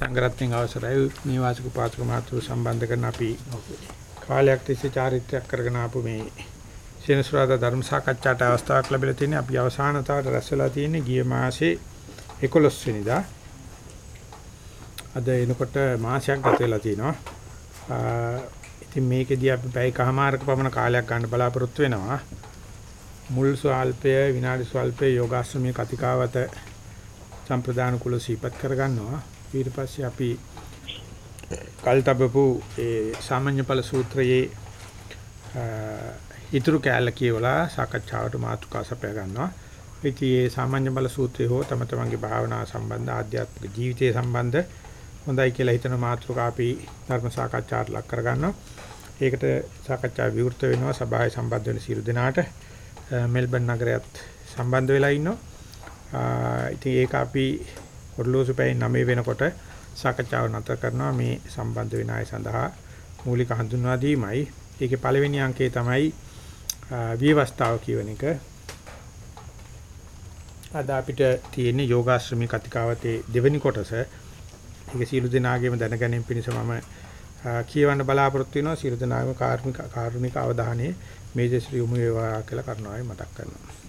සංගරත්නයේ අවසරයි නිවාසික පාත්‍ර මාතෘ සම්බන්ධ කරන අපි කාලයක් තිස්සේ චාරිත්‍රාක් කරගෙන ආපු මේ සෙනසුරාදා ධර්ම සාකච්ඡාට අවස්ථාවක් ලැබිලා තියෙනවා. අපි අවසාන තාවට රැස් වෙලා තියෙන්නේ ගිය මාසේ 11 වෙනිදා. අද එනකොට මාසයක් ගත වෙලා තිනවා. ඉතින් මේකෙදී අපි පැය කමාරක පමණ කාලයක් ගන්න බලාපොරොත්තු වෙනවා. මුල් ස්වල්පය විනාඩි ස්වල්පය යෝගාශ්‍රමයේ කතිකාවත සම්ප්‍රදාන කුල සීපත් කරගන්නවා. ඊට පස්සේ අපි කල්තබපු ඒ සාමාන්‍ය ඵල සූත්‍රයේ ඊතුරු කැලල කියවලා සාකච්ඡාවට මාතෘකා සපයා ගන්නවා. ඉතින් මේ සාමාන්‍ය ඵල සූත්‍රය හෝ තම තමන්ගේ භාවනා සම්බන්ධ ආධ්‍යාත්මික ජීවිතය සම්බන්ධ හොඳයි කියලා හිතන මාතෘකා අපි ධර්ම සාකච්ඡාට ලක් කරගන්නවා. ඒකට සාකච්ඡා විවෘත වෙනවා සභාවේ සම්බන්ධ වෙන සියලු දෙනාට මෙල්බන් නගරයත් සම්බන්ධ වෙලා ඉන්නවා. ඉතින් ඒක අපි ඔර්ලෝසු පැය 9 වෙනකොට සාකච්ඡාව නැතර කරනවා මේ සම්බන්ධ වෙන අය සඳහා මූලික හඳුන්වා දීමයි. ඒකේ පළවෙනි අංකය තමයි විවස්ථාව කියවන එක. අද අපිට තියෙන යෝගාශ්‍රමී කතිකාවතේ දෙවෙනි කොටස. ඒක සියලු දෙනාගේම දැනගැනීම පිණිස මම කියවන්න බලාපොරොත්තු වෙනවා. සියලු දෙනාගේම කාර්මික කාරුණික අවධානයේ මේ දෙස යොමු වේවා කියලා කරනවායි මතක් කරනවා.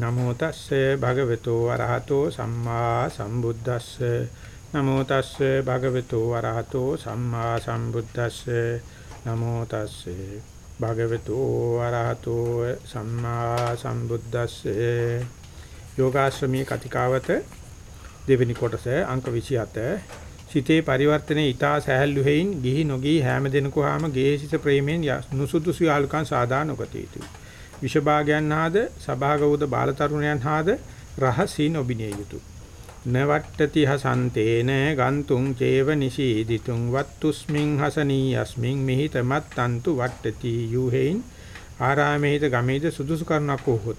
නමෝ තස්සේ භගවතු වරහතෝ සම්මා සම්බුද්දස්සේ. නමෝ තස්සේ භගවතු වරහතෝ සම්මා සම්බුද්දස්සේ. නමෝ තස්සේ භගවතු වරහතෝ සම්මා සම්බුද්දස්සේ. යෝගාශ්‍රමී කතිකාවත දෙවෙනි කොටස අංක 27 සිතේ පරිවර්තනයේ ඊතා සහැල්ලු හේයින් ගිහි නොගී හැම දිනකවාම ගේහිත ප්‍රේමයෙන් නුසුදුසු යාලුකම් සාදා නොගත යුතුය. විෂභාගයන් හාද සභාගවුද බාලතරුණයන් හාද රහසී නොබිනිය යුතුය. නවට්ටති හසන්තේන ගන්තුං චේව නිශීදිතුං වත්තුස්මින් හසනී යස්මින් මිහිතමත් අන්තු වට්ටති යුහෙයින් ආරාමේහිත ගමේද සුදුසු කරනක් වූහොත්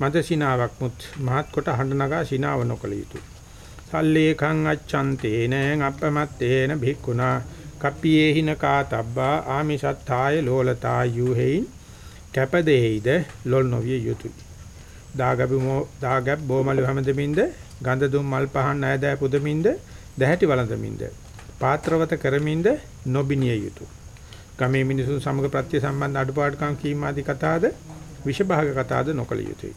මද සිනාවක් මුත් මහත් කොට හඬ නගා සිනාව නොකළ යුතුය. සල්ලේඛං අච්ඡන්තේන අපමත්තේන භික්ඛුනා කප්පියේහින කාතබ්බා ආමිසත්තාය ලෝලතා යුහෙයින් කැපදෙහිද ලොල් නොවිය යුතුය. දාගබු දාගබ් බොමලු හැමදෙමින්ද ගඳ දුම් මල් පහන් නැදෑ පුදමින්ද දැහැටි වළඳමින්ද පාත්‍රවත කරමින්ද නොබිනිය යුතුය. ගමේ මිනිසුන් සමග ප්‍රත්‍ය සම්බන්ධ අඩුපාඩුකම් කීම ආදී කතාද විෂභාග කතාද නොකළ යුතුය.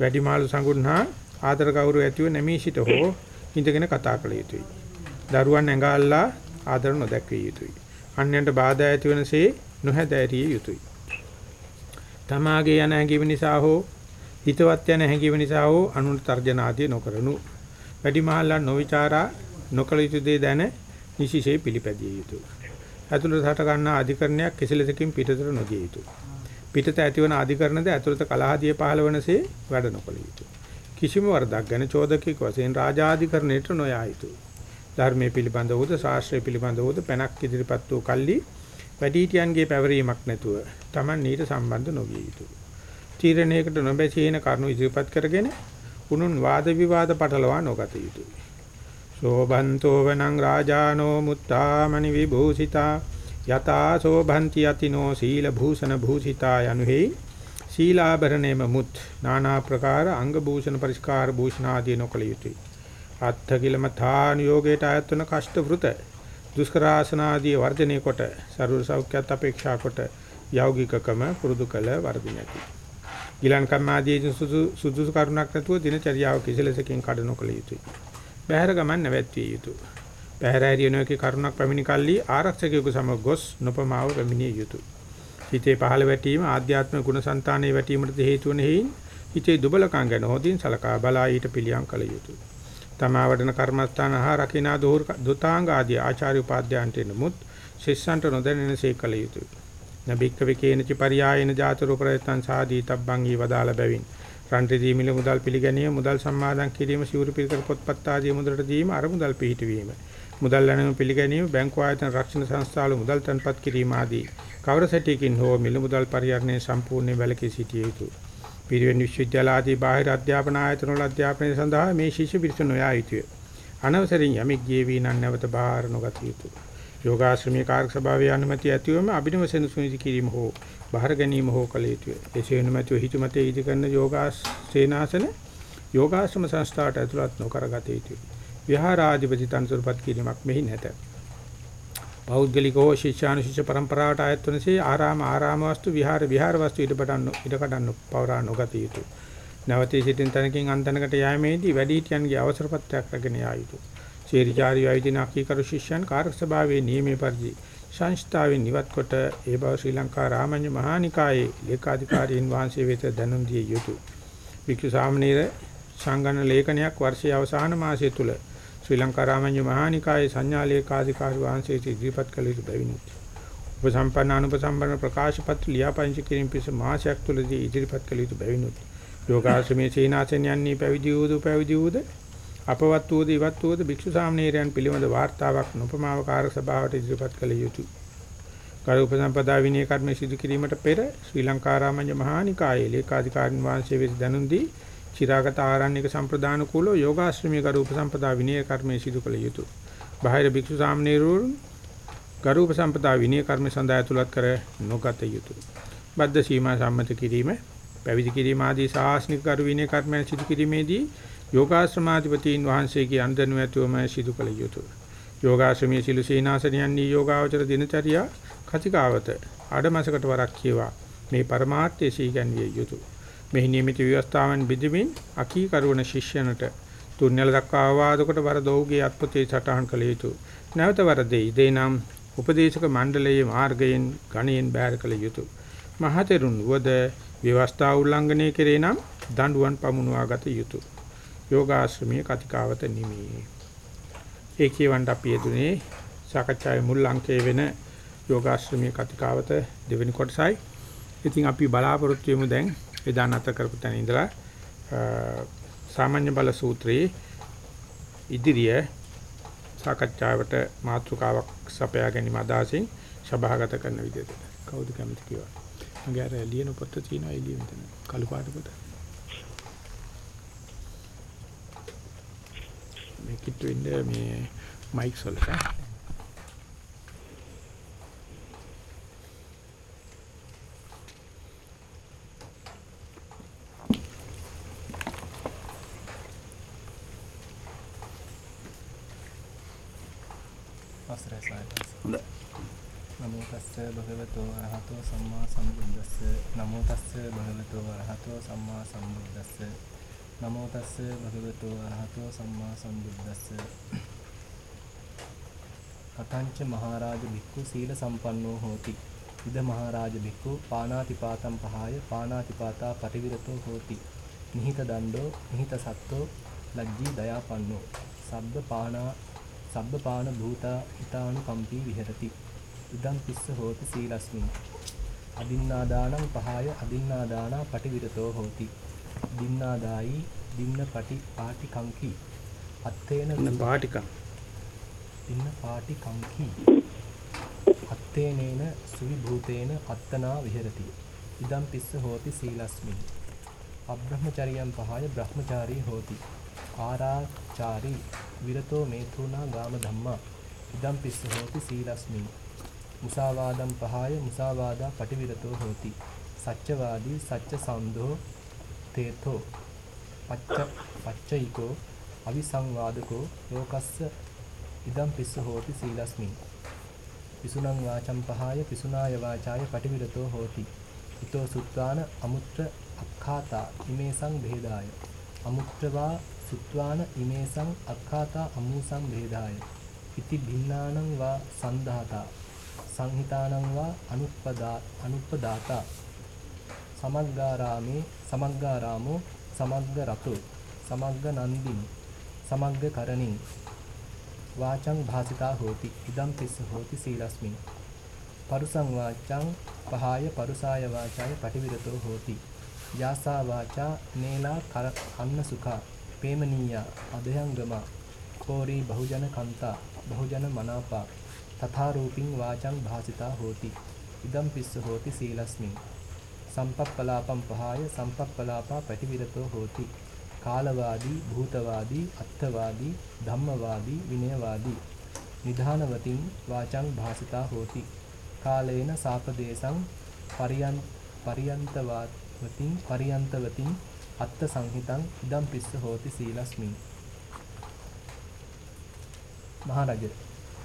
වැඩිමාළු සංගුණහා ආදර ගෞරව ඇතිව නැමී සිට හෝ ඉඳගෙන කතා කළ යුතුය. දරුවන් ඇඟාල්ලා ආදර නොදැක්විය යුතුය. අන්‍යයන්ට බාධා ඇති වනසේ නොහැදෑරිය යුතුය. තමාගේ යන හැඟීම නිසා හෝ හිතවත් යන හැඟීම නිසා හෝ අනුන්ට තර්ජන ආදී නොකරනු. වැඩිමහල්ලා නොවිචාරා නොකල යුතු දේ දැන නිසිසේ පිළිපැදිය යුතුය. ඇතුළත හට ගන්නා අධිකරණයක් කිසිලෙසකින් පිටතට නොදිය යුතුය. පිටත ඇතිවන අධිකරණද ඇතුළත කලහදිය පහළවනසේ වැඩ නොකළ යුතුය. කිසිම වරදක් ගැන චෝදකෙක් වශයෙන් රාජාධිකරණයට නොයා යුතුය. ධර්මයේ පිළිබඳවද ශාස්ත්‍රයේ පිළිබඳවද පැනක් ඉදිරිපත් වූ කල්ලි වැඩිහිටියන්ගේ පැවරීමක් නැතුව Taman නීට සම්බන්ධ නොවිය යුතුය. තීරණයකට නොබැසීන කරුණු ඉදිරිපත් කරගෙන උනුන් වාද විවාද පටලවා නොගත යුතුය. සෝබන්තෝ වනං රාජානෝ මුත්තාමනි විභූසිතා යතා සෝභන්ති යතිනෝ සීල භූෂණ භූසිතා යනුහි සීලාභරණේම මුත් නානා ප්‍රකාර අංග භූෂණ පරිස්කාර භූෂණ ආදී නොකළ යුතුය. අත්ථ කිලමථාන යෝගේට ආයතන කෂ්ඨ වෘත දුෂ්කරාසන ආදී වර්ධනය කොට සර්ව සෞඛ්‍යත් අපේක්ෂා කොට යෞගිකකම පුරුදු කළ වර්ධිනති. ගිලන් කර්ම ආදී සුදුසු කරුණක් නැතුව දිනචරියාව කිසිලෙසකින් කඩ නොකළ යුතුය. බහැර ගමන් නැවැත්විය යුතුය. බහැර ඇරියනෝකේ කරුණක් පැමිණි කල්ලි ආරක්ෂකයෙකු සමග ගොස් නොපමාව පැමිණිය යුතුය. හිතේ පහළ වැටීම ආධ්‍යාත්මික ගුණසංතානයේ වැටීමට හේතු වන හේයින් හිතේ දුබලකම් ගැන හොදින් සලකා බලා ඊට පිළියම් කළ යුතුය. තමා වඩන කර්මස්ථාන හා රකිනා දුතාංග ආදී ආචාර්ය උපාධ්‍යයන්ට නමුත් ශිෂ්‍යන්ට නොදැනෙන සේකල යුතුය. නබික්ක විකේනච පරියායන ජාතර උපරයතන් සාදී තබ්බං ඊ වදාළ බැවින් රන්ටි දීමිල මුදල් පිළිගැනීම මුදල් සම්මාදන් කිරීම සිවුරු පිළිකර පොත්පත් ආදී මුදලට දීම අර මුදල් පිහිටවීම මුදල් ලැබීම පිළිගැනීම බැංකු ආයතන රක්ෂණ සංස්ථාවල මුදල් තන්පත් කිරීම ආදී කවර සැටියකින් හෝ මිල මුදල් පරිහරණය සම්පූර්ණ වැළකී සිටිය යුතුය. පිරිවෙන් විශ්වවිද්‍යාල ආදී බාහිර අධ්‍යාපන ආයතන වල අධ්‍යාපනය සඳහා මේ ශිෂ්‍ය පිරිස නොයා යුතුය. අනවසරින් යමෙක් ජීවී නම් නැවත බාහිර නොගත යුතුය. යෝගාශ්‍රමී කාර්ය සභාවේ අනුමැතිය ඇතිවම අභිනව සෙනසුනිදි කිරීම හෝ බාහිර ගැනීම හෝ කළ යුතුය. එසේ නොමැතිව හිතුමතේ ඉදි කරන යෝගාසේනාසන යෝගාශ්‍රම සංස්ථාවට ඇතුළත් නොකරගත යුතුය. විහාරාධිපති තනතුරුපත් කිරීමක් මෙහි නැත. පෞද්ගලිකව ශිෂ්‍යානුශිෂ්‍ය પરම්පරාවට ආයත් වනසේ ආරාම ආරාම වස්තු විහාර විහාර වස්තු ඉදපටන් ඉදකඩන් පවරා නොගත යුතුය. නැවතී සිටින් තැනකින් අන්තනකට යෑමේදී වැඩිහිටියන්ගේ අවසරපත්‍රයක් රැගෙන යා යුතුය. ශේරිචාරී වෛදින අකීකරු ශිෂ්‍යයන් කාර්ය සභාවේ නියමයේ පරිදි සංස්ථාවෙන් ඉවත් කොට ඒ බව ශ්‍රී ලංකා රාමඤ්ඤ මහානිකායේ ලේකාධිකාරීන් වහන්සේ වෙත දැනුම් දිය යුතුය. වික්ෂු සාමණේර සංගණන ලේඛනයක් වර්ෂයේ අවසාන මාසය තුල ශ්‍රී ලංකා රාමඤ්ඤ මහානිකායේ සංඥා ලේකාධිකාරී වහන්සේ ඉදිරිපත් කළ යුතු බැවිනි. උපසම්පන්න අනුපසම්පන්න ප්‍රකාශ පත්‍ර ලියාපදිංචි කිරීම පිණිස මාසයක් තුලදී ඉදිරිපත් කළ යුතු බැවිනුත් යෝගාශ්‍රමයේ සීනාසනයන්හි පැවිදි වූ පැවිදි වූද අපවත් වූද ඉවත් වූද භික්ෂු සාමණේරයන් පිළිබඳ වාර්තාවක් නොපමාව කාර්ය සභාවට ඉදිරිපත් කළ යුතුය. කාර්ය උපසම්පදා විනය කර්ම සිදු කිරීමට පෙර ශ්‍රී ලංකා රාමඤ්ඤ මහානිකායේ ලේකාධිකාරින් වහන්සේ වෙත දැනුම් දී චිරාගත ආරණ්‍යක සම්ප්‍රදාන කුලෝ යෝගාශ්‍රමී කරු උපසම්පදා විනය කර්මයේ සිදු කළ යුතුය. බාහිර භික්ෂු සාමණේරුන් කරු උපසම්පදා විනය කර්ම සඳහා ඇතුළත් කර නොගත යුතුය. බද්ධ සීමා සම්මත කිරීම පැවිදි කිරීම ආදී සාහස්නික කරු විනය කර්මයන් සිදු කිරීමේදී යෝගාශ්‍රමාධිපතීන් වහන්සේගේ අන්දනුව ඇතුවම සිදු කළ යුතුය. යෝගාශ්‍රමයේ සිළු සීනාසනයන්හි යෝගාවචර දිනචරියා කතිකාවත ආඩමසකට වරක් කියවා මේ પરමාර්ථයේ සීගන්විය යුතුය. මෙහි නියමිත ව්‍යවස්ථාවෙන් බෙදමින් අකී කරුණ ශිෂ්‍යනට තුන්වල දක්වා ආවාද කොට වර දෝගේ අත්පොතේ සටහන් කළ යුතුය. නැවත වර දෙයි දේනම් උපදේශක මණ්ඩලයේ මාර්ගයෙන් ගණයෙන් බැහැර කළ යුතුය. මහතෙරුන් වද ව්‍යවස්ථා උල්ලංඝනය කෙරේ නම් දඬුවම් පමුණවා ගත යුතුය. යෝගාශ්‍රමයේ කතිකාවත නිමි. ඒ කියවන්ට අපි යෙදුනේ සාකච්ඡාවේ මුල් අංකයේ වෙන යෝගාශ්‍රමයේ කතිකාවත දෙවෙනි කොටසයි. ඉතින් අපි බලාපොරොත්තු වෙමු දැන් එදා නැත කරපු තැන ඉඳලා සාමාන්‍ය බල සූත්‍රයේ ඉදිරිය සාකච්ඡාවට මාතෘකාවක් සපයා ගැනීම අදහසින් සභාගත කරන විදිහට කවුද කැමති කියවා. මගේ අර ලියන පොත තියෙනවා එළිය මෙතන කළු පාට පොත. මේ කිට්ටු ඉන්නේ මේ මයික්ස් වලට අවසරයි සායතස්. හොඳ. නමෝ තස්ස භගවතෝ අරහතෝ සම්මා සම්බුද්දස්ස. නමෝ තස්ස භගවතෝ අරහතෝ සම්මා සම්බුද්දස්ස. නමෝ තස්ස භගවතෝ අරහතෝ සම්මා සම්බුද්දස්ස කතංච මහරජ බික්ඛු සීල සම්පන්නෝ හෝති ඉද මහරජ බික්ඛු පානාතිපාතම් පහාය පානාතිපාතා පටිවිරතෝ හෝති නිහිත දණ්ඩෝ නිහිත සත්තෝ ලජ්ජී දයාපන්නෝ සබ්බ පානා සබ්බ පාන භූතා හිතානුකම්පී විහෙරති. ඉදම් පිස්ස හෝති සීලස්මින්. අදින්නාදානං පහාය අදින්නාදානා පටිවිරතෝ හෝති. දින්නාදායි දින්න පටි පාටි කංකි අත්තේන පාටිකං. දින්න පාටි කංකි අත්තේනේන සුවි භූතේන අත්තනා විහෙරති. ඉදම් පිස්ස හෝති සීලස්මින්. අබ්‍රහ්මචරියම් පහය බ්‍රහ්මචාරී හෝති ආරාචාරී විරතෝ මේතුනා ගාම ධම්මා. ඉදම් පිස්ස හෝති සීලස්මින් මුසාවාදම් පහය මුසාවාදා පටිවිරතෝ හෝති. සච්චවාදී සච්ච සම්දෝ තේතෝ. පච්ච පච්චයිකෝ අවිසංවාදකෝ ලෝකස්ස. ඉදම් පිස්ස හෝති සීලස්මින් පිසුනං වාචම් පහාය පිසුනාය වාචාය පටිවිරතෝ හෝති. ඊතෝ සුත්වාන අමුත්‍ර අක්ඛාතා. ඉමේසං භේදාය අමුත්‍රවා සුත්වාන ඉමේසං අක්ඛාතා අමූසං භේදාය ඉති භින්නානං වා සන්දාතා සංහිතානං වා අනුප්පදා අනුප්පදාතා. සමග්ගාරාමේ සමග්ගාරාමෝ සමග්ග රතෝ සමග්ග නන්දිනි සමග්ග කරණින් වාචං භාසිතා හෝති. ඉදම් තිස්ස හෝති සීලස්මින්. පරුසං වාචං පහාය පරුසාය වාචාය පටිවිරතෝ හෝති. යාසා වාචා නේලා කන්න සුඛා. පේමනීයා අධයංගම කෝරී බහුජන කන්තා බහුජන මනාපා තථා රූපින් වාචං භාසිතා හෝති. ඉදම් පිස්ස හෝති සීලස්මින් සම්පප්පලාපම් පහාය සම්පප්පලාපා පැටිවිරතෝ හෝති. කාලවාදී භූතවාදී අත්ථවාදී ධම්මවාදී විනයවාදී. නිධානවතින් වාචං භාසිතා හෝති. කාලේන සාපදේශං පරියන් පරියන්තවාත්වතින් පරියන්තවතින් අත්ත සංහිතං ඉදම් පිස්ස හෝති සීලස්මින් මහරජ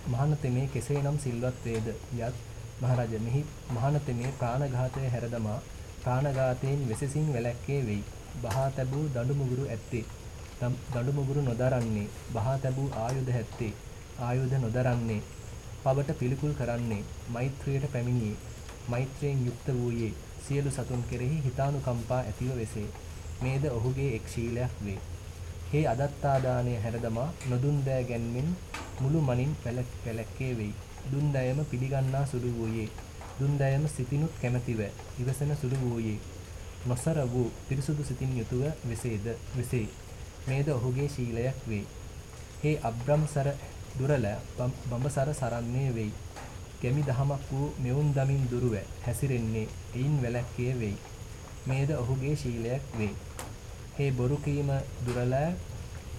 මහානතෙමේ කෙසේනම් සිල්වත් වේද යත් මහරජ මෙහි මහානතෙමේ ප්‍රාණඝාතය හැරදමා ප්‍රාණඝාතයෙන් වෙසසින් වැළැක්කේ වෙයි. බහා තැබූ දඬු මුගුරු ඇත්තේ. දඬු මුගුරු නොදරන්නේ. බහා තැබූ ආයුධ ඇත්තේ. ආයුධ නොදරන්නේ. පවට පිළිකුල් කරන්නේ. මෛත්‍රියට පැමිණියේ. මෛත්‍රියෙන් යුක්ත වූයේ. සියලු සතුන් කෙරෙහි හිතානුකම්පා ඇතිව වෙසේ. මේද ඔහුගේ එක් ශීලයක් වේ. හේ අදත්තාදානය හැරදමා නොදුන් දෑ ගැන්මෙන් මුළු මනින් පැලැක්කේ වෙයි. දුන් දයම පිළිගන්නා සුළු වූයේ. දුන් දයම සිතිනුත් කැමැතිව ඉවසන සුළු වූයේ. නොසර වූ පිරිසුදු සිතින් යුතුව වෙසේද වෙසේ. මේද ඔහුගේ ශීලයක් වේ. හේ අබ්‍රම්සර දුරල බඹසර සරන්නේ වෙයි. ගැමි දහමක් වූ මෙවුන් දමින් දුරුව හැසිරෙන්නේ එයින් වැළැක්කේ වෙයි. මේද ඔහුගේ ශීලයක් වේ. හේ බොරු කීම දුරලෑ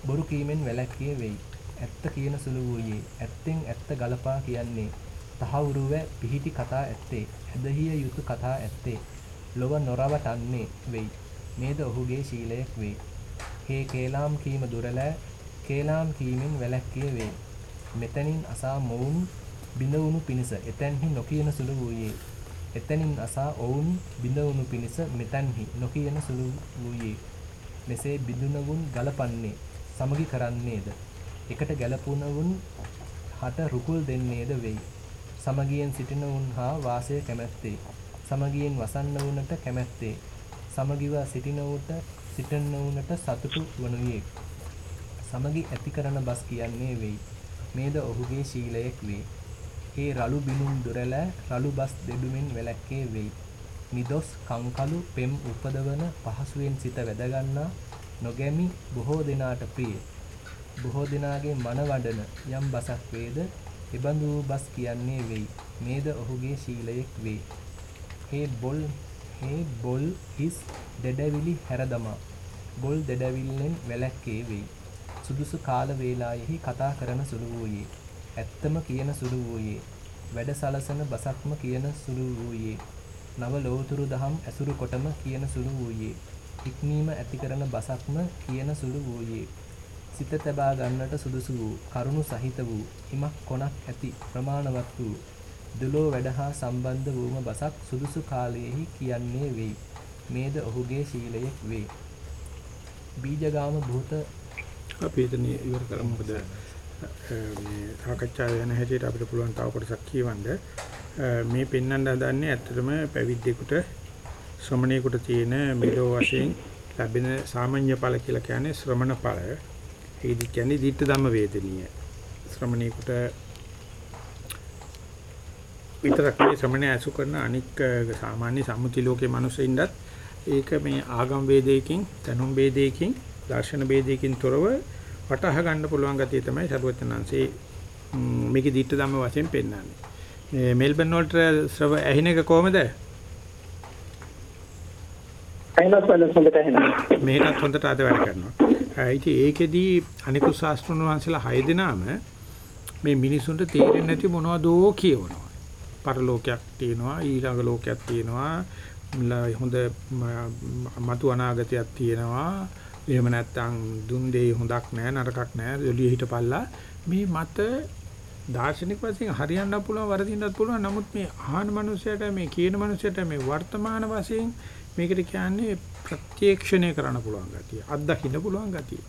බොරු කීමෙන් වැළැක්කේ වෙයි. ඇත්ත කියන සුළු වූයේ ඇත්තෙන් ඇත්ත ගලපා කියන්නේ තහවුරුව පිහිටි කතා ඇත්තේ ඇදහිය යුතු කතා ඇත්තේ ලොව නොරවටන්නේ වෙයි. මේද ඔහුගේ ශීලයක් වේ. හේ කේලාම් කීම දුරලෑ කේලාම් කීමෙන් වැළැක්කේ වේ. මෙතනින් අසා මොවුන් බිඳවුණු පිණිස එතැන්හි නොකියන සුළු වූයේ එතැනින් අසා ඔවුන් බිඳවුණු පිණිස මෙතැන්හි නොකියන සුළු වූයේ මෙසේ බිඳුනවුන් ගලපන්නේ සමගි කරන්නේද? එකට ගැලපුණවුන් හට රුකුල් දෙන්නේද වෙයි. සමගියෙන් සිටිනවුන් හා වාසය කැමැත්තේ. සමගියෙන් වසන්නවුනට කැමැත්තේ. සමගිව සිටිනවුට සිටිනවුනට සතුටු වනුයේ. සමගි ඇති කරන බස් කියන්නේ වෙයි. මේද ඔහුගේ ශීලයක් වේ. ඒ රළු බිනුම් දුරලෑ රළු බස් දෙඩුමෙන් වැළැක්කේ වෙයි. නිදොස් කංකලු පෙම් උපදවන පහසුවෙන් සිත වැදගන්නා නොගැමි බොහෝ දෙනාට ප්‍රිය. බොහෝ දෙනාගේ මන වඩන යම් බසක් වේද එබඳු බස් කියන්නේ වෙයි. මේද ඔහුගේ ශීලයක් වේ. හේ බොල් හේ බොල් හිස් දෙඩවිලි හැරදමා බොල් දෙඩවිල්ලෙන් වැළැක්කේ වෙයි. සුදුසු කාල වේලායෙහි කතා කරන සුළු වූයේ ඇත්තම කියන සුළු වූයේ වැඩ සලසන බසක්ම කියන සුළු වූයේ නව ලෝතුරු දහම් ඇසුරු කොටම කියන සුළු වූයේ ඉක්මීම ඇති කරන බසක්ම කියන සුළු වූයේ සිත තබා ගන්නට සුදුසු වූ කරුණු සහිත වූ හිමක් කොනක් ඇති ප්‍රමාණවත් වූ දුලෝ වැඩ හා සම්බන්ධ වූම බසක් සුදුසු කාලයෙහි කියන්නේ වෙයි. මේද ඔහුගේ ශීලයක් වේ. බීජගාම භූත අපි එතන ඉවර කරමු මොකද මේ සාකච්ඡා වෙන හැටියට අපිට පුළුවන් තව කොටසක් කියවන්න මේ පෙන්වන්න හදන්නේ ඇත්තටම පැවිද්දෙකුට ශ්‍රමණේකට තියෙන මෙලෝ වශයෙන් ලැබෙන සාමාන්‍ය ඵල කියලා කියන්නේ ශ්‍රමණ ඵල. ඒදි කියන්නේ ධිට්ඨ ධම්ම වේදනීය. ශ්‍රමණේකට විතරක් මේ ශ්‍රමණය ඇසු කරන අනික් සාමාන්‍ය සම්මුති ලෝකයේ මිනිස්සුින්වත් ඒක මේ ආගම් වේදයකින්, තනුම් වේදයකින්, දර්ශන වේදයකින් තොරව වටහා ගන්න පුළුවන් ගතිය තමයි සරුවචනංශේ මේකේ දිට්ඨ ධම්ම වශයෙන් පෙන්වන්නේ. මේ මෙල්බන් වලට ශ්‍රව ඇහින එක කොහමද? මේකත් හොඳට අද වැඩ කරනවා. ඉතින් ඒකෙදී අනිකුත් ශාස්ත්‍රඥ වහන්සේලා හය දෙනාම මේ මිනිසුන්ට තේරෙන්නේ නැති මොනවදෝ කියවනවා. පරලෝකයක් තියෙනවා, ඊළඟ ලෝකයක් තියෙනවා, හොඳ මතු අනාගතයක් තියෙනවා. එහෙම නැත්නම් දුන් දෙයි හොඳක් නැහැ නරකක් නැහැ එළිය හිටපල්ලා. මේ මත දාර්ශනික වශයෙන් හරියන්නත් පුළුවන් වරදින්නත් පුළුවන්. නමුත් මේ අහන මනුස්සයට මේ කියන මනුස්සයට මේ වර්තමාන වශයෙන් මේකට කියන්නේ ප්‍රත්‍යක්ෂණය කරන්න පුළුවන් ගතිය අත්දකින්න පුළුවන් ගතිය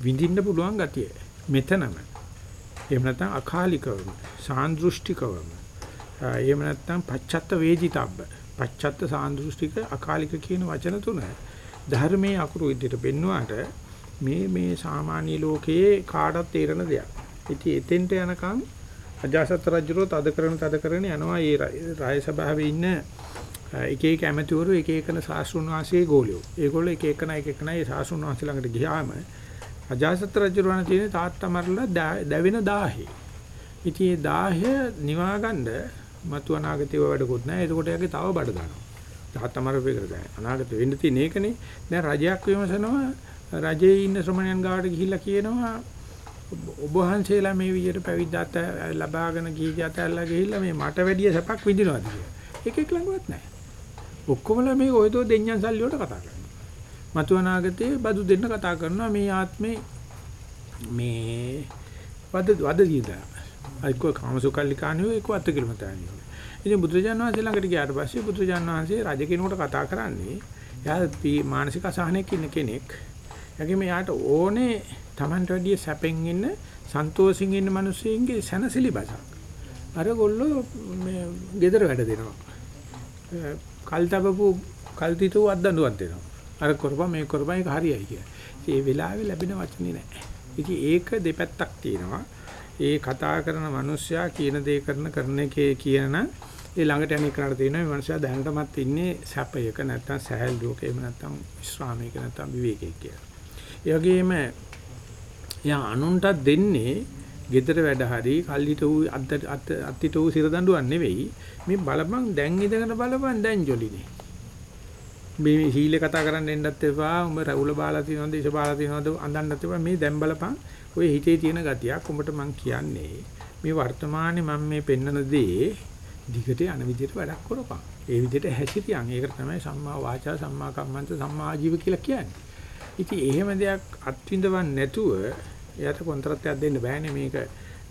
විඳින්න පුළුවන් ගතිය. මෙතනම. එහෙම නැත්නම් අකාලිකවම සාන්දෘෂ්ටිකවම. එහෙම නැත්නම් පච්චත්ත වේදිතබ්බ. පච්චත්ත සාන්දෘෂ්ටික අකාලික කියන වචන තුන ධර්මයේ අකුරු විදිහට පෙන්වුවාට මේ මේ සාමාන්‍ය ලෝකයේ කාටත් තේරෙන දෙයක්. ඉතින් එතෙන්ට යනකම් අජාසත් රජුරෝ තද කරන තද කරන යනවා ඒ රාජ සභාවේ ඉන්න එක එක ඇමතිවරු එක එකන සාස්ෘණ වාසයේ ගෝලියෝ. ඒගොල්ලෝ එක එකන එක එකන ඒ සාස්ෘණ වාසී ළඟට ගියාම අජාසත් රජුරවන තියෙන තාත්තා මරලා දැවෙන 1000. ඉතින් ඒ 1000 නිවා ගන්න මතු අනාගතේව වැඩකුත් නැහැ. එතකොට යගේ තව බඩ දානවා. තාත්තමර වේකට දැන් අනාගත වෙන්න තියෙන එකනේ. දැන් රජයක් විමසනවා රජයේ ඉන්න ශ්‍රමණයන් ගාවට ගිහිල්ලා කියනවා ඔබ වහන්සේලා මේ විදිහට පැවිද්දාත් ලබාගෙන ගිහි ජාතල්ලා ගිහිල්ලා මේ මට වැඩිය සැපක් විඳිනවාද කියලා. එකෙක් ළඟවත් නැහැ. ඔක්කොමලා මේ ඔයදෝ දෙඤ්ඤන් සල්ලි වලට කතා කරනවා. මතු අනාගතේ බදු දෙන්න කතා කරනවා මේ ආත්මේ මේ වද වද දීලා. අයික කාමසුකල්ලිකානියෝ ඒක අත් කිලමතානියෝ. ඉතින් බුදුරජාණන් වහන්සේ ළඟට ගියාට පස්සේ බුදුරජාණන් වහන්සේ රජ කෙනෙකුට කතා කරන්නේ එයා මානසික අසහනයක ඉන්න කෙනෙක්. එයාගේ මෙයාට ඕනේ Tamanට වැඩිය සැපෙන් ඉන්න සන්තෝෂින් ඉන්න මිනිස්සුන්ගේ සැනසෙලි බසක්. අර ගොල්ලෝ මේ gedara වැඩ දෙනවා. කල් තබපු කල් තිතෝ අද්දඬුවක් දෙනවා. අර කරපම් මේ කරපම් ඒක හරියයි කියලා. ඒ වෙලාවේ ලැබෙන වචනේ නැහැ. ඉතින් ඒක දෙපැත්තක් තියෙනවා. ඒ කතා කරන මිනිස්සයා කියන දේ කරන කරන එකේ කියන ඒ ළඟට යන එකට තියෙනවා මේ මිනිස්සයා දැනටමත් ඉන්නේ සැපයක නැත්තම් සහැල්ලුවක එහෙම නැත්තම් විශ්‍රාමයක නැත්තම් විවේකයක කියලා. ඒ වගේම යා අනුන්ට දෙන්නේ gedara වැඩ හරි කල්ලිට ඌ අත්තිට ඌ සිර දඬුවම් නෙවෙයි මේ බලපන් දැන් ඉඳගෙන බලපන් දැන් ජොලිනේ මේ හීලේ කතා කරන්න එන්නත් එපා. උඹ රැවුල බාලා තියනවද, ඉෂ බාලා තියනවද අඳන්නත් එපා. මේ දැන් බලපන්. ඔය හිතේ තියෙන ගතියක් උඹට මං කියන්නේ. මේ වර්තමානයේ මම මේ පෙන්නන දේ දිගට යන විදිහට වැඩක් කරපන්. ඒ විදිහට හැසිරියන්. ඒකට තමයි සම්මා වාචා, සම්මා කම්මන්ත, සම්මා ආජීව කියලා කියන්නේ. ඉතින් එහෙම දෙයක් අත්විඳවන්න නැතුව එයාට කොන්ත්‍රාත්යක් දෙන්න බෑනේ මේක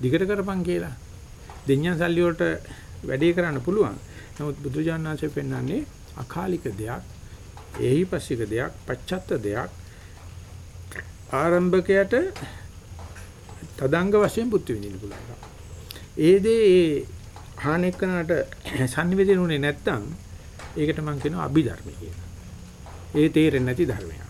දිගට කරපන් කියලා. දෙඤ්ඤන් සල්ලි වලට වැඩේ කරන්න පුළුවන්. නමුත් බුදුජානනාංශය පෙන්වන්නේ අකාලික දෙයක් ඒහිපස්සික දෙයක්, පච්චත්ත දෙයක් ආරම්භකයට තදංග වශයෙන් පුත් විඳින්න පුළුවන්. ඒ දේ ඒ හානෙකනට sannivedana උනේ නැත්තම් ඒකට මම කියනවා අභිධර්ම කියලා. ඒ තේරෙන්නේ නැති ධර්මයක්.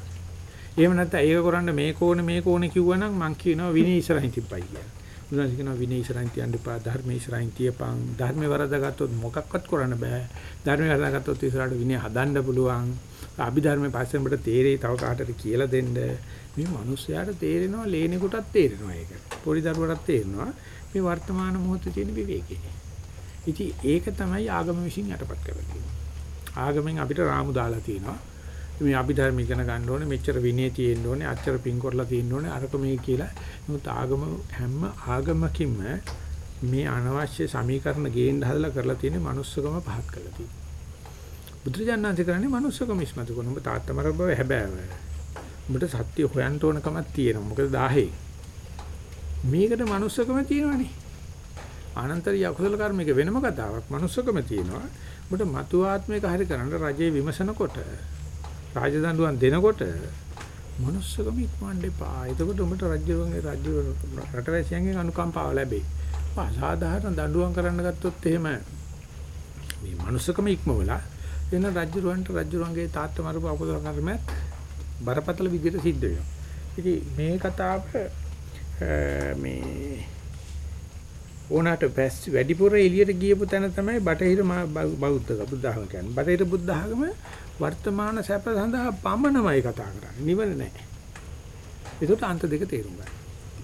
එහෙම නැත්නම් ඒක කරන්න මේ කෝණේ මේ කෝණේ කිව්වනම් මම කියනවා විනය ඉස්සරහින් තිබ්බයි කියලා. බුදුන් කියනවා විනය ඉස්සරහින් තියන්න එපා ධර්මයේ ඉස්සරහින් තියපන්. ධර්මේ වරදගත්තොත් මොකක්වත් කරන්න බෑ. ධර්මේ වරදගත්තොත් ඉස්සරහට විනය හදන්න පුළුවන්. අභිධර්මයේ පස්සේ අපිට තේරෙයි තව කාටද කියලා දෙන්න. මේ මිනිස්යාට තේරෙනවා ලේනෙකුටත් තේරෙනවා ඒක. පොඩි දරුවටත් තේරෙනවා මේ වර්තමාන මොහොතේ තියෙන විවේකය. ඉතින් ඒක තමයි ආගම විශ්ින් යටපත් කරලා තියෙන්නේ. ආගමෙන් අපිට රාමු දාලා තියෙනවා. මේ අභිධර්ම ඉගෙන ගන්න ඕනේ මෙච්චර විනය තියෙන්න ඕනේ අච්චර පින් කරලා තියෙන්න ඕනේ අරක මේ කියලා. නමුත් ආගම හැම ආගමකින්ම මේ අනවශ්‍ය සමීකරණ ගේන්න හදලා කරලා තියෙන්නේ manussකම පහත් කරලා තියෙනවා. බුදුරජාණන්සේ කරන්නේ manussකම ඉස්මතු කරන ඔබ තාත්තමර බව හැබෑව. උඹට සත්‍ය හොයන්න ඕන කමක් තියෙනවා. මොකද 10. මේකට manussකම තියෙනවනේ. අනන්තර යකුසල කර්මික වෙනම කතාවක්. manussකම තියෙනවා. උඹට මතු ආත්මික හරි කරන්න රජේ විමසනකොට රාජදඬුවම් දෙනකොට manussකම ඉක්මවන්න එපා. එතකොට උඹට රජ්‍යවගේ රජ්‍ය රටවැසියන්ගෙන් අනුකම්පාව ලැබේ. අසාධාරණ දඬුවම් කරන්න ගත්තොත් එහෙම මේ manussකම ඉක්මවලා වෙන රජුරවන්ට රජුරන්ගේ තාත්තා මරපු අකුසල කර්මයක් බරපතල විදිහට සිද්ධ වෙනවා. ඉතින් මේ කතාව මේ ඕනට පැස් වැඩිපුර එළියට ගියපු තැන තමයි බටහිර බෞද්ධ බුද්ධ학ම කියන්නේ. බටහිර බුද්ධ학ම වර්තමාන සැප සඳහා පමණමයි කතා කරන්නේ. නිවන නැහැ. ඒකට අන්ත දෙක තේරුම් ගන්න.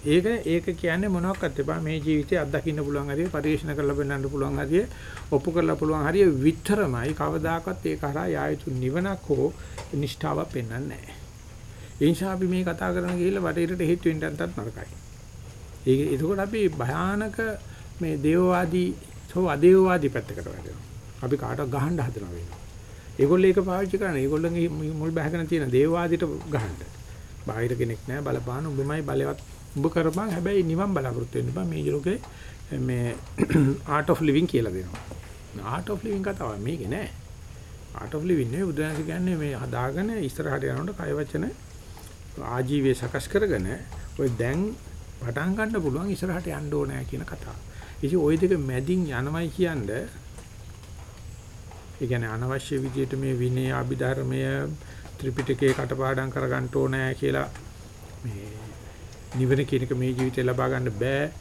ඒක ඒක කියන්නේ මොනවාක්වත් එපා මේ ජීවිතේ අත්දකින්න පුළුවන් හරිය පරිශන කරලා බලන්න පුළුවන් හරිය ඔප්පු කරලා පුළුවන් හරිය විතරමයි කවදාකවත් ඒක හරහා යායුතු නිවනක් හෝ නිෂ්ඨාවක් පෙන්වන්නේ නැහැ. ඒ නිසා අපි මේ කතා කරන ගිහිල්ලා වටේට හේතු වෙන්නත් නරකයි. ඒක එතකොට අපි භයානක මේ දේවවාදී සෝ අදේවවාදී පැත්තකට වැටෙනවා. අපි කාටවත් ගහන්න හදනවා වෙනවා. ඒගොල්ලෝ ඒක පාවිච්චි කරන්නේ. ඒගොල්ලන්ගේ මුල් බහගෙන තියෙන දේවවාදීට ගහන්න. බාහිර කෙනෙක් නෑ බලපාන උඹමයි බලවත් උඹ කරපන් හැබැයි නිවන් බලාපොරොත්තු වෙන්න බෑ මේ ලෝකේ මේ art of living කියලා දෙනවා. art of living කතාව මේක නෑ. art of living නේ බුදුන්සේ කියන්නේ මේ හදාගෙන ඉස්සරහට යනකොට කය වචන ආජීවයේ සකස් කරගෙන ඔය දැන් පටන් ගන්න පුළුවන් ඉස්සරහට යන්න ඕනෑ කියන කතාව. ඉතින් ওই දෙක මැදින් යනවයි කියන්නේ ඒ කියන්නේ අනවශ්‍ය විදිහට මේ විනය අභිධර්මය ත්‍රිපිටකේ කටපාඩම් කරගන්න ඕනෑ කියලා මේ නිවන කියන එක මේ ජීවිතේ ලබා ගන්න බෑ.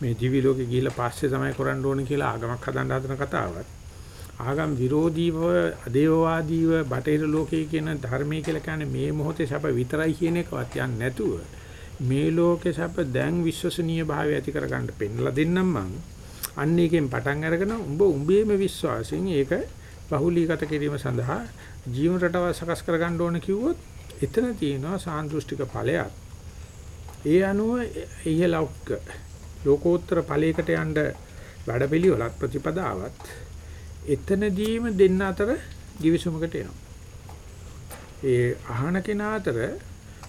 මේ දිවි ලෝකේ ගිහිල්ලා පස්සේ තමයි කරන්න ඕනේ කියලා ආගමක් හදන්න හදන කතාවක්. ආගම් විරෝධීව, අදේවවාදීව බටහිර ලෝකයේ කියන ධර්මයේ කියලා කියන්නේ මේ මොහොතේ සැප විතරයි කියන එකවත් යන්නේ නැතුව මේ ලෝකේ සැප දැන් විශ්වසනීය භාවය ඇති කරගන්න පෙන්ලා දෙන්නම් මං. අන්න එකෙන් පටන් අරගෙන උඹ උඹේම විශ්වාසයෙන් ඒක බහුලීගත කිරීම සඳහා ජීවන රටාව සකස් කරගන්න ඕන කිව්වොත් එතන තියෙනවා සාන්දෘෂ්ටික ඵලයක්. ඒ අනුව ඉහලෞක ලෝකෝත්තර ඵලයකට යන්න වැඩපිළිවෙලක් ප්‍රතිපදාවත් එතනදීම දෙන්න අතර givisumකට එනවා. ඒ අහන කෙනා අතර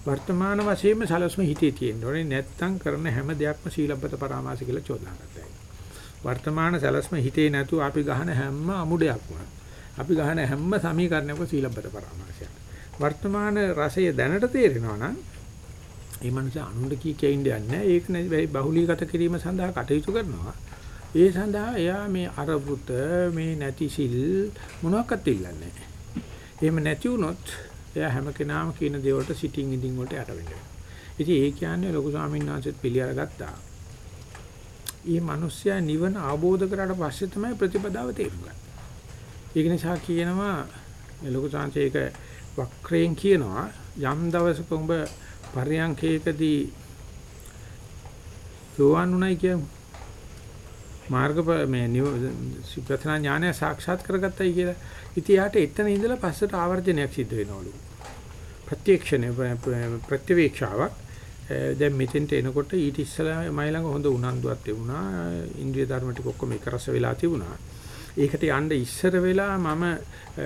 වර්තමාන වශයෙන්ම සලස්ම හිතේ තියෙන්න ඕනේ නැත්තම් කරන හැම දෙයක්ම සීලබ්බත පරාමාස කියලා චෝදනා කරතයි. වර්තමාන සලස්ම හිතේ නැතුව අපි ගහන හැම අමුඩයක්ම අපි ගහන හැම සමීකරණයක්ම සීලබ්බත පරාමාසයක්. වර්තමාන රසය දැනට තේරෙනවා නම් ඒ මනුස්සයා අනුන්ට කී කියන්න යන්නේ ඒක නෙවෙයි බහුලීගත කිරීම සඳහා කටයුතු කරනවා. ඒ සඳහා එයා මේ අරබුත මේ නැති සිල් මොනවාක්වත් ඉල්ලන්නේ නැහැ. එහෙම නැති වුණොත් එයා හැම කෙනාම කියන දේ වලට සිටින් ඉඳින් වලට යට වෙනවා. ඉතින් ඒ කියන්නේ ලොකු ස්වාමීන් වහන්සේත් පිළිඅර ගත්තා. මේ මිනිස්සයා නිවන අවබෝධ කරාට පස්සේ තමයි ප්‍රතිපදාව තේරුම් ගන්න. ඒක නිසා කියනවා ලොකු සංසේක වක්‍රයෙන් කියනවා යම් දවසක උඹ පරියන්කේකදී සෝවන් උනායි කියමු. මාර්ග මේ ප්‍රඥා ඥානය සාක්ෂාත් කරගත්තයි කියලා. ඉතින් යාට එතන ඉඳලා පස්සට ආවර්ජනයක් සිද්ධ වෙනවලු. ප්‍රත්‍යක්ෂණය ප්‍රතිවීක්ෂාවක් දැන් මෙතෙන්ට එනකොට ඊට ඉස්සලා මයි ළඟ හොඳ උනන්දුවක් තිබුණා. ඉන්ද්‍රිය ධර්ම ටික ඔක්කොම එක රස වෙලා තිබුණා. ඒකට යන්න ඉස්සර වෙලා මම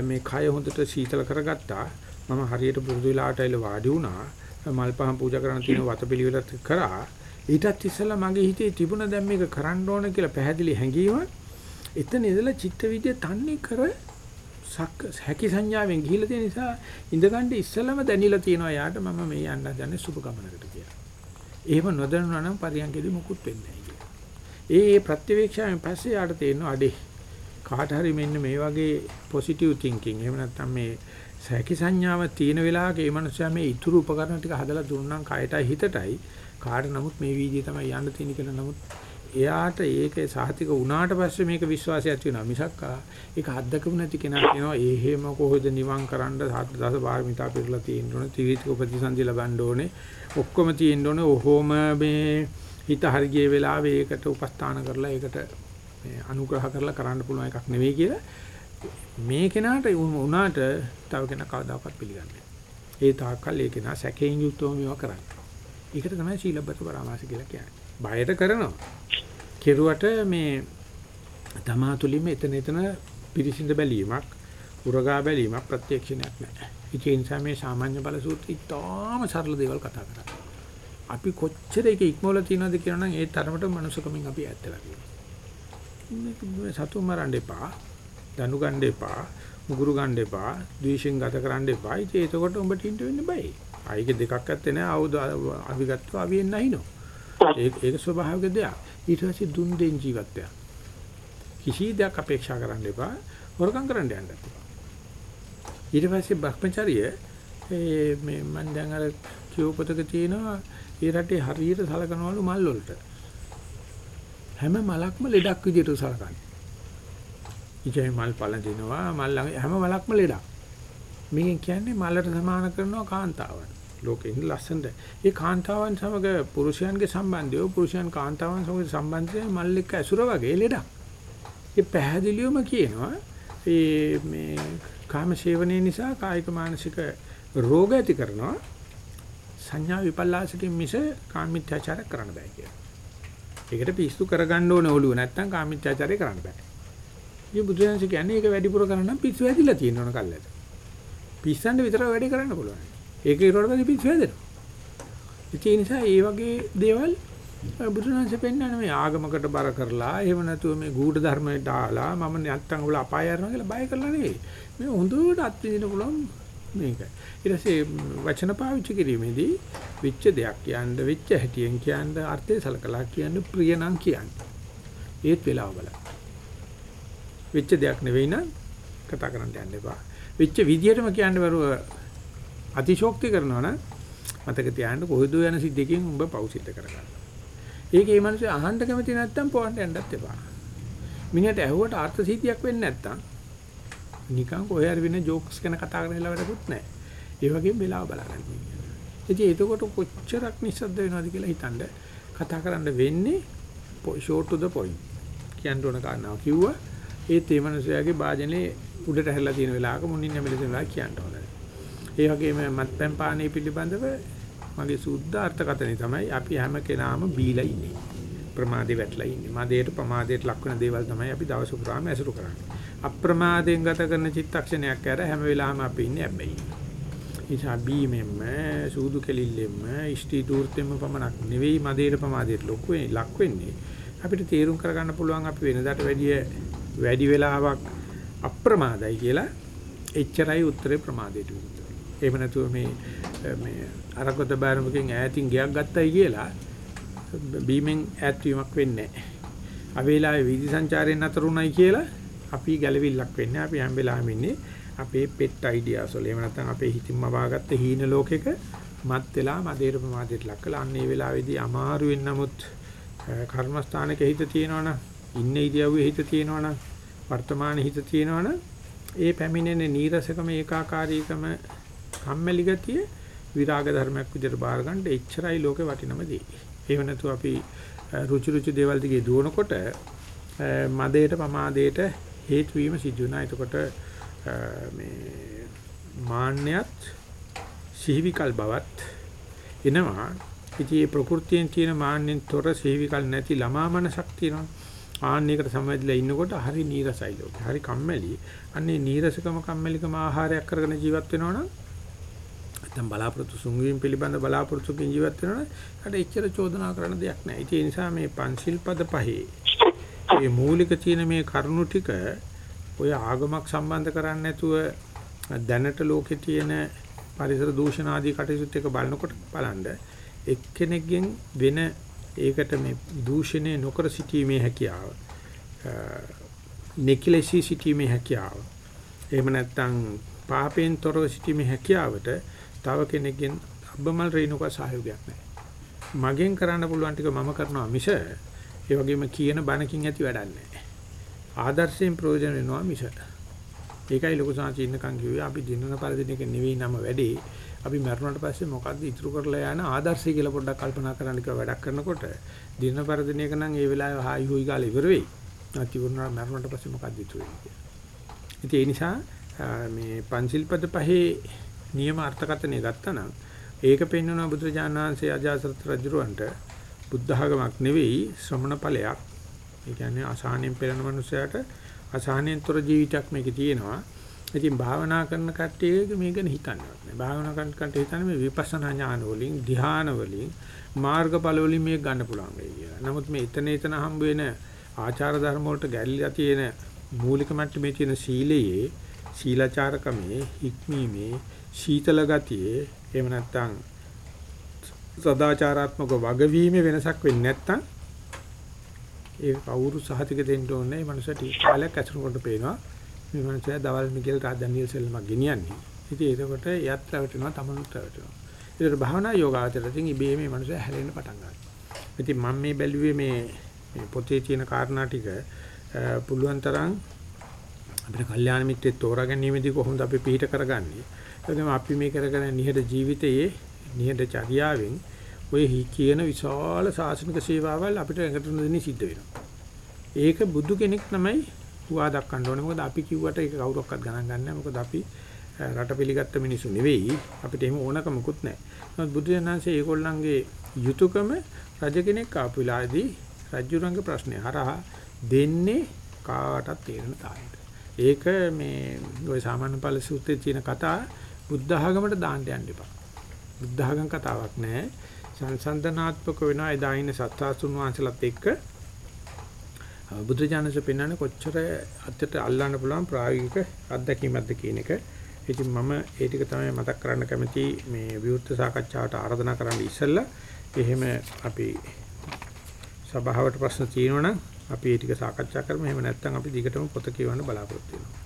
මේ කය හොඳට සීතල කරගත්තා. මම හරියට පුරුදු වෙලාවට ඇවිල්ලා වාඩි වුණා. මල් පහන් පූජා කරන්න තියෙන වතපිලිවෙලත් කරා. ඊටත් ඉස්සෙල්ලා මගේ හිතේ තිබුණ දැන් මේක කරන්න ඕන කියලා පැහැදිලි හැඟීම එතන ඉඳලා චිත්ත විද්‍ය තන්නේ කර හැකි සංඥාවෙන් ගිහිලා තියෙන නිසා ඉඳගන්න ඉස්සෙල්ලාම දැනිලා තියෙනවා යාට මම මේ යන්න දන්නේ සුබ ගමනකට කියලා. එහෙම නොදන්නා නම් පරියන්කෙදි මුකුත් වෙන්නේ නැහැ ඒ ඒ ප්‍රත්‍යවේක්ෂාවෙන් පස්සේ යාට තේරෙනවා අඩේ කාට හරි මෙන්න මේ වගේ පොසිටිව් තින්කින් එහෙම නැත්නම් මේ සැකි සංඥාව තියෙන වෙලාවක මේ මනුස්සයා මේ ඉතුරු උපකරණ ටික හදලා දුන්නම් කයටයි හිතටයි කාට නමුත් මේ වීදියේ තමයි යන්න තියෙන කියලා නමුත් එයාට ඒක සාහිතික වුණාට පස්සේ මේක විශ්වාසය ඇති වෙනවා මිසක් ඒක අත්දකපු නැති කෙනා කියනවා එහෙම කොහොද නිවන් කරන්න? දස පාරමිතා පිරලා තියෙන්න ඕනේ. ත්‍රිවිධ උපතිසන්දි ලබන්න ඕනේ. ඔක්කොම තියෙන්න ඕනේ. ඔහොම මේ හිත හරියේ වෙලාවේ ඒකට උපස්ථාන කරලා ඒකට මේ අනුග්‍රහ කරලා කරන්න පුළුවන් එකක් නෙවෙයි කියලා මේ කෙනාට වුණාට තව කෙනෙක් කවදාකවත් පිළිගන්නේ ඒ තාක්කල් ඒ කෙනා සැකයෙන් යුක්තව මේවා කරන්නේ. ඒකට තමයි සීලබ්බත පරාමාස කියලා කියන්නේ. බයයට කරනවා. කෙරුවට මේ තමා තුළින්ම එතන එතන පිරිසිඳ බැලීමක්, උරගා බැලීමක් ප්‍රත්‍යක්ෂණයක් නැහැ. ඒ නිසා මේ සාමාන්‍ය බල සූත්‍රය ඉතාම සරල දේවල් කතා කරා. අපි කොච්චර ඒක ඉක්මවල තියනවද කියනවා නම් ඒ තරමට මනුස්සකමින් අපි ඇත්තලා තියෙනවා. සතුන් මරන්න එපා. දනු ගන්න එපා, මුගුරු ගන්න එපා, ද්වේෂෙන් ගත කරන්න එපා. ඉතින් එතකොට උඹට ඉන්න වෙන්න බෑ. ආයික දෙකක් ඇත්තේ නෑ. ආවුද අවිගත්තු අවියෙන් නැහිනෝ. ඒක ඒක ස්වභාවික දෙයක්. ඊට පස්සේ දුන් දෙන් ජීවත් වෙනවා. කිසි දෙයක් අපේක්ෂා කරන්න එපා. හොරකම් කරන්න යන්න එපා. ඊට පස්සේ භ්‍රමචාරිය මේ මම දැන් අර කියෝපතක තියෙනවා ඒ රටේ හරියට සලකනවලු මල් වලට. හැම මලක්ම ලෙඩක් විදියට සලකන්නේ. ඉතින් මල් පළඳිනවා මල් හැම මලක්ම ලෙඩක්. මේකෙන් කියන්නේ මලට සමාන කරනවා කාන්තාවන්. ලෝකේ ඉන්න ලස්සනට. ඒ කාන්තාවන් සමග පුරුෂයන්ගේ සම්බන්ධය පුරුෂයන් කාන්තාවන් සමග සම්බන්ධය මල් එක්ක ඇසුර වගේ ලෙඩක්. ඒ පැහැදිලිවම කියනවා ඒ මේ කාම සේවනයේ නිසා කායික මානසික රෝග ඇති කරනවා. සංඥා විපල්ලාසකින් මිස කාමීත්‍යාචාර කරන්න බෑ කියලා. ඒකට පිස්සු කරගන්න ඕනේ ඔළුව නැත්තම් කාමීත්‍යාචාරය කරන්න බෑ. මේ බුදුරජාණන් කියන්නේ ඒක වැඩිපුර කරන්න නම් පිස්සු ඇදිලා තියෙනවන කල්ලාද. පිස්සන්ට විතර වැඩි කරන්න පුළුවන්. ඒක ඊට පස්සේ පිස්සු ඇදෙනවා. ඒ නිසා ඒ වගේ දේවල් බුදුරජාණන් පෙන්නන්නේ මේ ආගමකට බර කරලා එහෙම නැතුව මේ ගුඪ ධර්මයට දාලා මම නැත්තම් උල අපාය යනවා කියලා බය කරලා නෙවෙයි. මේ හොඳට අත්විඳින්න පුළුවන් මේක. ඊට පස්සේ වචන පාවිච්චි කිරීමේදී විච්ච දෙයක් කියන්න විච්ච හැටියෙන් කියන්න අර්ථය සලකලා කියන්න ප්‍රිය නම් කියන්න. ඒත් වෙලාව බලන්න. වෙච්ච දෙයක් නෙවෙයි නම් කතා කරන්න යන්න එපා. වෙච්ච විදියටම කියන්න බරුව අතිශෝක්ති කරනවා නම් මතක තියාගන්න කොහෙද යන සිද්ධියකින් උඹ පෞසිද්ධ කරගන්න. ඒකේ මේ මිනිස්සු අහන්න කැමති නැත්තම් පොවන්න යන්නත් එපා. මිනිහට ඇහුවට අර්ථ සිද්ධියක් වෙන්නේ නැත්තම් නිකන් කොහේ හරි වෙන ජෝක්ස් ගැන කතා කරන වෙලාව වැඩකුත් නැහැ. ඒ වගේම වෙලාව බලගන්න. ඉතින් එතකොට කොච්චරක් නිස්සද්ද වෙනවද කියලා හිතන්න කතා කරන්න වෙන්නේ short to the point. කියන්න ඕන කාරණාව කිව්වා ඒත් ඒ මනුස්සයාගේ වාදනේ උඩට හැරලා තියෙන වෙලාවක මුණින් නැමෙලෙන වෙලාව කියන්න ඕනේ. ඒ වගේම මත්පැන් පානය පිළිබඳව මගේ සුද්ධ අර්ථකථනය තමයි අපි හැම කෙනාම බීලා ඉන්නේ. ප්‍රමාදේ වැටලා ඉන්නේ. මදේට ප්‍රමාදයට ලක් වෙන දේවල් තමයි අපි දවස පුරාම ඇසුරු කරන්නේ. අප්‍රමාදයෙන් ගත කරන චිත්තක්ෂණයක් ඇර හැම වෙලාවෙම අපි ඉන්නේ හැබැයි. නිසා බීමෙන්ම සූදු කෙලිල්ලෙන්ම ඉෂ්ටි දූර්තෙන්ම පමණක් නෙවෙයි මදේට ප්‍රමාදයට ලොකු වෙන්නේ ලක් වෙන්නේ. අපිට තීරුම් කරගන්න පුළුවන් අපි වෙනදාට වැඩිය වැඩි වෙලාවක් අප්‍රමාදයි කියලා එච්චරයි උත්තරේ ප්‍රමාදයට විරුද්ධ. එහෙම නැතුව මේ මේ අරකොත බාරමකින් ඈතින් ගයක් ගත්තයි කියලා බීමෙන් ඈත් වීමක් වෙන්නේ නැහැ. අවේලාවේ වීදි සංචාරයෙන් නතරුණයි කියලා අපි ගැළවිල්ලක් වෙන්නේ. අපි හැම වෙලාවෙම ඉන්නේ අපේ pet ideas වල. එහෙම නැත්නම් අපේ හිතින්ම වාගත්ත හීන ලෝකෙක මත් වෙලා මදේර ප්‍රමාදයට ලක් කළා. අන්න ඒ වෙලාවේදී අමාරුවෙන් නමුත් කර්මස්ථානක හිත තියෙනවනම් ඉන්න ඉරියව්වේ හිත තියෙනවනම් වර්තමාන හිත තියෙනවනම් ඒ පැමිණෙන නීරසකම ඒකාකාරීකම කම්මැලි ගතිය විරාග ධර්මයක් විදිහට බාර ගන්න එච්චරයි ලෝකේ වටිනම දේ. ඒව නැතු අපි රුචි රුචි දේවල් දිගේ දුවනකොට මදේට පමාදේට හේතු වීම සිදු වෙනවා. එතකොට මේ මාන්නයත් සිහිවිකල් බවත් එනවා. ඉතින් මේ ප්‍රകൃතියෙන් තියෙන මාන්නෙන් තොර සිහිවිකල් නැති ළමා මනසක් තියෙනවා. ආන්නයකට සමවැදලා ඉන්නකොට හරි නීරසයි ලෝකේ. හරි කම්මැලි. අන්නේ නීරසකම කම්මැලිකම ආහාරයක් කරගෙන ජීවත් වෙනවනම් නැත්නම් බලාපොරොත්තු සුන්වීම පිළිබඳ බලාපොරොත්තුකින් ජීවත් වෙනවනම් ඒකට එච්චර චෝදනා කරන්න දෙයක් නැහැ. ඒ නිසා මේ පංචිල් පද පහේ මේ මූලික තියෙන මේ කරුණු ටික ඔය ආගමක් සම්බන්ධ කරන්නේ නැතුව දැනට ලෝකේ තියෙන පරිසර දූෂණ ආදී කටයුතු එක බලනකොට බලන්න එක්කෙනෙක්ගෙන් වෙන ඒකට මේ දූෂණය නොකර සිටීමේ හැකියාව නෙකිලසි සිටීමේ හැකියාව එහෙම නැත්නම් පාපෙන් තොරව සිටීමේ හැකියාවට තව කෙනෙක්ගෙන් අබ්බමල් රේණුක සහයෝගයක් නැහැ මගෙන් කරන්න පුළුවන් ටික මම කරනවා මිස ඒ වගේම කියන බණකින් ඇති වැඩක් නැහැ ආදර්ශයෙන් ප්‍රයෝජන වෙනවා මිස. ඒකයි ලොකු සාචින්නකම් කිව්වේ අපි දිනන පරිදින එක නෙවෙයි නම වැඩේ. අපි මරුණාට පස්සේ මොකද්ද ඉතුරු කරලා යන ආදර්ශය කියලා පොඩ්ඩක් කල්පනා කරන්න කියලා වැඩක් කරනකොට දින පරිදින එක නම් ඒ වෙලාවේ හායි හුයි ගාලා ඉවර වෙයි. නැති වුණා මරුණාට පස්සේ මොකද්ද ඉතුරු වෙන්නේ කියලා. ඒ නිසා මේ පංචිල්පද පහේ නියම අර්ථකථනය ගත්තා නම් ඒක පෙන්වන බුදුරජාණන් වහන්සේ අජාසත් රජුරවන්ට බුද්ධ ආගමක් නෙවෙයි ශ්‍රමණ ඵලයක් ඒ කියන්නේ අසහනෙන් පෙළෙන මනුස්සයාට අසහනෙන් තොර ජීවිතයක් මේකේ තියෙනවා. ඉතින් භාවනා කරන කට්ටිය මේක ගැන හිතන්නවත් නෑ. භාවනා කරන කට්ටිය හිතන්නේ මේ විපස්සනා ඥාන වලින්, ධ්‍යාන වලින්, මාර්ගඵල වලින් මේක ගන්න පුළුවන් වෙයි කියලා. නමුත් මේ එතන එතන හම්බ වෙන ආචාර ධර්ම වලට ගැලිලා තියෙන මූලික මට්ටමේ තියෙන සීලයේ, සීලාචාරකමේ, හික්මීමේ, සීතල ගතියේ, එහෙම නැත්නම් සදාචාරාත්මක වගවීමේ වෙනසක් වෙන්නේ නැත්නම් ඒ කවුරු සහතික දෙන්න ඕනේ මේ මනුස්සයා ටී කාලයක් ඇසුරුකොට පේනවා මේ මනුස්සයා දවල් මිගෙල් රාජ්‍යනියල් සෙල්ලමක් ගෙනියන්නේ. ඉතින් ඒකකොට එයත් රැවටෙනවා තමනුත් රැවටෙනවා ඒකට භාවනා යෝගාවචරයෙන් ඉබේ මේ මනුස්සයා හැලෙන්න පටන් ගන්නවා. ඉතින් මම මේ බැලුවේ මේ මේ පොතේ තියෙන කාරණා ටික පුළුවන් තරම් අපිට කල්යාණ මිත්‍රෙත් තෝරා ගැනීමේදී කොහොමද අපි පිළිහිට කරගන්නේ? ඒකම අපි මේ කරගෙන නිහඬ ජීවිතයේ නිහඬ චර්යාවෙන් ඔය කියන විශාල සාසනික සේවාවල් අපිට ඇඟට දෙන්නේ සිද්ධ වෙනවා. ඒක බුදු කෙනෙක් තමයි හුවා දක්වන්න ඕනේ. මොකද අපි කිව්වට ඒක කවුරක්වත් ගණන් ගන්නෑ. මොකද අපි රට පිළිගත්ත මිනිස්සු නෙවෙයි. අපිට එහෙම ඕනකමකුත් නැහැ. නමුත් බුදු දනන්සේ ඒගොල්ලන්ගේ යුතුයකම රජ කෙනෙක් ආපු වෙලාවේදී රජුරංග ප්‍රශ්නේ හරහා දෙන්නේ කාටත් තේරෙන තාලෙට. ඒක මේ ওই සාමාන්‍ය ඵල සූත්‍රයේ තියෙන කතා බුද්ධ ආගමට දාන්න යන්න එපා. බුද්ධ ආගම් කතාවක් නෑ. සංසන්දනාත්මක වෙනවා එදා ඉන්න සත්‍යාසුන් වහන්සේලාත් එක්ක බුදුජානක පෙන්වන්නේ කොච්චර අත්‍යත අල්ලන්න පුළුවන් ප්‍රායෝගික අත්දැකීමක්ද කියන එක. ඉතින් මම ඒ ටික තමයි මතක් කරන්න කැමති මේ විවෘත සාකච්ඡාවට ආරාධනා කරන්න ඉස්සෙල්ලා එහෙම අපි සභාවට ප්‍රශ්න තියෙනවනම් අපි ඒ ටික සාකච්ඡා කරමු. එහෙම නැත්නම් අපි දිගටම පොත කියවන්න බලාපොරොත්තු වෙනවා.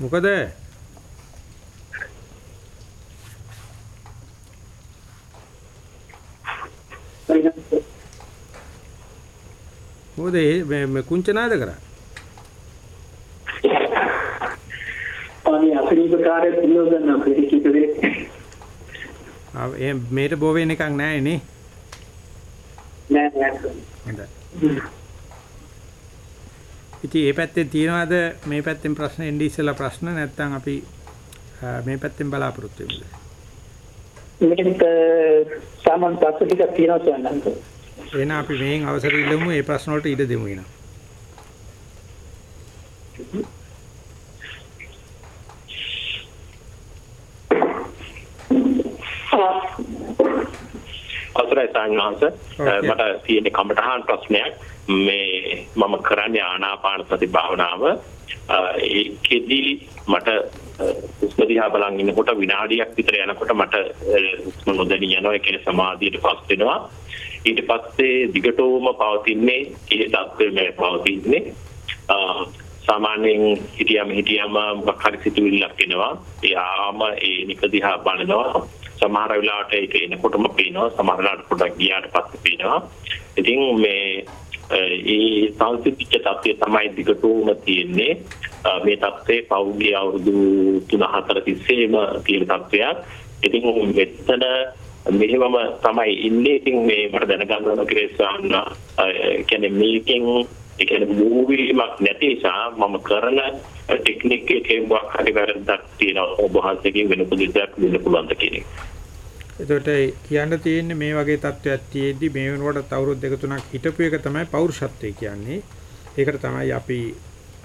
මොකද මොකද මේ කුංචනාද කරා? අනේ අපරිපකාරයේ පිළිවෙලන අපිට කිව්වේ ආ මේට බෝ වෙන එකක් නැහැ නේ. නෑ නෑ. හොඳයි. ඉතින් මේ පැත්තේ තියනවාද මේ පැත්තෙන් ප්‍රශ්න එන්නේ ඉස්සෙල්ලා ප්‍රශ්න නැත්නම් අපි මේ පැත්තෙන් බලාපොරොත්තු වෙමුද? මේකට සාමාන්‍ය ප්‍රශ්න ටිකක් තියෙනවා සයන්න්ත. එහෙනම් අපි මෙහෙන් අවසර ඉල්ලමු මේ ප්‍රශ්න වලට ඉඩ දෙමු එහෙනම්. අවසරයි සාංශ මට තියෙන කමටහන් ප්‍රශ්නයක්. මේ මම කරන්නේ ආනාපාන සති භාවනාව. ඒකෙදි මට අ, හුස්ම දිහා බලන් ඉන්නකොට විනාඩියක් විතර යනකොට මට අ, හුස්ම නොදැනී යනවා. ඒ කියන්නේ සමාධියට පස් වෙනවා. ඊට පස්සේ දිගටම පවතින්නේ ඒ தත්ත්වෙම පවතින්නේ. අ, සාමාන්‍යයෙන් හිටියම හිටියම මොකක් හරි සිතුවිල්ලක් එනවා. ඒ ආම ඒ නික දිහා බලනවා. සමහර වෙලාවට ඒක එනකොටම පේනවා. සමහර වෙලාවට පොඩ්ඩක් ගියාට පස්සේ පේනවා. ඉතින් මේ අ, ඒ සංසිද්ධිච්ච තත්ත්වය තමයි දිගටම තියෙන්නේ. අ, මේ තත්ත්වයේ පෞද්ගලික අවුරුදු 3-4 තිස්සේම තියෙන තත්ත්වයක්. ඉතින් මෙතන මෙහෙමම තමයි ඉන්නේ. ඉතින් මේ මට දැනගන්න ඕන කිරේසාන්න කියන්නේ මේකෙන් ඒ කියන්නේ මූවීමක් නැති නිසා මම කරන ටෙක්නික් එකේ මොකක් හරි වැරද්දක් තියෙනවා. ඔබ වහන්සේගෙන් වෙන උපදෙසක් දෙන්න පුළුවන්ද කියන එක. එතකොට කියන්න තියෙන්නේ මේ වගේ තත්ත්වයක් තියෙද්දි මේ වෙනකොට අවුරුදු දෙක තුනක් හිටපු එක තමයි පෞරුෂත්වය කියන්නේ. ඒකට තමයි අපි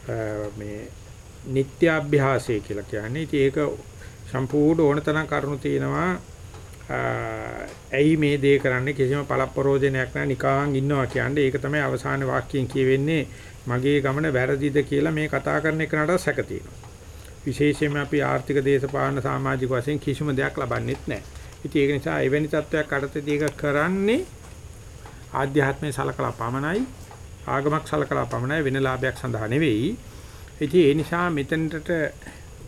අ, මේ නිත්‍ය අභ්‍යාසය කියලා කියන්නේ. ඉතින් ඒක සම්පූර්ණ ඕන තරම් කරුණු තියෙනවා. අ, ඇයි මේ දේ කරන්නේ කිසිම පළප්‍රෝජනයක් නැහැ නිකාන් ඉන්නවා කියන්නේ. ඒක තමයි අවසාන වාක්‍යයෙන් කියවෙන්නේ මගේ ගමන වැරදිද කියලා මේ කතා කරන එකනට සැක තියෙනවා. විශේෂයෙන්ම අපි ආර්ථික දේශපාලන සමාජික වශයෙන් කිසිම දෙයක් ලබන්නේත් නැහැ. ඉතින් ඒක නිසා එවැනි තත්ත්වයක් අඩතේදී ඒක කරන්නේ ආධ්‍යාත්මයේ සලකලා පමණයි ආගමක් සලකලා පමණයි වෙන ලාභයක් සඳහා නෙවෙයි. ඉතින් ඒ නිසා මෙතනට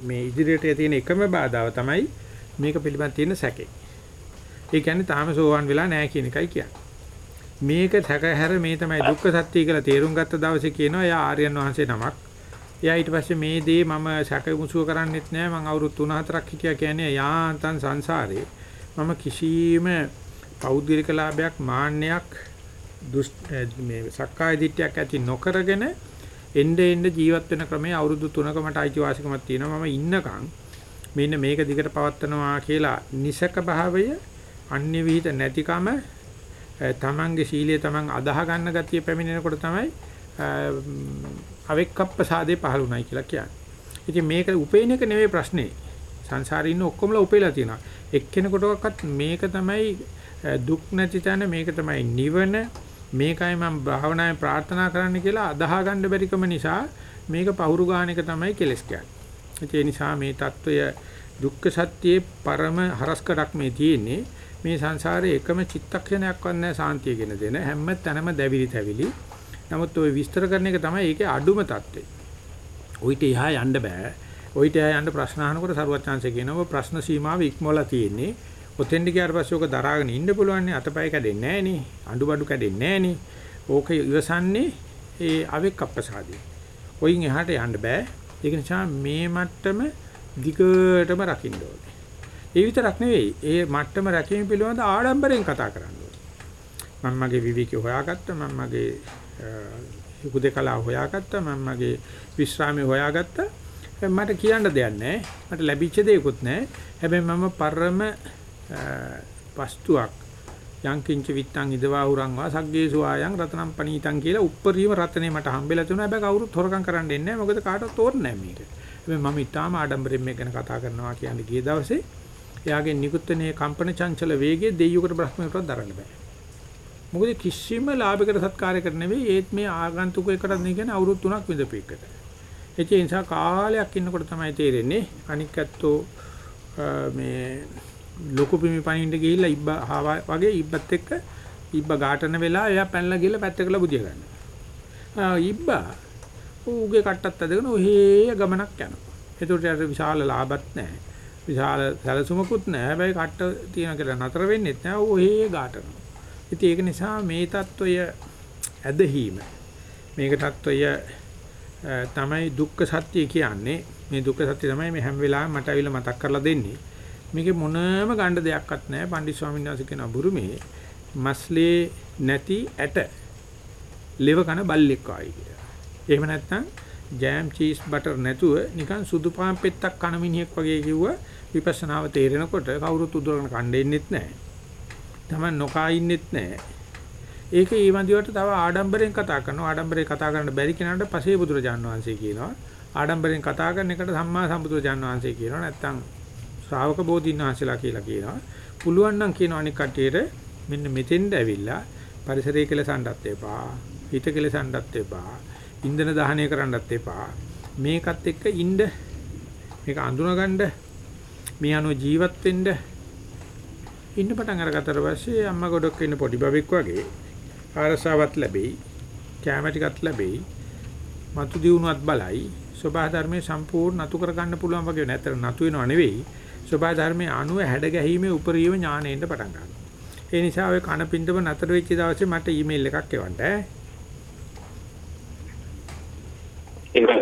මේ ඉදිරියට තියෙන එකම බාධාව තමයි මේක පිළිබඳ තියෙන සැකේ. ඒ කියන්නේ තාම සෝවන් වෙලා නැහැ කියන එකයි කියන්නේ. මේක සැකහැර මේ තමයි දුක්ඛ සත්‍ය කියලා තේරුම් ගත්ත දවසේ කියනවා එයා ආර්යයන් වහන්සේ නමක්. එයා ඊට පස්සේ මේ දේ මම සැකමුසුව කරන්නෙත් නෑ මම අවුරුදු 3-4ක් හිටියා කියන්නේ යාන්තම් සංසාරේ මම කිසිම පෞද්ගලික ලාභයක් මාන්නයක් දුස් මේ සක්කාය දිට්ඨියක් ඇති නොකරගෙන එnde end ජීවත් වෙන ක්‍රමයේ අවුරුදු 3ක මට අයිතිවාසිකමක් තියෙනවා මම ඉන්නකම් මෙන්න මේක දිගට පවත්නවා කියලා නිසක භාවය අන්‍ය විහිිත නැතිකම eh, තමන්ගේ සීලය තමන් අදාහ ගන්න ගතිය පැමිණෙනකොට තමයි අවෙක්කප්පසාදේ පහළුණයි කියලා කියන්නේ. ඉතින් මේක උපේන එක නෙවෙයි ප්‍රශ්නේ. සංසාරේ ඉන්න ඔක්කොමලා උපේලා තියෙනවා. එක්කෙනෙකුටවත් මේක තමයි දුක් නැති තැන මේක තමයි නිවන මේකයි මම භාවනාවේ ප්‍රාර්ථනා කරන්න කියලා අදාහ ගන්න බැරිකම නිසා මේක පහුරු ගන්න එක තමයි කෙලස් කියන්නේ. ඒ නිසා මේ தত্ত্বය දුක්ඛ සත්‍යයේ පරම හරස්කඩක් මේ තියෙන්නේ. මේ සංසාරේ එකම චිත්තක්ෂණයක්වත් නැහැ සාන්තිය ගෙන දෙන හැම තැනම දැවිලි තැවිලි. නමුත් ওই විස්තර කරන එක තමයි ඒකේ අඩුම தත්ත්වය. උවිත එහා යන්න බෑ. ඔయిత එහා යන්න ප්‍රශ්න අහනකොට සරුවත් chance කියනවා ප්‍රශ්න සීමාව ඉක්මවලා තියෙන්නේ. ඔතෙන්ට ගියාට පස්සේ ඕක දරාගෙන ඉන්න පුළුවන් නේ අතපය කැඩෙන්නේ නැහැ නේ. අඬු කැඩෙන්නේ නැහැ නේ. ඕක ඉවසන්නේ ඒ අවෙක්කප්පසාදී. ඔයින් එහාට යන්න බෑ. ඒක නිසා මේ මට්ටම දිගටම රකින්න ඕනේ. ඒ විතරක් නෙවෙයි. ඒ මට්ටම රැකීම පිළිබඳ ආඩම්බරෙන් කතා කරන්න ඕනේ. මම මගේ විවිකේ හොයාගත්තා. මම මගේ හුදේකලා හොයාගත්තා. මම මගේ විශ්‍රාමයේ හොයාගත්තා. මට කියන්න දෙයක් නැහැ. මට ලැබිච්ච දෙයක්වත් නැහැ. හැබැයි මම පරම වස්තුවක් යංකින්ච විත්තං ඉදවා උරංවා සග්ගේසු ආයන් රතනම් පනීතං කියලා උප්පරීම රතනේ මට හම්බෙලා තුනා හැබැයි කවුරුත් හොරකම් කරන්න එන්නේ නැහැ මොකද කාටවත් ඕනේ නැහැ මේක. හැබැයි මම ඊටාම ආඩම්බරෙන් මේක ගැන කතා කරනවා කියන්නේ ගිය දවසේ එයාගේ නිකුත්නේ කම්පන චංචල වේගයේ දෙයියකට බ්‍රහ්මයකට දරන්න බෑ. මොකද කිසිම ලාභයකට සත්කාරයකට නෙවෙයි ඒත් මේ ආගන්තුක එකටත් නේ කියන්නේ අවුරුදු 3ක් විඳපු එකට. ඒ නිසා කාලයක් ඉන්නකොට තමයි තේරෙන්නේ අනික් ඇත්තෝ මේ ලොකු පිමි පණින්න ගිහිල්ලා ඉබ්බා වගේ ඉබ්බත් එක්ක ඉබ්බා ඝාටන වෙලා එයා පැනලා ගිහලා පැත්තකලා බුදිය ගන්න. ඉබ්බා ඌගේ කට්ටත් අදගෙන ඔහේ ගමනක් යනවා. ඒතකොට යාට විශාල ලාභත් නැහැ. විශාල සැලසුමකුත් නැහැ. හැබැයි කට්ට තියන කියලා නතර වෙන්නෙත් නැහැ. ඔහේ ඝාටනවා. ඉතින් ඒක නිසා මේ தত্ত্বය ඇදහිීම මේක தত্ত্বය තමයි දුක්ඛ සත්‍ය කියන්නේ. මේ දුක්ඛ සත්‍ය තමයි මේ හැම වෙලාවෙම මට අවිල මතක් කරලා දෙන්නේ. මේකේ මොනම ගණ්ඩ දෙයක්වත් නැහැ. පණ්ඩිත ස්වාමීන් වහන්සේ කියන බුරුමේ මස්ලේ නැති ඇට ලෙව කන බල්ලෙක් වයි කියලා. එහෙම නැත්නම් ජෑම් චීස් බටර් නැතුව නිකන් සුදු පාන් පෙත්තක් කන මිනිහෙක් වගේ කිව්ව විපස්සනාව තේරෙනකොට කවුරුත් උදවන කණ්ඩෙන්නෙත් නැහැ. තමන් නොකා ඉන්නෙත් නැහැ. ඒක ඒ වන්දිවට තව ආඩම්බරෙන් කතා කරනවා. ආඩම්බරේ කතා කරන්න බැරි කෙනාට පසේ බුදුරජාන් වහන්සේ කියනවා. ආඩම්බරෙන් කතා කරන එකට සම්මා සම්බුදුරජාන් වහන්සේ කියනවා. නැත්තම් ශ්‍රාවක බෝධින්නාංශලා කියලා කියනවා. පුළුවන් නම් කියන අනික් කටියට මෙන්න මෙතෙන්ද ඇවිල්ලා පරිසරය කෙලසන්නත් එපා. හිත කෙලසන්නත් එපා. ඉන්ධන දහනය කරන්නත් එපා. මේකත් එක්ක ඉන්න මේක අඳුනගන්න මේ අනුව ජීවත් වෙන්න ඉන්න පටන් අරගත්තට පස්සේ අම්මා ගොඩක් ඉන්න පොඩි බබෙක් වගේ ආරසාවක් ලැබෙයි කැම ටිකක් ලැබෙයි මතු දියුණුවත් බලයි. සබහා ධර්මයේ සම්පූර්ණ නතු කර ගන්න පුළුවන් වගේ නැතර නතු වෙනව නෙවෙයි. සබහා ධර්මයේ අණුව හැඩ ගැහිීමේ උපරිම ඥාණයෙන් පටන් ගන්නවා. ඒ නිසා ඔය කන පින්ඩම නතර වෙච්ච දවසේ මට ඊමේල් එකක් එවන්න ඈ. ඒකයි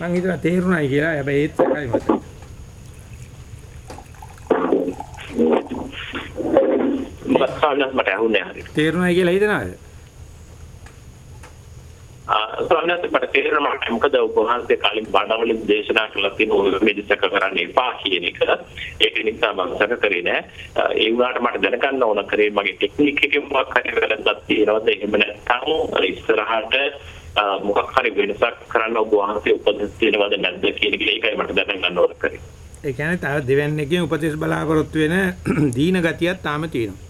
මං හිතලා තේරුණායි කියලා. හැබැයි ඒත් එකයි මට මස්සාවනස් මට ඇහුන්නේ හරියට. තේරුණායි කියලා හිතනවාද ආ ස්වාමීන් මට තේරෙනවා මොකද ඔබ වහන්සේ කලින් බණවලින් දේශනා කළා තියෙන ඔය මෙදිසක කරන්න එපා කියන එක. ඒක නිසා මම සැක කරේ නෑ. ඒ වුණාට මට දැනගන්න ඕන කරේ මගේ ටෙක්නික් එකේ මොකක් හරි වැරද්දක් තියෙනවද එහෙම නැත්නම් ඉස්සරහට මොකක් හරි වෙනසක් කරන්න ඔබ වහන්සේ උපදෙස් දෙනවද නැද්ද කියන එක ඒකයි මට දැනගන්න ඕන කරේ. ඒ කියන්නේ තව දෙවන්නේකින් උපදේශ බලාපොරොත්තු වෙන දීන ගතියක් තාම තියෙනවා.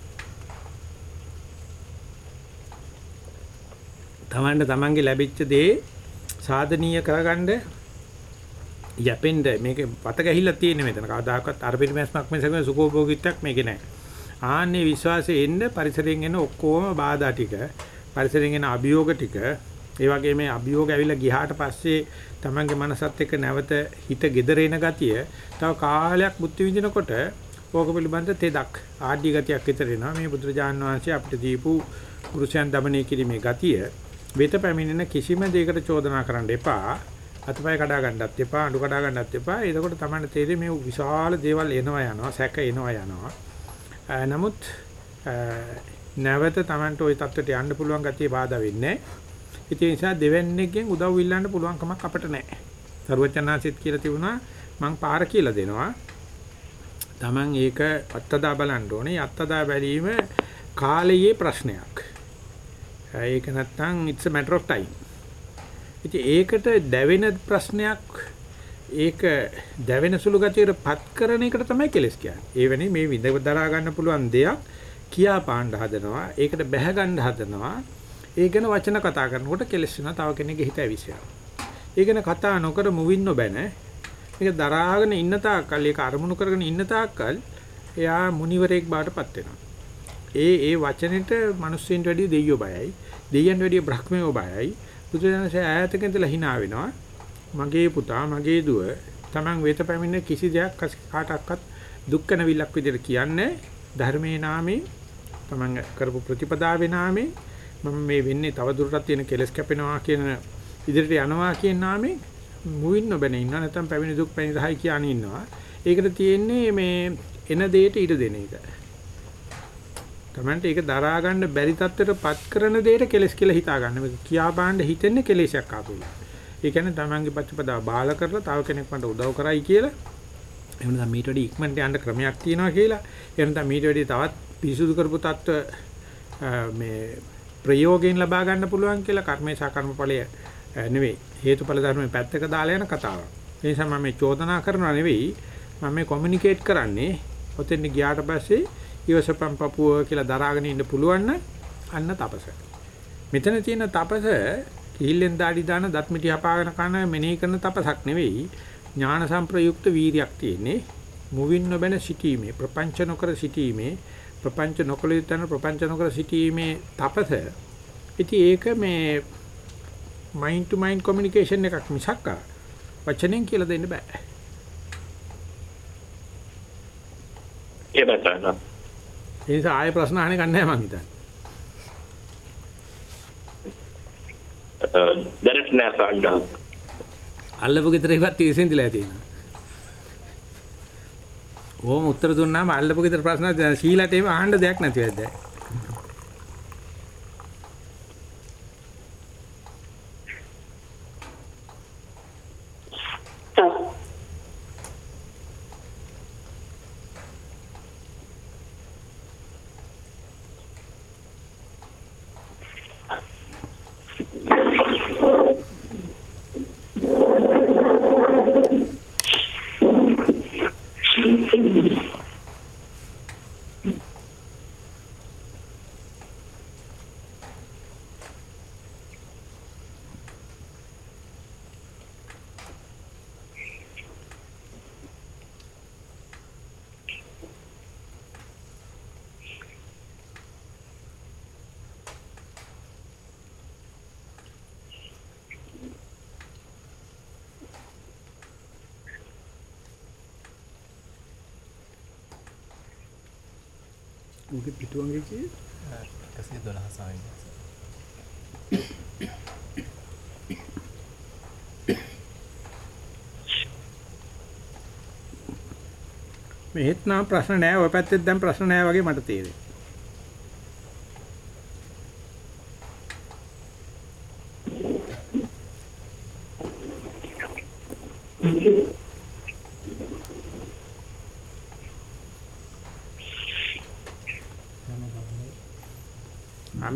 තමන්ට තමන්ගේ ලැබිච්ච දේ සාධනීය කරගන්න යැපෙන්න. මේක පත ගැහිලා තියෙන මෙතන. කවදාකවත් අර පිළිමැස්මක් මිසක සුඛෝභෝගීත්වයක් මේකේ නැහැ. ආන්නේ විශ්වාසයේ එන්න පරිසරයෙන් එන ඔක්කොම බාධා ටික පරිසරයෙන් එන අභියෝග ටික. ඒ වගේ මේ අභියෝග ඇවිල්ලා ගියාට පස්සේ තමන්ගේ මනසත් එක්ක නැවත හිත gedere එන ගතිය තව කාලයක් බුද්ධ විඳිනකොට ඕක පිළිබඳ තෙදක් ආඩ්‍ය ගතියක් විතර එනවා. මේ බුදුරජාන් වහන්සේ අපිට දීපු කුරුසයන් দমনය කිරීමේ ගතිය වෙත පැමිණෙන කිසිම දෙයකට චෝදනා කරන්න එපා. අතපය කඩා ගන්නත් එපා, අඬු කඩා ගන්නත් එපා. එතකොට තමයි තේරෙන්නේ මේ විශාල දේවල් එනවා යනවා, සැක එනවා යනවා. නමුත් නැවත Tamanට ওই தත්ත්වයට යන්න පුළුවන් ගතිය බාධා වෙන්නේ නැහැ. ඒ නිසා දෙවන්නේකින් උදව් ඉල්ලන්න පුළුවන් කමක් අපිට නැහැ. සරුවචනාසිට කියලා තිබුණා මං පාර කියලා දෙනවා. Taman ඒක අත්තදා බලන්න ඕනේ. අත්තදා බැලීම කාලයේ ප්‍රශ්නයක්. ඒක නැත්තම් it's a matter of time. ඉතින් ඒකට දැවෙන ප්‍රශ්නයක් ඒක දැවෙන සුළු ගතියට පත් කරන එකට තමයි කෙලස් කියන්නේ. ඒ වෙන්නේ මේ විඳ දරා ගන්න පුළුවන් දෙයක් කියා පාණ්ඩ හදනවා. ඒකට බැහැ ගන්න හදනවා. ඒ ගැන වචන කතා කරනකොට කෙලස් වෙනවා. තව කෙනෙක්ගේ හිත ඇවිස්සෙනවා. ඒ ගැන කතා නොකර මුවින් නොබැන මේක දරාගෙන ඉන්න තාක්කල් ඒක අරමුණු කරගෙන ඉන්න තාක්කල් එයා මුනිවරයෙක් බාටපත් වෙනවා. ඒ ඒ වචනෙට මිනිස්සුන්ට වැඩිය දෙයියෝ බයයි. දෙයියන්ට වැඩිය බ්‍රහ්මයෝ බයයි. බුදුරජාණන්සේ ඈතක ඉඳලා hina වෙනවා. මගේ පුතා මගේ දුව Taman වෙත පැමිණෙන කිසි දෙයක් කාටවත් දුක්ඛ නැවිලක් විදිහට කියන්නේ ධර්මයේ නාමේ Taman කරපු ප්‍රතිපදාවේ නාමේ මම මේ වෙන්නේ තව දුරටත් තියෙන කෙලස් කැපෙනවා කියන ඉදිරියට යනවා කියන නාමේ මුවින් නොබැන ඉන්නවා නැත්නම් පැමිණි දුක් පැමිණි රහයි කියන ඉන්නවා. ඒකට තියෙන්නේ මේ එන දෙයට ඉඩ දෙන එක. තමන්ට ඒක දරා ගන්න බැරි තත්ත්වයටපත් කරන දෙයට කෙලස් කියලා හිතා ගන්න. මේක කියා බාන්න හිතෙන්නේ කෙලෙසයක් ආපුලා. ඒ කියන්නේ තමන්ගේ ප්‍රතිපදාව බාල කරලා තව කෙනෙක් මට උදව් කරයි කියලා. එහෙම නැත්නම් මීට වැඩි ඉක්මනට යන්න ක්‍රමයක් තියෙනවා කියලා. එහෙම නැත්නම් මීට වැඩි තවත් පිරිසුදු කරපු තත්ත්ව මේ ප්‍රයෝගයෙන් ලබා ගන්න පුළුවන් කියලා කර්මේශා කර්මඵලය නෙවෙයි හේතුඵල ධර්මයේ පැත්තක දාලා යන කතාවක්. ඒ නිසා මම මේ චෝදනා කරනවා නෙවෙයි මම මේ කොමියුනිකේට් කරන්නේ ඔතෙන් ගියාට පස්සේ ඊවසපම් පපුව කියලා දරාගෙන ඉන්න පුළුවන් අන්න තපස. මෙතන තියෙන තපස කිහිල්ලෙන් දාඩි දාන දත් මිටි හපාගෙන කන මෙනෙහි කරන තපසක් නෙවෙයි ඥාන සංප්‍රයුක්ත වීරියක් තියෙන්නේ. මුවින් නොබැන සිටීමේ ප්‍රපංච නොකර සිටීමේ ප්‍රපංච නොකළ යුතුන ප්‍රපංච නොකර සිටීමේ තපස. ඉතින් ඒක මේ මයින්ඩ් ටු මයින්ඩ් කොමියුනිකේෂන් එකක් මිසක් වචනෙන් කියලා දෙන්න බෑ. ඒ බතන. ඒ නිසා ආයෙ ප්‍රශ්න අහන්නේ නැහැ මං හිතන්නේ. දැනට නෑ සාංගා. අල්ලපු ගෙදර ඉවත් තීසෙන්දිලා තියෙනවා. ඕම උත්තර දුන්නාම අල්ලපු ගෙදර ප්‍රශ්න සීලට එහෙම අහන්න දෙයක් නැති වෙද්ද. උගේ පිටුවන්ගේ කියේ 112 සාවින්ද මෙහෙත් නම් ප්‍රශ්න නෑ ඔය පැත්තෙත් දැන් ප්‍රශ්න නෑ වගේ මට තේරෙනවා.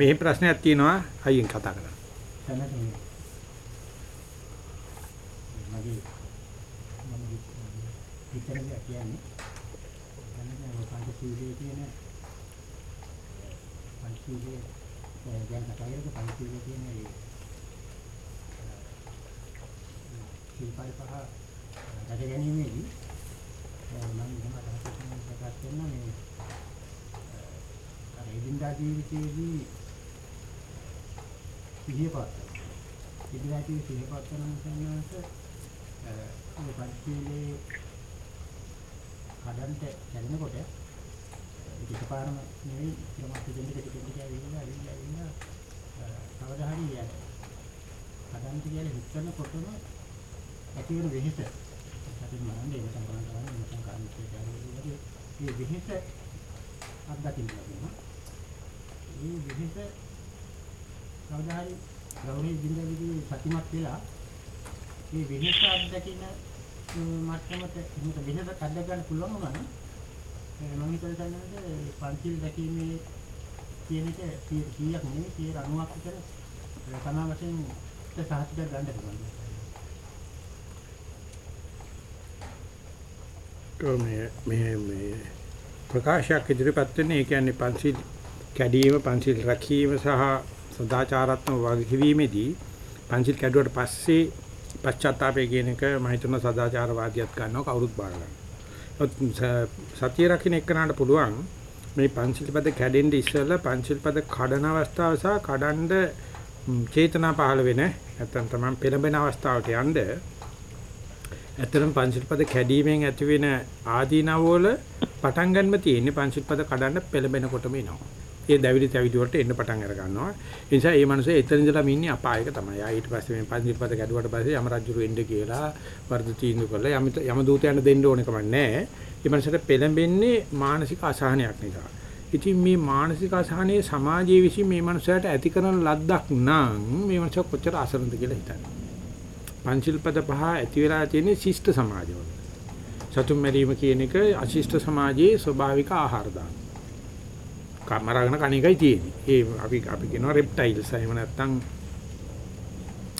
ආ මෙහි ප්‍රශ්නයක් තියෙනවා අයියෙන් කතා කරන්න. තැනක මේ මගේ මම විතරද කියන්නේ දැන් පංචශීලයේ තියෙන පංචශීලයේ දැන් කතා කරලා පංචශීලයේ තියෙන ඒ සිල්පල් පහ රැක ගැනීමේදී මම එහෙම අදහසක් ප්‍රකාශ කරනවා මේ අර එදිනදා ජීවිතයේදී සිහිය පවත්වන. එදිනදා ජීවිතයේ සිහිය පවත්වන සම්මාස ඒ පරිශීලයේ කඩන්ට දැනෙනකොට ඒක එකපාරම නෙවෙයි ක්‍රමයක් දෙන්න ටික ටික ඇවිල්ලා ඇවිල්ලා ඇවිල්ලා කවදා හරි යන කඩන්ට කියලා හිතනකොටම ඇති වෙන වෙහෙස. අපි මරන්නේ ඒක තමයි කරන්නේ මොකක්ද කරන්නේ ඒ වෙහෙස අත්දකින්න ලැබෙනවා. ඒ වෙහෙස කවදා හරි ගෞරවයෙන් ජීඳවිදී සතිමත් වෙලා මේ වෙහෙස අත්දකින්න මට්ටමට මේක වෙහෙස අත්දක ගන්න පුළුවන් වුණා නම් මම හිතන තැනදී පන්සිල් දැකීමේ කියන එක 100ක් නෙවෙයි 90ක් විතර තමා වශයෙන් සාහිත්‍ය ගන්න පුළුවන්. මේ මේ මේ ප්‍රකාශයක් ඉදිරිපත් වෙන්නේ ඒ කියන්නේ පංචිල් කැඩීම පංචිල් රැකීම සහ සදාචාරාත්මක වගකීමේදී පංචිල් කැඩුවට පස්සේ පශ්චාත්තාපය කියන එක මම හිතන සදාචාරවාදියත් ගන්නවා කවුරුත් බාර ගන්නවා. සතිය රකින්න එක්කනට පුළුවන් මේ පංචිල් පද කැඩෙන්න ඉස්සෙල්ලා පංචිල් පද කඩන අවස්ථාව සහ කඩන්න චේතනා පහළ වෙන නැත්නම් තමයි පෙළඹෙන අවස්ථාවට යන්නේ ඇත්තටම පංචිල්පද කැඩීමෙන් ඇතිවෙන ආදීනව වල පටන් ගන්නම තියෙන්නේ පංචිල්පද කඩන්න පෙළඹෙනකොටම එනවා. ඒ දැවිලි තැවිලි වලට එන්න පටන් අර ගන්නවා. ඒ නිසා මේ මිනිස්සු එතන ඉඳලා ඉන්නේ අපායක තමයි. ආ ඊට පස්සේ මේ පංචිල්පද කැඩුවට පස්සේ යම රජුරු එන්න කියලා වර්ධ තීන්දුව කළා. යම යම දූතයන්ට දෙන්න ඕන කම නැහැ. මේ මිනිස්සුන්ට පෙළඹෙන්නේ මානසික අසහනයක් නිසා. ඉතින් මේ මානසික අසහනයේ සමාජයේ විසින් මේ මනුස්සයාට ඇති කරන ලද්දක් නම් මේ මනුස්සයා කොච්චර අසරණද කියලා හිතන්නේ. පංචිල්පද පහ ඇති වෙලා තියෙන්නේ ශිෂ්ට සමාජවල. සතුම් මැරීම කියන එක අශිෂ්ට සමාජයේ ස්වභාවික ආහාර දාන. කමරගෙන කණේකයි තියෙන්නේ. ඒ අපි අපි කියනවා රෙප්ටයිල්ස් එහෙම නැත්නම්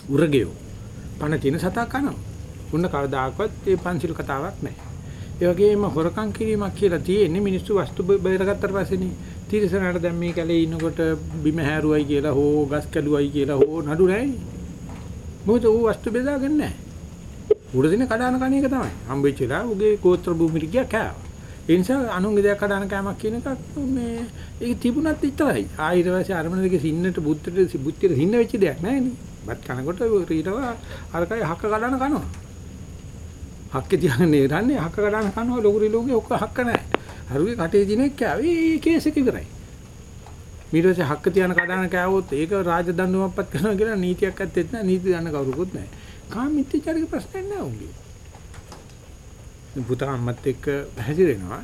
උරගයෝ. පණ තියෙන සතා කනවා. උන්න කවදාකවත් ඒ පංචිල් කතාවක් නැහැ. ඒ වගේම හොරකම් කිරීමක් කියලා තියෙන්නේ මිනිස්සු වස්තු බේරගත්තට පස්සේනේ. තිරසනට දැන් මේ කැලේ ඉන්නකොට බිම හැරුවයි කියලා හෝ ගස් කැලුවයි කියලා හෝ නඩු නැහැනේ. මොකද ඌ වස්තු බෙදාගන්නේ නැහැ. උඩ දින කඩන කණ එක තමයි. හම්බෙච්චලා උගේ ගෝත්‍ර භූමිට ගියා කෑවා. ඒ නිසා අනුන්ගේ දෙයක් කඩන කෑමක් කියන එකක් මේ ඒක තිබුණත් විතරයි. ආයෙත් ඊට අරමුණ දෙකේ සින්නට බුද්ධට බුද්ධියට සින්න වෙච්ච දෙයක් නැහැ නේ. බත් කනකොට ඊටව අරකයි හක්ක කඩන කනවා. හක්කේ තියන්නේ ඉරන්නේ හක්ක කඩන කනවා ලොකුරි ලෝකේ ඔක්ක හක්ක නැහැ. හරුවේ කටේ දිනෙක් කෑවේ ඒ කේස් එක ඉවරයි. ඊට පස්සේ හක්ක තියන කඩන කෑවොත් ඒක රාජදඬුවම්පත් කරනවා කියලා නීතියක් ඇත්තෙත් නැහැ. නීති දන්න කවුරුකුත් නැහැ. කාමීත්‍යචාරික ප්‍රශ්නයක් නැහැ උන්ගේ. පුතා අම්මත් එක්ක හැසිරෙනවා.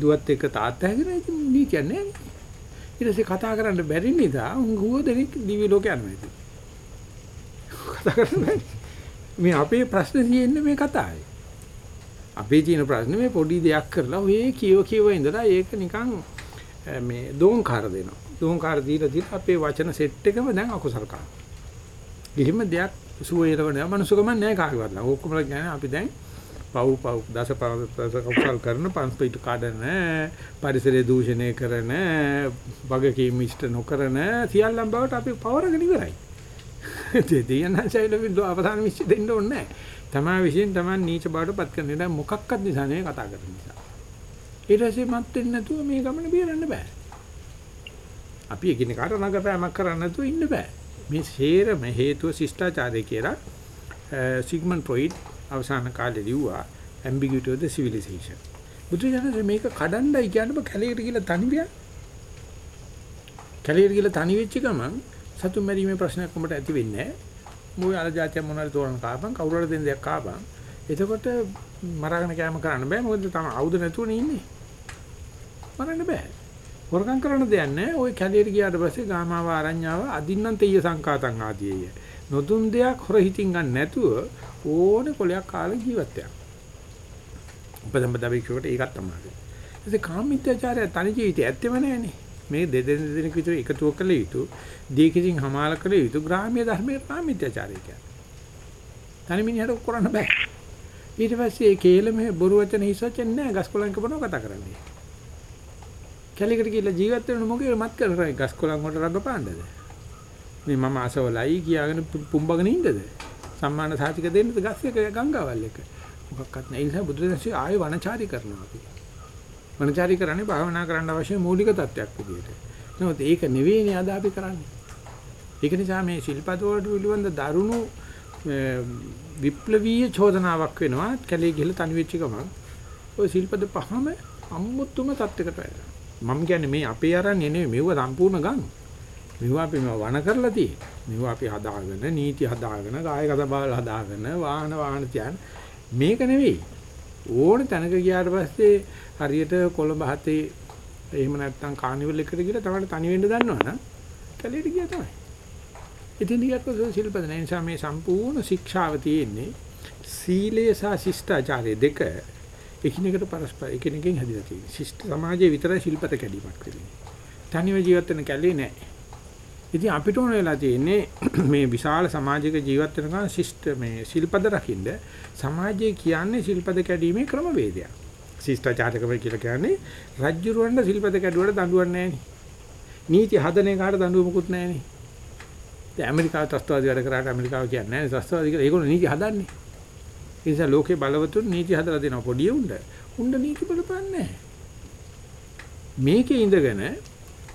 දුවත් එක්ක තාත්තා හැසිරෙනවා. ඉතින් නීතියක් නැහැ. ඊට පස්සේ කතා කරන්න බැරි නිසා උන් ගුවදෙනෙක් දිවි ලෝක යනවා ඉතින්. කතා කරන්නේ මේ අපේ ප්‍රශ්නේ තියෙන්නේ මේ කතාවේ. අපේ තියෙන ප්‍රශ්නේ මේ පොඩි දෙයක් කරලා ඔය කියව කියව ඉඳලා ඒක නිකන් මේ දෝංකාර දෙනවා. දෝංකාර දීලා දීලා අපේ වචන සෙට් එකම දැන් අකුසල කරනවා. කිසිම දෙයක් සුවේරව නෑ මනුස්සකම නෑ කාගේවත්. ඔක්කොම කියන්නේ අපි දැන් පව් පව් දස දස කවුසල් කරන පන්ස්පීට කඩන පරිසරය දූෂණය කරන වගකීම් ඉෂ්ට නොකරන සියල්ලන් බවට අපි පවරගෙන ඉවරයි. දෙයයන්සයිල විදු අවධාන විශ්ච දෙන්න ඕනේ තමා විසින් තමන් නීච බවට පත් කරන දැන් මොකක්වත් නිසා නෙවෙයි කතා කරන නිසා. ඊට පස්සේ මත් වෙන්නේ නැතුව මේ ගමන බේරන්න බෑ. අපි එකිනෙකාට නගපෑමක් කරන්න නැතුව ඉන්න බෑ. මේ හේරම හේතුව ශිෂ්ටාචාරය කියලා සිග්මන්ඩ් ෆ්‍රොයිඩ් අවසාන කාලේ ලිව්වා ambiguity of the civilization. බුදුජානක මේක කඩන්නයි කියන්නේ බ කැලේට ගිහලා තනි වෙන. කැලේට ගිහලා තනි වෙච්ච ගමන් සතුන් මැරීමේ ප්‍රශ්නයක් උඹට ඇති වෙන්නේ නැහැ. මොයි අර જાතිය මොනවාරි තෝරන කාපන් කවුරු හරි දෙන්න දෙයක් කාපන්. එතකොට මරාගෙන කෑම කරන්න බෑ මොකද තමයි ආයුධ නැතුවනේ ඉන්නේ. මරන්න බෑ. හොරකම් කරන දෙයක් නැහැ. ওই කැලේට ගියාට පස්සේ ගාමාව ආරඤ්ඤාව අදින්නම් තෙය සංකාතං ආදීය. නොදුන් දෙයක් හොර හිතින් ගන්න නැතුව ඕනේ කොලයක් කාලේ ජීවත් වෙනවා. උපදම්බ දවික්ෂකට ඒකත් තමයි. ඉතින් කාමීත්‍යචාරය තනි ජීවිතය ඇත්තෙම නැහැනේ. මේ දෙදෙන දෙනෙක් විතර එකතුව කළ යුතු දීකින් හමාල කළ යුතු ග්‍රාම්‍ය ධර්මයේ කාමීත්‍යචාරය කියන්නේ. තනි මිනිහට කරන්න බෑ. ඊට පස්සේ ඒ කේලම බොරු වචන හිසොච්චෙන් නෑ ගස්කොලන් කපනවා කතා කරන්නේ. කැලිකට ගිහලා ජීවත් වෙන මොකද මත් කරන්නේ ගස්කොලන් වලට රඟපාන්නද? මේ මම අසවලයි කියාගෙන පුම්බගෙන ඉන්නද? සම්මාන සාතික දෙන්නද ගස් එක ගංගාවල් එක. මොකක්වත් නැහැ. ඒ නිසා බුදුදහමේ ආයෙ වනචාරී කරනවා අපි. වනචාරී කරන්නේ භාවනා කරන්න අවශ්‍ය මූලික තත්ත්වයක් විදියට. නමුත් ඒක නෙවෙයිනේ අද අපි කරන්නේ. ඒක නිසා මේ ශිල්පද වලට පිළිබඳ දරුණු විප්ලවීය චෝදනාවක් වෙනවා කැලේ ගිහලා තනි වෙච්ච ගමන්. ওই ශිල්පද පහම අමුතුම තත්යකට වැටෙනවා. මම කියන්නේ මේ අපේ අරන්නේ නෙවෙයි මෙව සම්පූර්ණ ගන්න. මෙව අපි මෙව වණ කරලා තියෙන්නේ. මෙව අපි හදාගෙන නීති හදාගෙන කායගත බල හදාගෙන වාහන වාහන තියන මේක නෙවෙයි. ඕන තැනක ගියාට පස්සේ හරියට කොළඹ හතේ එහෙම නැත්නම් කානිවල් එකට ගිහලා තමයි තනි වෙන්න දන්නවනම් කැලේට ගියා තමයි. ඉතින් ඊට ශිල්පද නිසා මේ සම්පූර්ණ ශික්ෂාව තියෙන්නේ සීලය සහ ශිෂ්ටාචාරය දෙක එකිනෙකට පරස්පර එකිනෙකින් හැදිලා තියෙනවා. ශිෂ්ට සමාජයේ විතරයි ශිල්පත කැඩීමක් වෙන්නේ. තනිව ජීවත් වෙන කැලේ නෑ. ඉතින් අපිට ඕන වෙලා තියෙන්නේ මේ විශාල සමාජයක ජීවත් වෙනකන් ශිෂ්ට මේ ශිල්පද රකින්න සමාජයේ කියන්නේ ශිල්පද කැඩීමේ ක්‍රමවේදයක්. ශිෂ්ටාචාරකම කියලා කියන්නේ රජ්ජුරුවන්ට ශිල්පද කැඩුවට දඬුවම් නැහැ නීති හදන එකට දඬුවම මුකුත් නැහැ නේ. දැන් ඇමරිකාව ත්‍ස්තවාදී වැඩ කරාට ඇමරිකාව කියන්නේ නැහැ ත්‍ස්තවාදී කියලා. ඒගොල්ලෝ නීති හදන්නේ. ඒ නිසා ලෝකේ බලවතුන් නීති හදලා දෙනවා පොඩි උණ්ඩ. උණ්ඩ නීති බලපන්නේ මේකේ ඉඳගෙන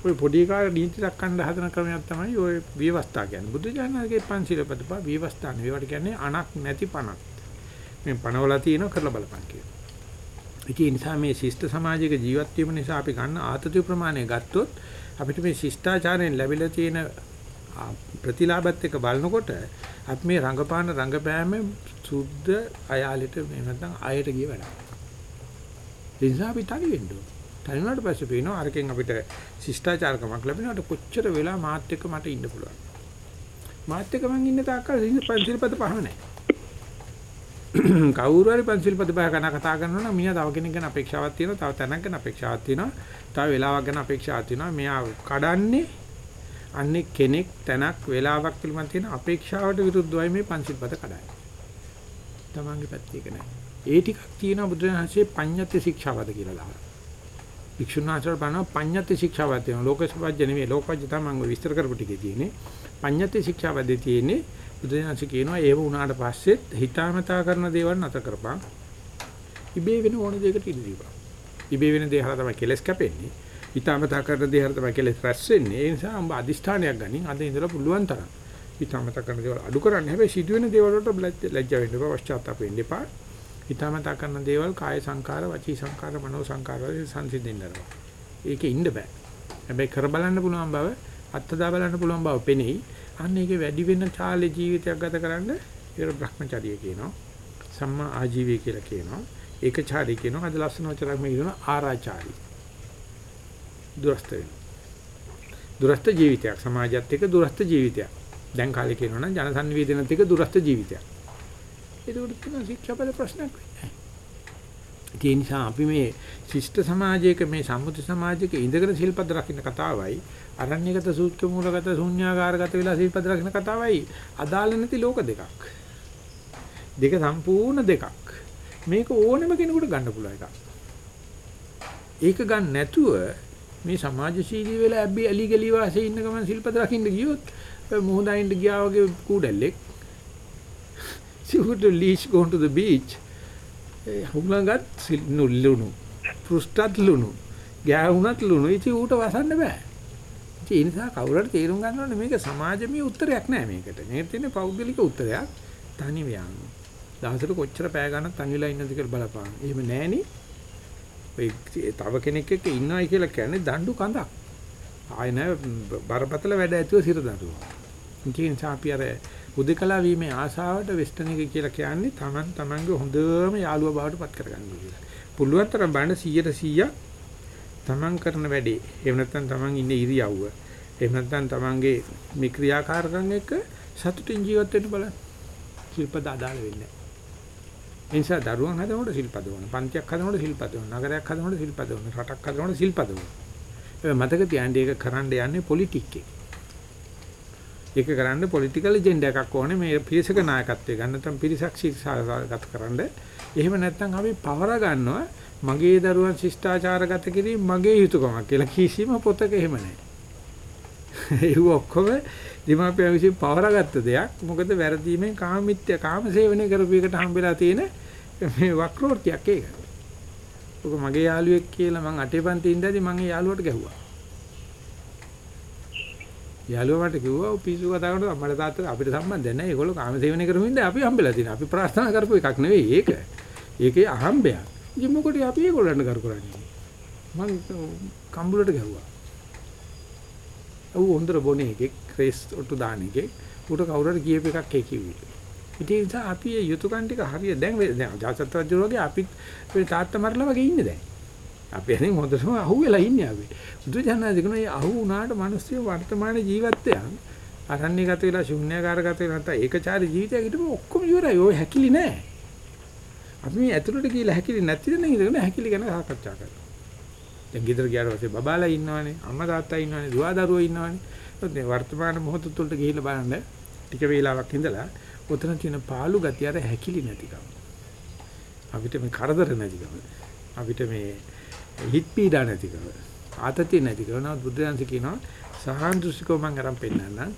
ඔය පොඩි කාට නීති දක්වන්න හදන ක්‍රමයක් තමයි ඔය විවස්ථා කියන්නේ. බුදු දහමගේ පංචශීල ප්‍රතිපා විවස්ථා නෙවෙයිවට කියන්නේ අණක් නැති පණක්. මේ පණවලා තියෙනවා කරලා බලපන් කියනවා. ඒ නිසා මේ ශිෂ්ට සමාජයක ජීවත් වීම නිසා අපි ගන්න ආතතිය ප්‍රමාණය ගත්තොත් අපිට මේ ශිෂ්ටාචාරයෙන් ලැබිලා තියෙන ප්‍රතිලාභත් එක්ක බලනකොට අපි මේ රංගපාන රංගපෑම සුද්ධ අයාලෙට මේ නැත්නම් අයට ගිය වැඩක්. ඒ නිසා අපි තනි වෙන්න ඕන. තනි වුණාට පස්සේ පේනවා අරකින් අපිට ශිෂ්ටාචාරකමක් ලැබෙනකොට කොච්චර වෙලා මාත් එක්ක මට ඉන්න පුළුවන්. මාත් එක්ක මං ඉන්න තාක්කල් පන්සිල්පද පහම නැහැ. කවුරු හරි පන්සිල්පද පහ ගැන කතා කරනවා නම් මියා තව කෙනෙක් ගැන අපේක්ෂාවක් තියෙනවා, තව තැනක් ගැන අපේක්ෂාවක් තියෙනවා, තව වෙලාවක් ගැන අපේක්ෂාවක් තියෙනවා. මෙයා කඩන්නේ අන්නේ කෙනෙක් තැනක් වෙලාවක් පිළිබඳ තියෙන අපේක්ෂාවට විරුද්ධවයි මේ පංචිල්පද කඩන්නේ. තමන්ගේ පැත්තේ එක නැහැ. ඒ ටිකක් තියෙනවා බුදුරජාණන්සේ පඤ්ඤත්ති ශික්ෂාවද කියලා දානවා. වික්ෂුණාචර බලනවා පඤ්ඤත්ති ශික්ෂාවද තියෙනවා. ලෝකසභාජ්‍ය නෙමෙයි ලෝකවජ්‍ය තමයි විස්තර කරපු ටිකේ තියෙන්නේ. පඤ්ඤත්ති ශික්ෂාවද තියෙන්නේ බුදුරජාණන්සේ කියනවා ඒව උනාට පස්සෙත් හිතාමතා කරන දේවල් නැතර කරපන්. ඉබේ වෙන ඕන දෙයකට ඉඳ දීපන්. ඉබේ වෙන දේ හරහා තමයි කෙලස් කැපෙන්නේ. හිතාමතා කරන දේ හරහා තමයි කෙලස් රැස් වෙන්නේ. ඒ නිසා උඹ අදිෂ්ඨානයක් ගනින් අද ඉඳලා පුළුවන් තරම් හිතාමතා කරන දේවල් අඩු කරන්න. හැබැයි සිදුවෙන දේවල් වලට ලැජ්ජා වෙන්න එපා, පශ්චාත්තාප වෙන්න එපා. හිතාමතා කරන දේවල් කාය සංකාර, වචී සංකාර, මනෝ සංකාර වලින් සංසිඳෙන්නවා. ඒකේ ඉන්න බෑ. හැබැයි කර බලන්න පුළුවන් බව, අත්දා බලන්න පුළුවන් බව පෙනෙයි. අන්න ඒකේ වැඩි වෙන චාලේ ජීවිතයක් ගත කරන්න ඒක භ්‍රමචර්යය කියනවා. සම්මා ආජීවය කියලා කියනවා. ඒකචාරී කියනවා. අද ලස්සන වචනක් මේ කියනවා ආරාචාරී. දුරස්ත දුරස්ත ජීවිතයක් සමාජයත් එක්ක දුරස්ත ජීවිතයක්. දැන් කාලේ කියනවා නම් ජනසන්නිවේදනත් එක්ක දුරස්ත ජීවිතයක්. ඒකට කියන ශික්ෂාපද ප්‍රශ්නයක් වෙන්නේ. ඒ නිසා අපි මේ ශිෂ්ට සමාජයක මේ සම්මුති සමාජයක ඉඳගෙන සිල්පද රකින්න කතාවයි අරණ්‍යගත සූත්‍ර මූලගත ශුන්‍යාකාරගත වෙලා සිල්පද රකින්න කතාවයි අදාළ නැති ලෝක දෙකක්. දෙක සම්පූර්ණ දෙකක්. මේක ඕනම කෙනෙකුට ගන්න පුළුවන් එකක්. ඒක ගන්න නැතුව මේ සමාජශීලී වෙලා ඇබ්බි ඇලි ගලි වාසේ ඉන්න ගමන් සිල්පද රකින්න ගියොත් මුහුදයින්ට ගියා වගේ කූඩැල්ලෙක් she would leash going to the beach. Eh, හුඟලඟත් ලුණු පෘෂ්ඨත් ලුණු ගෑවුණත් ලුණු. ඉති ඌට වසන්න බෑ. ඒ නිසා කවුරුහරි තේරුම් ගන්න ඕනේ මේක සමාජමය උත්තරයක් නෑ මේකට. මේක තියෙන්නේ පෞද්ගලික උත්තරයක්. තනි ව්‍යාම දවසට කොච්චර පැය ගන්නත් තනි වෙලා ඉන්නද කියලා බලපං එහෙම නෑනේ. ඔය තව කෙනෙක් එක්ක ඉන්නවයි කියලා කියන්නේ දඬු කඳක්. ආය නෑ බරපතල වැඩ ඇතුව සිර දඬුවා ඒ නිසා අපි අර උදකලා වීමේ ආසාවට වෙස්ටර්න් එක කියලා කියන්නේ Taman Tamanගේ හොඳම යාළුවා බවට පත් කරගන්න කියලා. පුළුවන් තරම් බලන්න 100ට 100 Taman කරන වැඩේ. එහෙම නැත්නම් Taman ඉන්නේ ඉරියව්ව. එහෙම නැත්නම් Tamanගේ මේ ක්‍රියාකාරකම් එක්ක සතුටින් ජීවත් වෙන්න බලන්න. ශිල්පද අදාළ වෙන්නේ නැහැ. ඒ නිසා දරුවන් හදනකොට ශිල්පද වුණා. පන්තියක් හදනකොට ශිල්පද වුණා. නගරයක් හදනකොට ශිල්පද වුණා. රටක් හදනකොට ශිල්පද වුණා. ඒ මතක තියාගන්න ඒක කරන්න යන්නේ පොලිටික් එක. ඒක කරන්න පොලිටිකල් එජෙන්ඩා එකක් ඕනේ මේ පිරිසක නායකත්වය ගන්න නැත්නම් පිරිසක් ශික්ෂාගත කරන්න. එහෙම නැත්නම් අපි පවර ගන්නවා මගේ දරුවන් ශිෂ්ටාචාරගත කිරීම මගේ යුතුයකමක් කියලා කිසිම පොතක එහෙම නැහැ. ඒක ඔක්කොම දීමාපිය විසින් පවරගත්ත දෙයක්. මොකද වැරදීමෙන් කාමමිත්‍ය කාමසේවනය කරපු එකට හම්බෙලා තියෙන මේ වක්‍රෝත්‍යක් ඒක. ඔක මගේ යාළුවෙක් කියලා මං අටේ පන්ති ඉඳදී මං ඒ යාළුවට ගැහුවා. යාළුවා මට කිව්වා ඔය පිස්සු කතා කරනකොට අම්මලා තාත්තලා අපිට සම්බන්ධ නැහැ. ඒගොල්ලෝ කාමසේවනය කරමින් ඉඳලා අපි හම්බෙලා තියෙනවා. අපි ප්‍රාර්ථනා කරපු එකක් නෙවෙයි ඒක. ඒකේ අහම්බයක්. ඉතින් මොකටද අපි ඒගොල්ලන්ට කර කරන්නේ? මං කම්බුලට ගැහුවා. ඌ හොඳට බොනේ එකෙක් ක්‍රේස් ඔට්ටු දාන එකෙක්. ඌට කවුරු හරි කියප එකක් ඒ කිව්වේ. ඉතින් ඒ නිසා අපි මේ යුතුයකම් ටික හරිය දැන් දැන් ජාසත් රජු වගේ අපිත් මේ තාත්තා මරලා වගේ ඉන්නේ දැන්. අපි එනේ හොඳටම අහුවෙලා ඉන්නේ අපි. බුදුජානනාදී කියන මේ අහු වුණාට මිනිස්සු වර්තමාන ජීවිතයන් අරණ්‍ය ගත වෙලා ශුන්‍යකාරගත වෙලා නැත්නම් ඒකචාරී ජීවිතයක හිටපු ඔක්කොම ඉවරයි. ඔය හැකිලි නෑ. අපි මේ ඇතුළට ගිහලා හැකිලි නැතිද නේ ඉඳගෙන හැකිලි ගැන සාකච්ඡා කරනවා. දැන් ගෙදර ගියාට පස්සේ බබාලා ඉන්නවනේ, අම්මා තාත්තා ඉන්නවනේ, දුව දරුවෝ ඉන්නවනේ. ඒත් වර්තමාන මොහොත තුළට ගිහිල්ලා බලන්න ටික වේලාවක් ඉඳලා ඔතන තියෙන පාළු ගතිය අර හැකිලි නැතිකම. අපිට මේ කරදර නැතිකම. අපිට මේ හිත් පීඩා නැතිකම. ආතතිය නැතිකම. නමුත් බුදුරජාණන් කියනවා සාහන්දුසිකෝ මං අරන් පෙන්නන්නම්.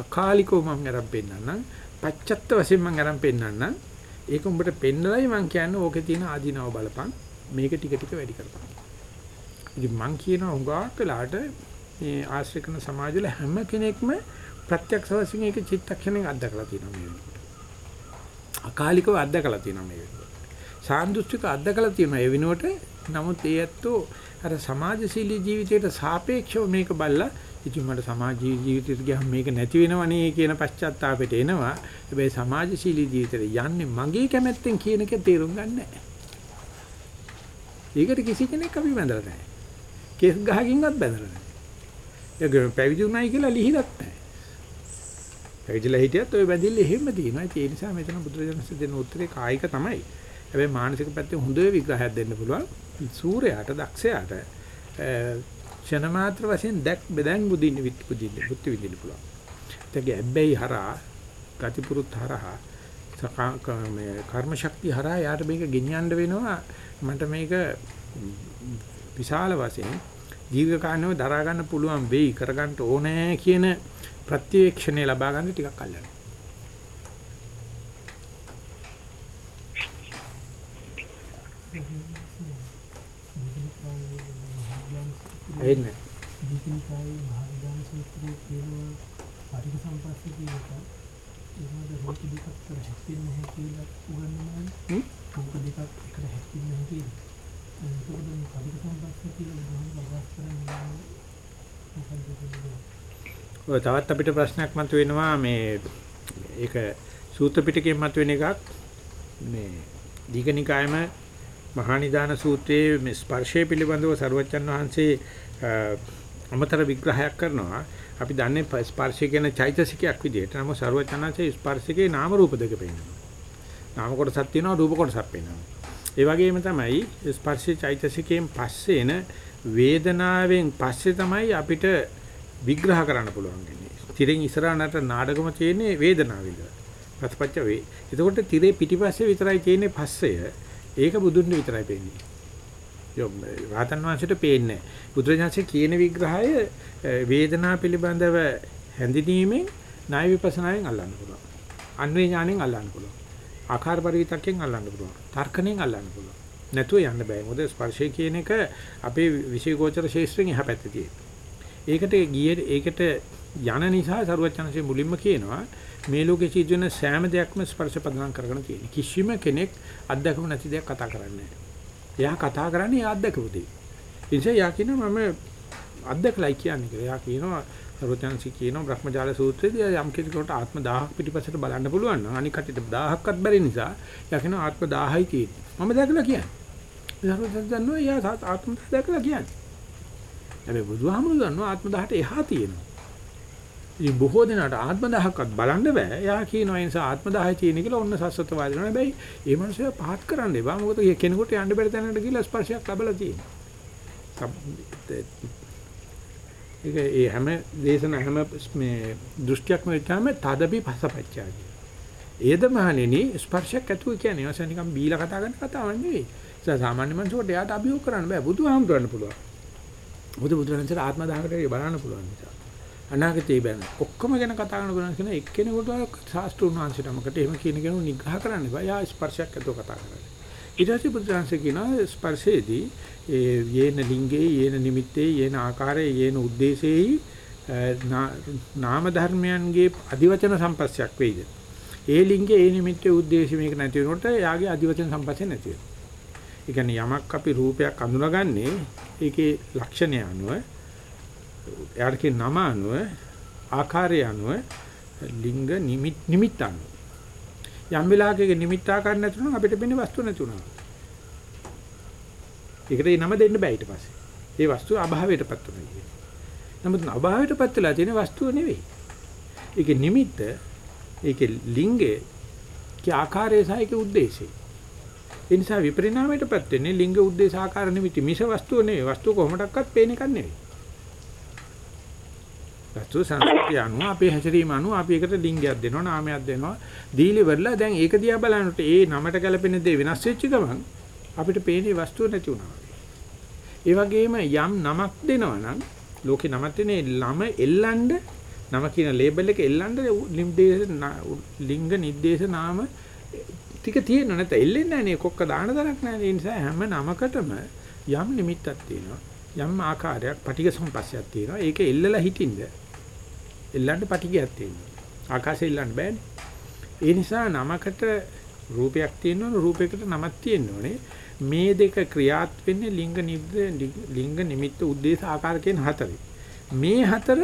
අකාලිකෝ මං අරන් පෙන්නන්නම්. පච්චත්ත වශයෙන් මං අරන් පෙන්නන්නම්. ඒක උඹට පෙන්නලයි මං කියන්නේ ඕකේ තියෙන ආධිනව බලපන්. මේක ටික ටික වැඩි කරපන්. ඉතින් මං කියනවා උගාක් වෙලාට මේ ආශ්‍රය කරන සමාජවල හැම කෙනෙක්ම ප්‍රත්‍යක්ෂ වශයෙන් ඒක චිත්තක්ෂණයෙන් අත්දකලා තියෙනවා මේ වෙනකොට. අකාලිකව අත්දකලා තියෙනවා මේ වෙනකොට. සාන්දෘෂ්ටික අත්දකලා තියෙනවා ඒ වෙනුවට නමුත් ඒ ඇත්තෝ අර සමාජශීලී ජීවිතයට සාපේක්ෂව මේක බලලා ඉතින් මට සමාජ ජීවිතයට ගියාම මේක නැති වෙනවනේ කියන පශ්චාත්තාපයට එනවා. හැබැයි සමාජශීලී ජීවිතේට යන්නේ මගේ කැමැත්තෙන් කියන එක තේරුම් ගන්න නැහැ. ඒකට කිසි කෙනෙක් අපි බැඳලා නැහැ. කෙස් ගහකින්වත් බැඳලා නැහැ. ඒක පැවිදි උනායි කියලා ලිහිලක් නැහැ. පැවිදිලා හිටියත් ওই බැඳිල්ල එහෙම තියෙනවා. ඒ නිසා මෙතන බුදුරජාණන් දෙන උත්තරේ කායික තමයි. හැබැයි මානසික පැත්තෙන් හොඳ විග්‍රහයක් දෙන්න පුළුවන්. සූර්යයාට දක්ෂයාට ක්ෂණ මාත්‍ර වශයෙන් දැක් බෙදන් බුදින්න විත්පුදින්න බුද්ධ විදින්න පුළුවන්. ඒකේ හැබැයි හරහා ගතිපුරුත් හරහා මේ කර්ම ශක්තිය හරහා යාට මේක ගෙනියන්න වෙනවා මට මේක විශාල වශයෙන් දීර්ඝ කාලෙම දරා ගන්න පුළුවන් වෙයි කරගන්න ඕනේ කියන ප්‍රත්‍යක්ෂණය ලබා ගන්න ටිකක් අල්ලන්න. එන්නේ. දීපිකායි මහාවිද්‍යාල සූත්‍රයේ කියනවා පටික සම්පස්සේ කියන එක ඒකට රූප දෙකක් අතර හැප්පෙන්නේ නැහැ කියලා උගන්වනවා. හ්ම්? රූප දෙකක් එකට හැප්පෙන්නේ නැහැ කියලා. ඒකෝද මේ පටික සම්පස්සේ කියලා ගහන බබස් කරන්නේ මොකක්ද කියන්නේ? ඔය තවත් අපිට ප්‍රශ්නයක් මතුවෙනවා මේ ඒක සූත්‍ර පිටකයෙන් මතුවෙන එකක් මේ දීඝනිකායම මහා නිදාන සූත්‍රයේ මේ ස්පර්ශය පිළිබඳව සරුවච්චන් වහන්සේ අමතර විග්‍රහයක් කරනවා. අපි දන්නේ ස්පර්ශය කියන චෛතසිකයක් විදිහට. නමුත් සරුවච්චන්හන්සේ ස්පර්ශිකේ නාම රූප දෙක පෙන්නනවා. නාම කොටසක් තියෙනවා රූප කොටසක් පෙන්නනවා. ඒ වගේම තමයි ස්පර්ශී චෛතසිකයෙන් පස්සේ එන වේදනාවෙන් පස්සේ තමයි අපිට විග්‍රහ කරන්න පුළුවන් වෙන්නේ. තිරෙන් ඉස්සරහට නාඩගම තියෙන්නේ වේදනාව විතර. ප්‍රතිපච්ච වේ. එතකොට තිරේ පිටිපස්සේ විතරයි තියෙන්නේ පස්සය. ඒක බුදුන් විතරයි පේන්නේ. යොම් රහතන් වහන්සේට පේන්නේ නැහැ. බුදුරජාණන්සේ කියන විග්‍රහය වේදනා පිළිබඳව හැඳිනීමෙන් ණය විපස්සනායෙන් අල්ලන්න පුළුවන්. අන්වේ ඥාණයෙන් අල්ලන්න පුළුවන්. ආකාර පරිවිතක්යෙන් අල්ලන්න පුළුවන්. තර්කණයෙන් අල්ලන්න පුළුවන්. නැතුව යන්න බෑ. මොකද ස්පර්ශය කියන එක අපේ විශේෂෝචර ශේෂ්ත්‍රයෙන් එහා පැත්තේ තියෙන. ඒකට ගියේ ඒකට යන නිසා සරුවචනසේ මුලින්ම කියනවා මේ ලෝකේ සිදුවෙන සෑම දෙයක්ම ස්පර්ශ පදනම් කරගෙන තියෙන. කිසිම කෙනෙක් අත්දැකපු නැති දෙයක් කතා කරන්නේ එයා කතා කරන්නේ එයා අත්දැකපු දේ. ඒ නිසා යා කියනවා මම අත්දැකලායි කියන්නේ කියලා. එයා කියනවා සරුවචනසේ කියනවා බ්‍රහ්මජාල සූත්‍රයේදී යම් කෙනෙකුට ආත්ම 1000ක් පිටිපස්සට බලන්න පුළුවන් නම් අනික කටිට 1000ක්වත් බැරි නිසා යා කියනවා ආත්ම 1000යි තියෙන්නේ. මම දැකලා කියන්නේ. සරුවචන දන්නවා එයා ආත්ම 1000 දැකලා කියන්නේ. හැබැයි බුදුහාමුදුරුවෝ දන්නවා ආත්ම 10ට එහා තියෙනවා. ඉතින් බොහෝ දෙනාට ආත්ම 1000ක්වත් බලන්න බෑ. එයා කියනවා ඒ නිසා ආත්ම 10යි තියෙන කියලා ඔන්න සස්සත වාදිනවා. හැබැයි ඒ මනුස්සයා පහත් කරන්න එපා. මොකද කෙනෙකුට යන්න බැරි තැනකට ගිහලා ස්පර්ශයක් ලැබලා තියෙනවා. ඒක ඒ හැම දේශන හැම මේ දෘෂ්ටියක්ම වෙච්චාම තදබි පසපච්චා කියන. ඒද මහණෙනි ස්පර්ශයක් ඇතුව කියන්නේ ඔය නිකන් බීලා කතා කරන කතාවක් නෙවෙයි. ඒ සාමාන්‍ය මනුස්සයෙකුට එයාට අභියෝග කරන්න බෑ. බුදුහාමුදුරන්න පුළුවන්. බුදු බුදුරන්සට ආත්ම 1000කට බලන්න පුළුවන් නිසා. අනාගතේ බැලන ඔක්කොම ගැන කතා කරන කෙනා එක්කෙනෙකුට ශාස්ත්‍රුන් වහන්සේ නමකට එහෙම කියන කෙනෙකු නිග්‍රහ කරන්න බෑ. යා ස්පර්ශයක් අතව කතා කරන්නේ. ඊට පස්සේ බුදුහන්සේ කියනවා ස්පර්ශයේදී ඒ යේන ලිංගේ යේන නිමිත්තේ යේන ආකාරයේ යේන ಉದ್ದೇಶේයි නාම ධර්මයන්ගේ අදිවචන සම්පස්සයක් වෙයිද? ඒ ලිංගේ ඒ නිමිත්තේ ಉದ್ದೇಶ මේක නැති වෙනකොට යාගේ අදිවචන සම්පස්සේ නැති වෙනවා. ඒ කියන්නේ යමක් අපි රූපයක් අඳුනගන්නේ ඒකේ ලක්ෂණය අනුව එයාට කියන නම අනුව ආකාරය අනුව ලිංග නිමිත් නිමිත් අනුව යම් වෙලාවක නිමිත් ආකාර නැති වුණොත් අපිට වෙන්නේ වස්තු නැති වුණා. ඒකට ඒ නම දෙන්න බෑ ඊට පස්සේ. ඒ වස්තුව අභාවයටපත් වෙනවා කියන්නේ. නමුත් අභාවයටපත් වෙලා තියෙන වස්තුව නෙවෙයි. ඒකේ නිමිත්ත, ඒකේ ලිංගය, ඒකේ ආකාරය සහ ඒකේ ಉದ್ದೇಶය. ඒ නිසා විපරිණාමයටපත් වෙන්නේ ලිංග ಉದ್ದೇಶ ආකාර නිමිති මිස වස්තුව නෙවෙයි. වස්තුව කොහොමඩක්වත් පේන එකක් නෙවෙයි. වස්තු සංස්කෘතිය අනුව අපේ හැසිරීම අනුව අපි එකට ලිංගයක් දෙනවා නාමයක් දෙනවා. දීලි වෙරලා දැන් ඒක දිහා බලනකොට ඒ නමට ගැලපෙන දේ වෙනස් වෙච්ච ගමන් අපිට පේන්නේ වස්තුව නැති වුණා. ඒ වගේම යම් නමක් දෙනවා නම් ලෝකේ නමක් දෙනේ ළම එල්ලන්න නම කියන ලේබල් එක එල්ලන්න ලිංග නිर्देश නාම ටික තියෙන නැත එල්ලෙන්නේ නැහැ නේ කොක්ක දාන දරක් නැහැ ඒ නිසා හැම නමකටම යම් නිමිත්තක් තියෙනවා. යම් ආකාරයක් පටිඝ සම්පස්සයක් තියෙනවා. ඒක එල්ලලා හිටින්නේ එල්ලන්න පටිගයක් තියෙනවා. ආකාශය එල්ලන්න බෑනේ. ඒ නිසා නමකට රූපයක් තියෙනවනේ රූපයකට නමක් තියෙන්න ඕනේ. මේ දෙක ක්‍රියාත් වෙන්නේ ලිංග නිද්ද ලිංග නිමිත්ත උද්දේශ ආකාර කියන හතරේ. මේ හතර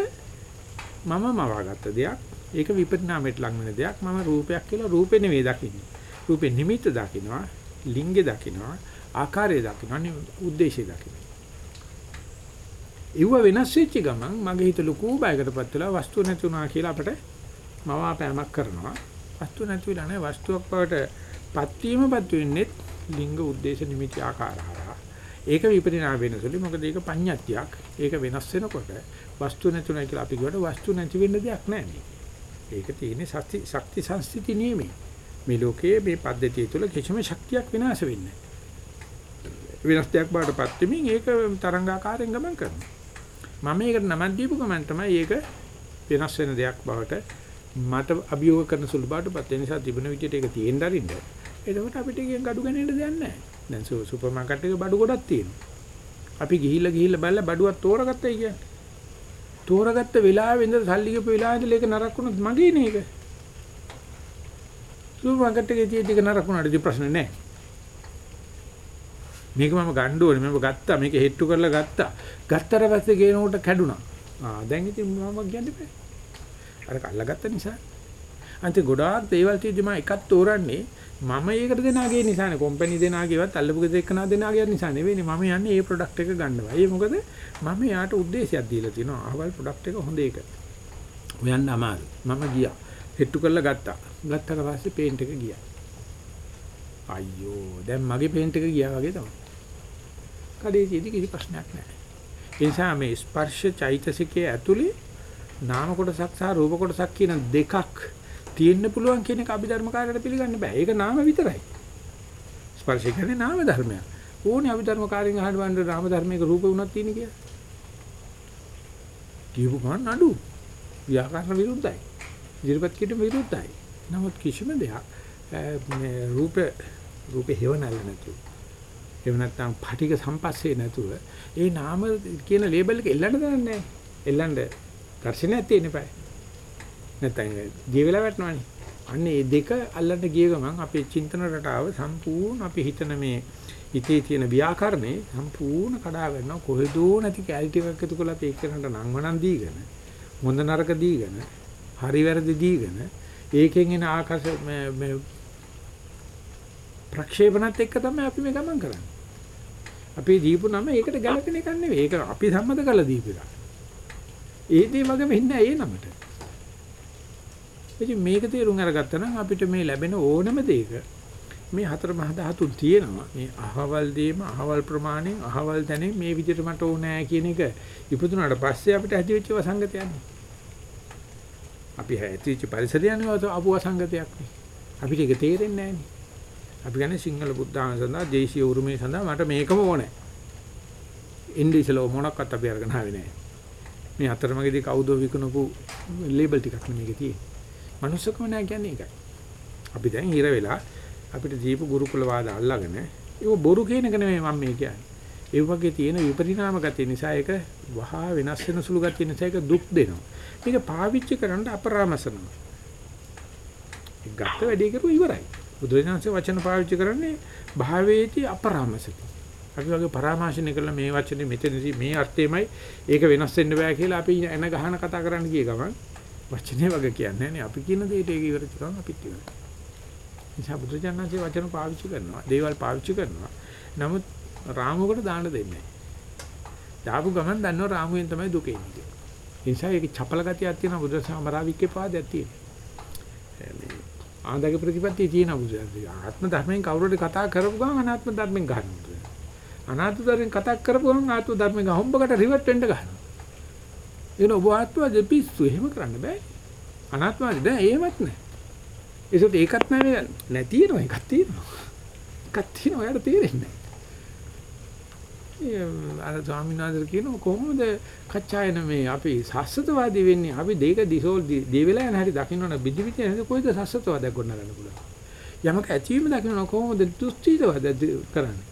මම මවාගත්ත දෙයක්. ඒක විපරිණාමයට ලං වෙන දෙයක්. මම රූපයක් කියලා රූපේ නෙවෙයි දකින්නේ. රූපේ නිමිත්ත දකින්නවා, ලිංගේ දකින්නවා, ආකාරය දකින්නවා, උද්දේශය දකින්නවා. ඉව වෙනස් වෙච්ච ගමන් මගේ හිත ලොකු බයකටපත් වෙලා වස්තුව නැති වුණා කියලා අපිට මවාපෑමක් කරනවා. වස්තුව නැති වෙලා නැහැ වස්තුවක් බවට පත් වීමපත් වෙන්නේ ලිංග උද්දේශ නිමිති ආකාරහරහා. ඒක විපරිණාම වෙනසලු මොකද ඒක පඤ්ඤාත්තියක්. ඒක වෙනස් වෙනකොට වස්තු නැතුණයි කියලා අපි කියවට වස්තු නැති වෙන්න දෙයක් නැහැ ඒක තියෙන්නේ ශක්ති ශක්ති සංස්ථಿತಿ නියමයි. මේ ලෝකයේ මේ පද්ධතිය තුළ කිසිම ශක්තියක් විනාශ වෙන්නේ නැහැ. වෙනස් දෙයක් බාටපත් වෙමින් ඒක තරංගාකාරයෙන් ගමන් කරනවා. මම ඒකට නමක් දීපු ගමන් තමයි ඒක වෙනස් වෙන දෙයක් බවට මට අභියෝග කරන සුළු බවටපත් වෙන නිසා තිබුණ විදිහට ඒක තියෙන්න අරින්න. එතකොට අපිට එකෙන් gadu ගන්නට දෙයක් නැහැ. දැන් සුපර් මාකට් එකේ බඩු ගොඩක් තියෙනවා. අපි ගිහිල්ලා ගිහිල්ලා බලලා බඩුවක් තෝරගත්තයි කියන්නේ. තෝරගත්ත වෙලාවෙ ඉඳලා සල්ලි ගිහපු වෙලාවෙ ඉඳලා ඒක නරක වුණොත් මගේ නේ ඒක. සුපර් මාකට් එකේ තියෙද්දි ඒක නරක වුණාට ඉතින් ප්‍රශ්න නැහැ. මේක මම ගන්න ඕනේ මම ගත්තා මේක හෙට්ටු කරලා ගත්තා ගත්තට පස්සේ ගේනකොට කැඩුනා ආ දැන් ඉතින් මම කියන්න බෑ අර කල්ලාගත්ත නිසා අන්තිම ගොඩාක් දේවල් තියෙදි මම එකක් තෝරන්නේ මම ඒකට දෙනාගේ නිසානේ කොම්පැනි දෙනාගේවත් අල්ලපු දෙකනා දෙනාගේ නිසා නෙවෙයි මම යන්නේ ඒ ප්‍රොඩක්ට් එක ගන්නවා. ඒ මොකද මම යාට ಉದ್ದೇಶයක් දීලා තියෙනවා. අහවල් ප්‍රොඩක්ට් එක හොඳ එකක්. හොයන්න අමාරුයි. මම ගියා. හෙට්ටු කරලා ගත්තා. ගත්තට පස්සේ පේන්ට් එක ගියා. අයියෝ දැන් මගේ පේන්ට් එක ගියා වගේ තමයි. කඩේදී කිසි ප්‍රශ්නයක් නැහැ. ඒ නිසා මේ ස්පර්ශ චෛතසිකයේ ඇතුලේ නාම කොටසක් සහ රූප කොටසක් කියන දෙකක් තියෙන්න පුළුවන් කියන එක අභිධර්මකාරයට පිළිගන්න බෑ. ඒක නාම විතරයි. ස්පර්ශය කියන්නේ නාම ධර්මයක්. ඕනේ අභිධර්මකාරයෙන් අහන්න වන්ද නාම ධර්මයක රූප වුණක් තියෙන කියලා. කියපු ගමන් නඩු. ව්‍යාකරණ විරුද්ධයි. ඉදිරිපත් කිරීම විරුද්ධයි. නමුත් කිසිම දෙයක් මේ රූප රූපේ හේව නැල්ල නැතුව. එහෙම නැත්නම් පටික සම්පස්සේ නැතුව ඒ නාම කියන ලේබල් එක එල්ලන්න දන්නේ නැහැ. එල්ලන්න දර්ශනයක් තියෙන්න eBay. නැත්නම් ජී වෙලා වැටෙනවනේ. අන්න මේ දෙක අල්ලන්න ගිය ගමන් අපේ චින්තන රටාව සම්පූර්ණ අපි හිතන මේ හිතේ තියෙන ව්‍යාකරණේ සම්පූර්ණ කඩා ගන්නවා කොහෙදෝ නැති කැලිටි එකක් එකතු කරලා අපි එක්කනට නංවනන් දීගෙන මොඳ නරක දීගෙන හරි වැරදි දීගෙන ඒකෙන් එන ආකාශ මේ ප්‍රක්ෂේපණත් එක්ක තමයි අපි මේ ගමන් කරන්නේ. අපි දීපු නම ඒකට ගැලපෙන එකක් නෙවෙයි. ඒක අපි සම්මත කරලා දීපු එකක්. ඒ දේ වගේ වෙන්නේ ඒ නමට. ඉතින් මේක තේරුම් අරගත්තා නම් අපිට මේ ලැබෙන ඕනම දෙයක මේ හතර මහ ධාතුන් තියෙනවා. මේ අහවල් දේම අහවල් ප්‍රමාණයෙන් අහවල් තැනින් මේ විදිහට මට ඕනෑ කියන එක ඉපදුනාට පස්සේ අපිට ඇතිවෙච්ච වසංගතයන්නේ. අපි ඇතිවෙච්ච පරිසරයන්නේ අපු වසංගතයක් නේ. අපිට ඒක තේරෙන්නේ නැහැ අපි කියන්නේ සිංහල බුද්ධාගම සඳහා දේශීය උරුමයේ සඳහා මට මේකම ඕනේ. ඉන්දි ඉස්සලෝ මොනක්වත් අපි අරගෙන ආවේ නැහැ. මේ අතරමඟදී කවුද විකුණපු ලේබල් ටිකක් නෙමෙයි තියෙන්නේ. මනුස්සකම නෑ කියන්නේ ඒකයි. අපි දැන් හිර වෙලා අපිට දීපු ගුරුකුල වාද අල්ලගෙන ඒක බොරු කියන එක නෙමෙයි මම මේ කියන්නේ. ඒ වගේ තියෙන විපරිණාම ගතිය නිසා ඒක වහා වෙනස් වෙන සුළු ගතිය නිසා ඒක දුක් දෙනවා. මේක පාවිච්චි කරන්න අපරාමසනවා. ඒ ගත්ත වැඩේ කරුවා ඉවරයි. බුදුරජාණන්සේ වචන පාවිච්චි කරන්නේ භාවේති අපරාමසති. අපි වගේ පරාමාශනය කරලා මේ වචනේ මෙතනදී මේ අර්ථයමයි ඒක වෙනස් වෙන්න බෑ කියලා අපි එන ගහන කතා කරන්න ගිය ගමන් වචනේ වගේ කියන්නේ නැහැ අපි කියන දෙයට ඒක ඉවරයි කරන අපිත් ඉවරයි. නිසා බුදුරජාණන්සේ වචන පාවිච්චි කරනවා, දේවල් පාවිච්චි කරනවා. නමුත් රාමුවකට දාන්න දෙන්නේ නැහැ. දාපු ගමන් දන්නවා රාමුවෙන් තමයි දුක එන්නේ කියලා. ඒ නිසා ඒක චපල ගතියක් තියෙනවා බුදුරජාණන් අමරාවික්කේ පාදයක් තියෙනවා. ආන්දගේ ප්‍රතිපත්තිය තියෙන බුදුසසුන. ආත්ම ධර්මයෙන් කවුරුහරි කතා කරපු ගමන් අනාත්ම ධර්මයෙන් ගන්නවා. අනාත්ම ධර්මයෙන් කතා කරපු ගමන් ආත්ම ධර්මයෙන් හොම්බකට රිවර්ට් වෙන්න ගන්නවා. එන ඔබ ආත්මවාද පිස්සු එහෙම කරන්න බෑ. අනාත්මවාද දැන් එහෙමත් නෑ. ඒසොත් ඒකත් නෑ නැතිනවා එකක් තියෙනවා. එකක් තියෙනවා ඔයාලට තේරෙන්නේ අර ස්වාමීන් වහන්සේ කියනවා කොහොමද කච්චායන මේ අපි සස්සතවාදී වෙන්නේ? අපි දෙක දිසෝල් දෙවිලා යන හැටි දකින්නවන බිදි පිට නේද කොයිද සස්සතවාදයක් ගොඩනගන්න පුළුවන්? යමක ඇතිවීම දකින්න කොහොමද දුස්චීතවාද කරන්නේ?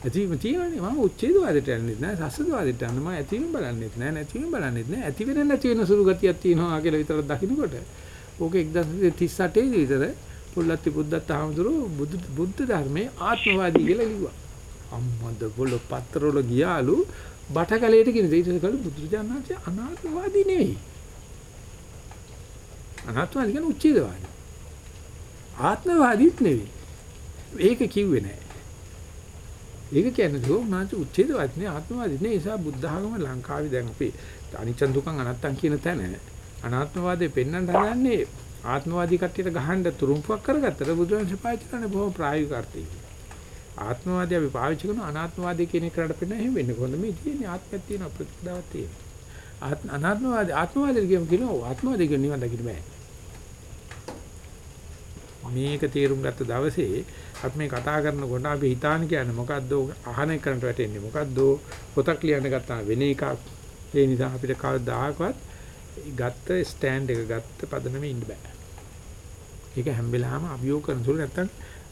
ඇතිවීම තියෙනනේ මම උච්ඡේදවාදයට යන්නේ නැහැ සස්සතවාදයට යන්නේ මම ඇතිවීම බලන්නෙත් නැහැ නැතිවීම බලන්නෙත් නැහැ ඇති වෙන නැති වෙන සුළු ගතියක් තියෙනවා කියලා විතරක් දකින්නකොට ඕක 1938 දී විතර පුල්ලත්ති බුද්ධත් ආමතුරු බුද්ධ ධර්මයේ ආත්මවාදී කියලා ලිව්වා. අම්මද බොල පත්‍රවල ගියාලු බටකලයට කියන දේ ඊට කලු බුදුරජාණන් වහන්සේ අනාත්මවාදී නෙවෙයි. අනාත්මවාදී කියන්නේ උච්ඡේදවාදී. ආත්මවාදීත් නෙවෙයි. ඒක කිව්වේ නෑ. ඒක කියන්නේ දෝ මාත් උච්ඡේදවාදී නේ ආත්මවාදී නේ. ඒ නිසා බුද්ධ ආගම ලංකාවේ දැන් අපි අනිච්ච දුකං අනත්තං කියන තැන අනාත්මවාදේ පෙන්වන්න හදන්නේ ආත්මවාදී කට්ටියට ගහන්න තුරුම්පුවක් කරගත්තට බුදුරජාණන් පාවිච්චි කරන්නේ බොහොම ප්‍රායෝගික අර්ථයකින්. ආත්මවාදී අපි පාවිච්චි කරන අනාත්මවාදී කියන එකට පෙන්න එහෙම වෙන්නේ කොහොමද? මේ තියෙන්නේ ආත්මයක් තියෙන ප්‍රතිපදාවක් තියෙනවා. ආත්ම අනාත්මවාදී ආත්මවාදී කියමු කියනවා. ආත්මවාදී කියන නිවන් දකින්න බෑ. මේක තේරුම් ගත්ත දවසේ අපි මේ කතා කරනකොට අපි හිතාන කියන්නේ මොකද්ද අහන එකකට වැටෙන්නේ මොකද්ද පොතක් ලියන්න ගත්තා වෙන එකක්. ඒ නිසා අපිට කවදාකවත් ගත්ත ස්ටෑන්ඩ් එක ගත්ත පදනමේ ඉන්න බෑ. ඒක හැම වෙලාවෙම අභියෝග කරන තුරු නැත්තම්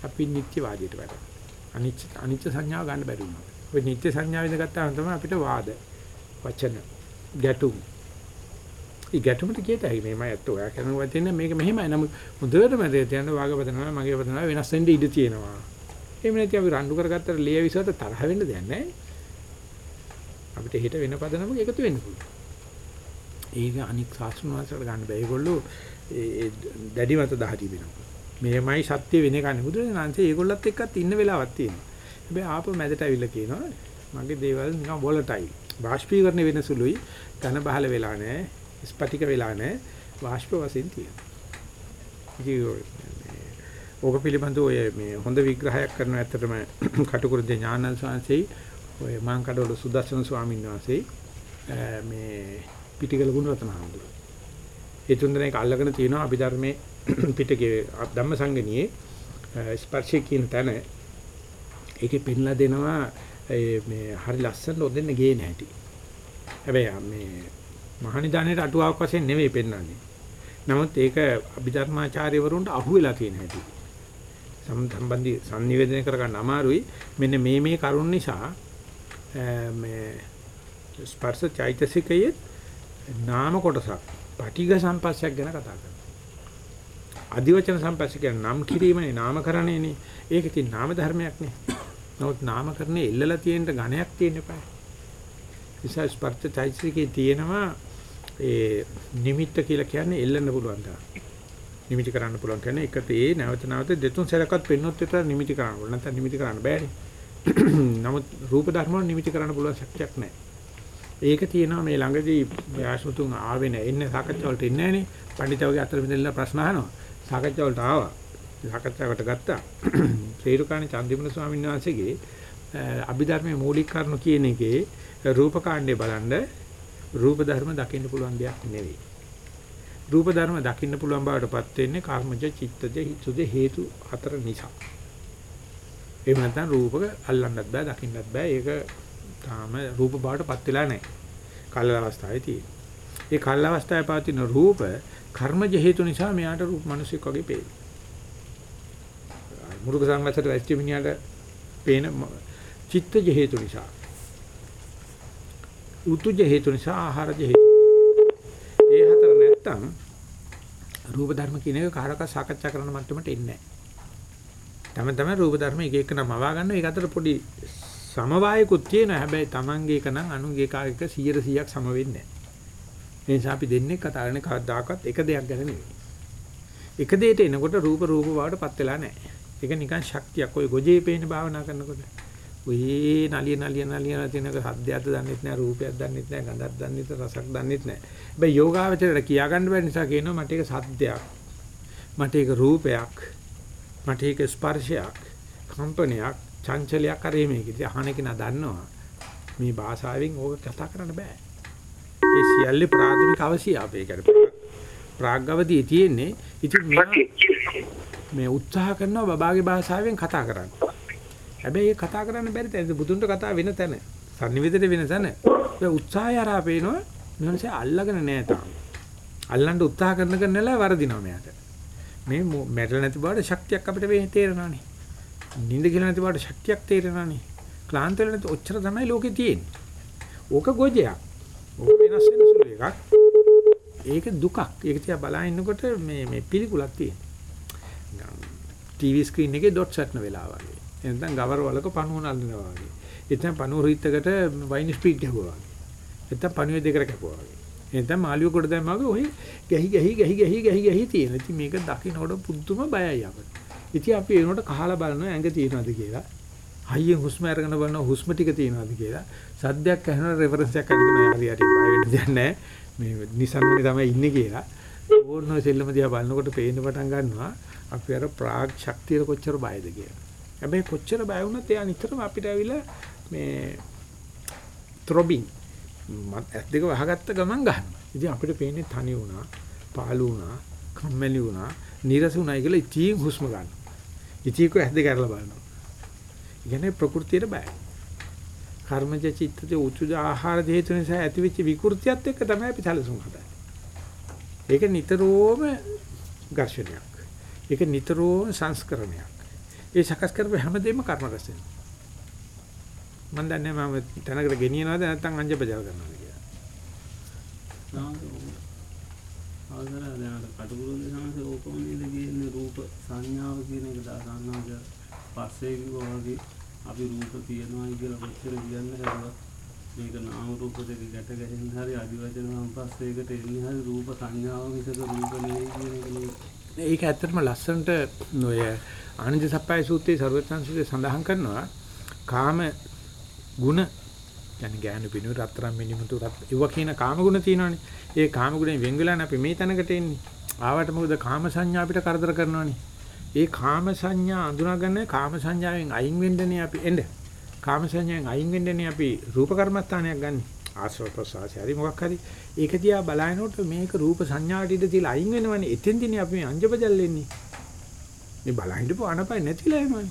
අපි නිත්‍යවාදයට වැටෙනවා. අනිච්ච අනිච්ච සංඥාව ගන්න බැරි වුණා. ඔය නිත්‍ය සංඥාව ඉඳ ගත්තාම තමයි අපිට වාද වචන ගැටුම්. ඒ ගැටුමට කියතයි මේ මම ඇත්ත ඔයා කරනවා තියෙන මේක මෙහෙමයි නම් මුදවලම දෙයයන් වාගපතනවා මගේ පතනවා වෙනස් වෙන්න ඉඩ තියෙනවා. එහෙම නැති අපි රණ්ඩු කරගත්තට ලිය විසවට තරහ වෙන්න දෙයක් නැහැ. අපිට හිත වෙන පදනමක එකතු වෙන්න පුළුවන්. ඒක අනික් සාස්ත්‍රණ වාසයට ගන්න බෑ. ඒගොල්ලෝ ඒ දැඩි මත දහටි වෙනවා. මෙහෙමයි සත්‍ය වෙන එක නෙවෙයි බුදුරජාණන්සේ ඒගොල්ලත් එක්කත් ඉන්න වෙලාවක් තියෙනවා. හැබැයි ආපහු මැදට අවිල්ල කියනවා මගේ දේවල් නිකන් වොලටයිල්. වාෂ්පීකරණය වෙන සුළුයි. ඝන බහල වෙලා නැහැ. ස්පටික වෙලා නැහැ. වාෂ්ප වශයෙන් තියෙනවා. ඕක පිළිබඳව ඔය මේ හොඳ විග්‍රහයක් කරන ඇත්තටම කටුකුරුද ඥානන් ස්වාමීන් ඔය මාංකඩවල සුදර්ශන ස්වාමීන් වහන්සේ මේ පිටිකල ගුණරත්න හඳුරු. ඒ තුන් දෙනෙක් අල්ලගෙන තියෙනවා අභිධර්මයේ පිටකේ ධම්මසංගණියේ ස්පර්ශය කියන තැන ඒකේ පෙන්ලා දෙනවා ඒ මේ හරි ලස්සනට ඔදෙන්න ගේන හැටි. හැබැයි මේ මහනිදානයේ අටුවාවක් වශයෙන් නෙවෙයි පෙන්වන්නේ. නමුත් ඒක අභිධර්මාචාර්යවරුන්ට අහු වෙලා තියෙන හැටි. සම්බන්ධි sannivedana කරගන්න අමාරුයි. මෙන්න මේ මේ කරුණ නිසා මේ ස්පර්ශ චෛතසිකයේ නාම කොටසක් පටිඝ සම්පස්සයක් ගැන කතා කරනවා. අදිවචන සම්පස්ස කියන්නේ නම් කිරීමනේ නාමකරණයනේ. ඒක ඉතින් නාම ධර්මයක් නේ. නමුත් නාමකරණේ ඉල්ලලා තියෙන ඝණයක් තියෙන්න eBay. විශේෂ ස්පර්ශ චෛතසිකයේ තියෙනවා ඒ නිමිත්ත කියලා කියන්නේ එල්ලන්න පුළුවන් තරම්. නිමිති කරන්න පුළුවන් කියන්නේ එකට ඒ නැවත නැවත දෙතුන් සැරයක්වත් පෙන්නොත් විතර නිමිති කරන්න ඕන. නැත්නම් නිමිති කරන්න බෑනේ. නමුත් රූප ධර්ම වල නිමිති කරන්න පුළුවන් ශක්තියක් නැහැ. ඒක තියෙනවා මේ ළඟදී ආශුතුන් ආවේ නැහැ. එන්නේ සාකච්ඡා වලට එන්නේ නැහනේ. පඬිතුගේ අතර මෙතනilla ප්‍රශ්න අහනවා. සාකච්ඡා වලට ආවා. සාකච්ඡාවට ගත්තා. ශ්‍රීරුකාණේ චන්දිමුන ස්වාමීන් වහන්සේගේ අභිධර්මයේ මූලික කරුණු කියන එකේ රූපකාණ්ඩේ බලන්න රූප ධර්ම දකින්න පුළුවන් දෙයක් නෙවෙයි. රූප ධර්ම දකින්න පුළුවන් බවටපත් වෙන්නේ කර්මජ චිත්තජ හිතුජ හේතු හතර නිසා. එහෙම නැත්නම් රූපක අල්ලන්නත් බෑ දකින්නත් බෑ ඒක තාම රූප බවටපත් වෙලා නැහැ. කල්ල අවස්ථාවේ තියෙන. ඒ කල්ල අවස්ථාවේ පවතින රූප කර්මජ හේතු නිසා මෙයාට රූප මිනිසෙක් වගේ පේනවා. මුරුක සංවසට වැච්ච මිනිහට පේන චිත්තජ හේතු නිසා උතුජ හේතු නිසා ආහාරජ හේතු. ඒ හතර නැත්තම් රූප ධර්ම කියන එක කාරක සාකච්ඡා කරන මට්ටමට එන්නේ නැහැ. තම තමයි රූප ධර්ම එක එක නම වවා ගන්න ඒක අතර පොඩි සමவாயකුත් තියෙනවා. හැබැයි Tamange එක නම් අනුගේ කායක 100%ක් සම වෙන්නේ නැහැ. ඒ නිසා අපි දෙන්නේ කතා කරන්නේ කවදාකවත් එක දෙයක් ගැන නෙවෙයි. එක දෙයට එනකොට රූප රූප බවටපත් වෙලා නැහැ. ඒක නිකන් ශක්තියක්. ඔය ගොජේ පේන භාවනා කරනකොට. ඔය නලිය නලිය නලිය නැතිනක සද්දයක්ද දන්නෙත් නැහැ රූපයක් දන්නෙත් නැහැ ගඳක් දන්නෙත් රසක් දන්නෙත් නැහැ. හැබැයි යෝගාවචරයට කියා ගන්න බැරි නිසා කියනවා මට ඒක සද්දයක්. මට ඒක රූපයක්. මට ඒක ස්පර්ශයක්. කම්පනයක්, චංචලයක් කරේ මේක. ඉතින් අහන කෙනා දන්නවා මේ භාෂාවෙන් ඕක කතා කරන්න බෑ. ඒ සියල්ලේ ප්‍රාථමික අවශ්‍යතාවය කියන්නේ ප්‍රාග්ගවදී තියෙන්නේ ඉතින් මේ උත්සාහ කරනවා බබාගේ භාෂාවෙන් කතා කරන්න. හැබැයි ඒ කතා කරන්න බැරි තැන බුදුන්ට කතා වෙන තැන. sannivedana වෙන තැන. ඒ උත්සාහය හරහා පේනවා මිනිස්සේ අල්ලගෙන නැහැ තාම. අල්ලන්න උත්සාහ කරන කෙනාලා වරදිනවා මෙයාට. මේ මැරෙලා නැති බවට ශක්තියක් අපිට මේ තේරෙනවානේ. නිින්ද කියලා නැති බවට ශක්තියක් තේරෙනවානේ. ක්ලාන්ත වෙලා නැති ඔච්චර තමයි ලෝකේ තියෙන්නේ. ඕක ගොජයක්. ඕක වෙනස් වෙන සුළු එකක්. ඒක දුකක්. ඒක තියා බලා ඉන්නකොට මේ මේ පිළිකුලක් තියෙනවා. ටීවී ස්ක්‍රීන් එකේ ඩොට් සැට්න වෙලා වගේ. එතන ගවරවලක පණුව නල්නවා වගේ. එතන පණුව රිත්තකට වයින් ස්පීඩ් ගැහුවා වගේ. එතන පණුවේ දෙකට කැපුවා වගේ. එතන මාළිය කොට දැම්මා වගේ ඔහි ගැහි ගැහි ගැහි ගැහි ගැහි ගැහි තියෙන. ඉතින් මේක දකින්නකොට පුදුම බයයි අපිට. ඉතින් අපි ඒනකොට කහලා බලනවා ඇඟ තියෙනවද කියලා. හයියෙන් හුස්ම අරගෙන බලනවා හුස්ම ටික තියෙනවද කියලා. සද්දයක් ඇහෙනවා රෙෆරන්ස් එකක් අරගෙන හරි හරි බය වෙන්න දෙයක් නැහැ. මේ නිසන්වනේ තමයි ඉන්නේ කියලා. ඕනෝ සෙල්ලම දිහා බලනකොට පේන්න පටන් ගන්නවා අපි අර ප්‍රාග් ශක්තිය කොච්චර බයද කියලා. හැබැයි කොච්චර බය වුණත් එයා නිතරම අපිට ඇවිල්ලා මේ ත්‍රොබින් මත් ඇස් දෙක වහගත්ත ගමන් ගන්නවා. ඉතින් අපිට පේන්නේ තනි වුණා, පාළු වුණා, කම්මැලි වුණා, නීරස වුණා කියලා ඉතින් හුස්ම ගන්නවා. ඉතින් කො ඇස් දෙක අරලා බලනවා. ඉන්නේ ප්‍රകൃතියට බයයි. කර්මජ චිත්තජ උතුජ ආහාර හේතු නිසා ඇතිවෙච්ච විකෘතියත් එක්ක තමයි අපි සැලසුම් හදන්නේ. ඒක නිතරම ඝර්ෂණයක්. ඒක නිතරම සංස්කරණයක්. ඒ සකස් කරපු හැමදේම කර්ම රැස් වෙනවා. මම දන්නේ මම තැනකට ගෙනියනවද නැත්නම් අංජබජල් කරනවද කියලා. අවසර දැන් අර කටුකුරුන් සංස ඕකෝනේද කියන්නේ රූප සංඥාව කියන එක දාසන්නාද පස්සේ කිව්වා වගේ අපි රූප තියනවා කියලා කොච්චර කියන්න හැදුවත් මේක නාම රූප දෙක ගැට ගැහෙන හැරි අදිවචන සම්පස්සේකට එන්නේ හැරි රූප සංඥාව විසක රූප නෙවෙයි කියන එක ඒක ඇත්තටම ලස්සනට ඔය ආනන්ද සප්පයි සූත්‍රයේ ਸਰවඥාන්සේ සඳහන් කරනවා කාම ගුණ يعني ගෑනු පිනු රත්තරන් මිනිමුතු රත් ඒවා කියන කාමගුණ තියෙනවනේ. ඒ කාමගුණෙන් වෙන් වෙලා අපි මේ තැනකට එන්නේ. ආවට මොකද කාම සංඥා අපිට කරදර කරනවනේ. ඒ කාම සංඥා අඳුනාගන්න කාම සංඥාවෙන් අයින් වෙන්නනේ අපි එන්නේ. කාම සංඥාවෙන් අයින් වෙන්නනේ අපි රූප කර්මස්ථානයක් ගන්න. ආශ්‍රව ප්‍රසආසය හරි මොකක් හරි. ඒක දිහා බලනකොට මේක රූප සංඥාට ඉඳ තියලා අයින් වෙනවනේ. එතෙන්දිනේ අපි මේ අංජබජල් වෙන්නේ. මේ බලහින්දපු අනපයි නැතිලා යනවනේ.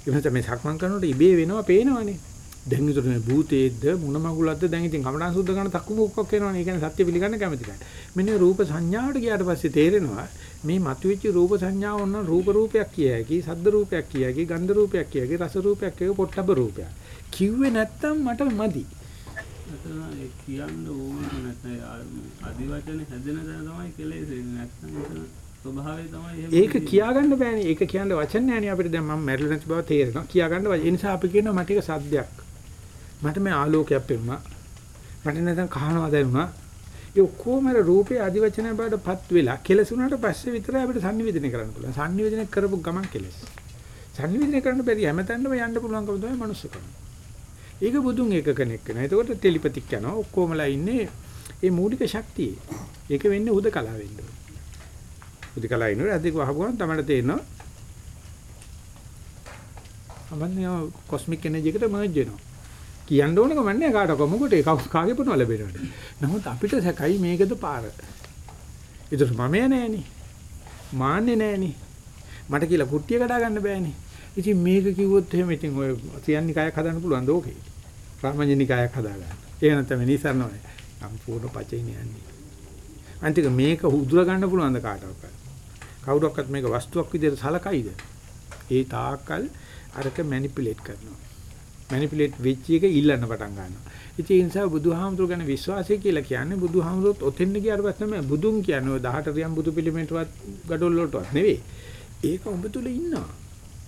ඒ නිසා මේ සක්මන් කරනකොට ඉබේ වෙනවා පේනවනේ. දැන් විතර මේ භූතේද්ද මොන මගුලක්ද දැන් ඉතින් කමඩන් සුද්ධ කරන තක්කු මොකක් වෙනවනේ. ඒ කියන්නේ සත්‍ය පිළිගන්න කැමති නැහැ. මෙන්න රූප සංඥාවට ගියාට පස්සේ තේරෙනවා මේ මතුවෙච්ච රූප සංඥාව ඕන රූප රූපයක් කියයි, සද්ද රූපයක් කියයි, ගන්ධ රූපයක් කියයි, රස රූපයක් කියයි, පොට්ටබ රූපයක්. කිව්වේ නැත්තම් මට මදි. එතන ඒ කියන්න ඕන නැත්නම් අදිවචන හැදෙන තැන තමයි කෙලෙස් එන්නේ නැත්නම් ස්වභාවය තමයි ඒක කියාගන්න බෑනේ. ඒක කියන්න වචන නෑනේ අපිට දැන් මම මැරිලා නැති බව තේරෙනවා. කියාගන්න. ඒ නිසා අපි කියනවා මට ඒක සද්දයක්. මට මේ ආලෝකයක් පෙනුණා. මට නැත්නම් කහනවා දැනුණා. ඒ ඔක්කොම අර රූපේ අදිවචන බවටපත් වෙලා කෙලසුණාට පස්සේ විතරයි අපිට sannivedana කරන්න පුළුවන්. sannivedana කරපු ගමන් කෙලස්. sannivedana කරන්න බැරි හැමතැනම යන්න පුළුවන්කම තමයි මනුස්සකම. ඒක බුදුන් එක කෙනෙක් වෙනවා. එතකොට ටෙලිපතික් යනවා. ඔක්කොමලා ඉන්නේ ඒ මූලික ශක්තියේ. ඒක වෙන්නේ උදකලා වෙන්න ඕනේ. උදකලා ඉන්නොත් අදික වහපුවම තමයි තේරෙනවා. අමන්නේ කොස්මික් එනර්ජි එකට මර්ජ් වෙනවා. කියන්න ඕන කම නැහැ කාටවත් මොකට ඒ කාගේ පුනව ලැබෙනවද. නමුත් අපිට සැකයි මේකද පාර. ඒතර මම නෑනේ. මාන්නේ නෑනේ. මට කියලා කුට්ටිය කඩා ගන්න බෑනේ. ඉතින් මේක කිව්වොත් එහෙම ඉතින් ඔය සියන්නි කයක් හදන්න පුළුවන් දෝකේ. රාමඤ්ඤනි කයක් හදා ගන්න. ඒ නැත්නම් නිසරණයි. සම්පූර්ණ පචයිනේ යන්නේ. අන්තික මේක උදුර ගන්න පුළුවන්ද කාටවත්? කවුරක්වත් මේක වස්තුවක් විදිහට සලකයිද? ඒ තාක්කල් අරක මැනිපියුලේට් කරනවා. මැනිපියුලේට් වෙච්ච එක ඉල්ලන්න පටන් ගන්නවා. ඉතින් ඒ නිසා බුදුහාමුදුරු ගැන විශ්වාසය කියලා කියන්නේ බුදුහාමුදුරුත් ඔතෙන්ද ගියාට පස්සේ තමයි බුදුන් කියන්නේ ඔය 18 රියම් බුදු පිළිමේටවත් gadol වලටවත් නෙවෙයි. ඒක උඹ තුල ඉන්නවා.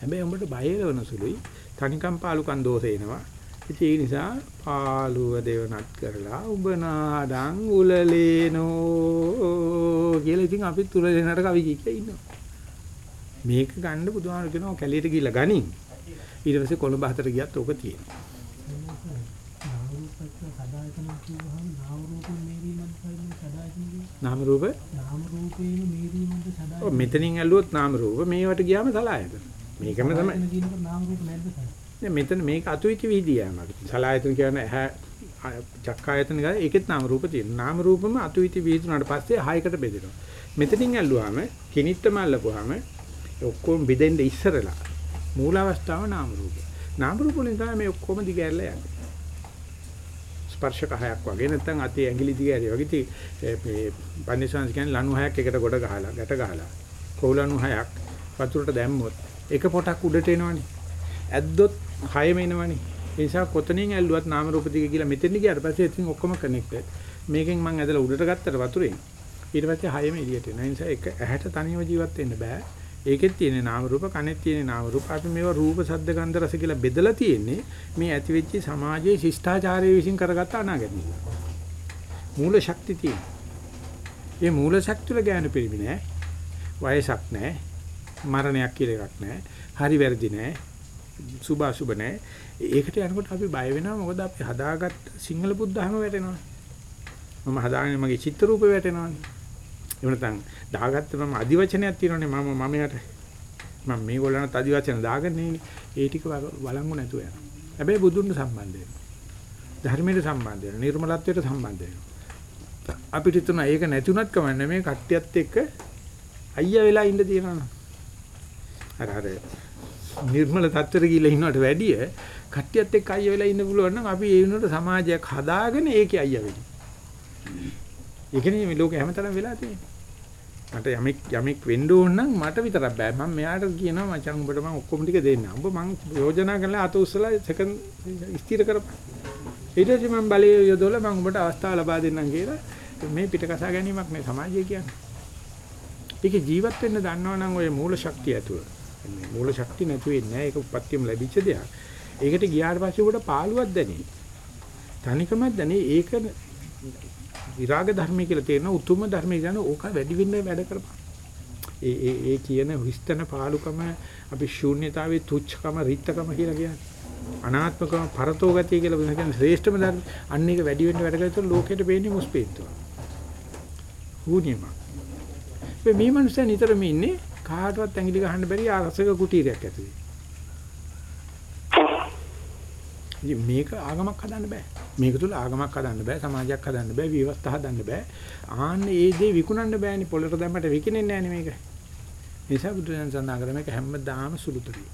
හැබැයි උඹට බය වෙන සුළුයි. තනිකම් පාලුකම් දෝෂ එනවා. ඉතින් ඒ නිසා පාළුව දෙවනත් කරලා උඹ නාඩං උලලේනෝ කියලා ඉතින් අපි තුල දෙනට කවි කිය ඉන්නවා. මේක ගන්න බුදුහාම කියනවා කැලියට ගිහිල්ලා ගනින්. ඊට පස්සේ කොළඹ හතර ගියත් ඕක තියෙනවා. නාම රූප නාම රූපේන මේරීමන්ට සදා ඔව් මෙතනින් ඇල්ලුවොත් නාම රූප මේවට ගියාම සලායතන. මේකම තමයි. නාම රූප නැද්ද මෙතන මේක අතුවිති විදියමක්. සලායතන කියන්නේ ඇහැ චක්කායතන ගාන ඒකෙත් නාම රූප තියෙනවා. නාම රූපම අතුවිති විහිදුනාට පස්සේ හයකට බෙදෙනවා. මෙතනින් ඇල්ලුවාම කිනිට්ටම අල්ලපුවාම ඔක්කොම බෙදෙන්න ඉස්සරලා මූල අවස්ථාව නාම රූප. නාම රූප වලින් තමයි මේ ඔක්කොම දිගහැරලා යන්නේ. ස්පර්ශක හයක් වගේ නැත්නම් අතේ ඇඟිලි දිගහැරිය වගේ ඉතින් මේ පන්සිංශ කියන්නේ ලණු හයක් එකට ගොඩ ගහලා ගැට ගහලා කොහුලණු හයක් වතුරට දැම්මොත් එක පොටක් උඩට එනවනේ. ඇද්දොත් හයම එනවනේ. ඒ නිසා කොතනින් ඇල්ලුවත් නාම රූප දිග කියලා මෙතෙන් ගියාට පස්සේ ඉතින් ඔක්කොම කනෙක්ටඩ්. මේකෙන් මම ඇදලා උඩට ගත්තට වතුරෙන් ඊට පස්සේ හයම එළියට එනවා. ඒ නිසා එක ඇහැට තනියම ජීවත් වෙන්න බෑ. ඒකෙත් තියෙන නාම රූප කනෙත් තියෙන නාම රූප අපි මේවා රූප සද්ද ගන්ධ රස කියලා බෙදලා තියෙන්නේ මේ ඇති වෙච්ච සමාජයේ ශිෂ්ටාචාරයේ විසින් කරගත්ත අනාගතය. මූල ශක්තිය තියෙන. මේ මූල ශක්තිය වල ගෑනු පිළිමි නෑ. වයසක් නෑ. මරණයක් කියලා එකක් නෑ. හරි වැරදි නෑ. සුභ අසුභ නෑ. ඒකට යනකොට අපි බය වෙනවා මොකද අපි හදාගත්ත සිංහල බුද්ධහම වැටෙනවා. මම හදාගෙන මගේ චිත්‍ර රූපේ වැටෙනවානේ. එහෙම නැත්නම් දාගත්ත මම අදිවචනයක් තියෙනවානේ මම මම යට මම මේගොල්ලන්ට අදිවචන දාගන්නේ ඒ ටික වළංගු නැතුව යනවා. හැබැයි බුදුන්ට සම්බන්ධ වෙනවා. ධර්මයට සම්බන්ධ වෙනවා. නිර්මලත්වයට සම්බන්ධ වෙනවා. අපිට තුන ඒක නැතුණත් කමන්නේ මේ කට්ටියත් එක්ක අයියා වෙලා ඉන්න තියෙනවා. අර අර නිර්මල තත්ත්වෙට ගිහිල්ලා ඉන්නවට වැඩිය කට්ටියත් එක්ක අයියා වෙලා ඉන්න පුළුවන් නම් අපි ඒ වෙනුවට සමාජයක් හදාගෙන ඒකේ අයියා වෙන්නේ. ඒකනේ මේ ලෝකේ හැමතැනම වෙලා තියෙන්නේ. මට යමෙක් යමෙක් වෙන්න ඕන නම් මට විතරක් බෑ. මම මෙයාට කියනවා මචං උඹට මම ඔක්කොම ටික දෙන්න. උඹ මං යෝජනා කරලා අත උස්සලා සෙකන්ඩ් ස්ථිර කරපන්. ඊට පස්සේ මම බලයේ යොදවලා මම උඹට අවස්ථාව ලබා දෙන්නම් කියලා මේ පිට කසා ගැනීමක් මේ සමාජය කියන්නේ. ඒක ජීවත් වෙන්න දන්නවනම් ඔය මූල ශක්තිය ඇතුව. මේ මූල ශක්තිය නැතු වෙන්නේ නැහැ. ඒක උපත්තියම ලැබිච්ච දෙයක්. ඒකට ගියාට පස්සේ උඹට පාළුවක් දැනේ. තනිකමක් දැනේ. ඒක විරාග ධර්මය කියලා තේරෙන උතුම් ධර්මය කියන ඕක වැඩි වෙන්න වැඩ කරපන්. ඒ ඒ ඒ කියන හිස්තන පාලුකම අපි ශූන්‍යතාවයේ තුච්ඡකම රිත්තකම කියලා කියන්නේ. අනාත්මකම පරතෝ ගතිය කියලා වෙන කියන්නේ ශ්‍රේෂ්ඨම ධර්ම. අන්න ඒක වැඩි වෙන්න වැඩ කරලා ලෝකෙට පේන්නේ මුස්පීත්තුව. හුනියම. මේ මේ මනුස්සයා නිතරම ඉන්නේ කාටවත් ඇඟිලි ගහන්න බැරි ආරසක කුටීරයක් ඇතුලේ. ඉතින් මේක ආගමක් හදන්න බෑ. මේක තුල ආගමක් හදන්න බෑ, සමාජයක් හදන්න බෑ, විවස්ථා හදන්න බෑ. ආන්න ඒ දේ විකුණන්න බෑනේ. පොළට දැම්මට විකිනෙන්නේ නෑනේ මේක. නිසා බුදුන් සඳහන් කරා මේක හැමදාම සුළුතරි.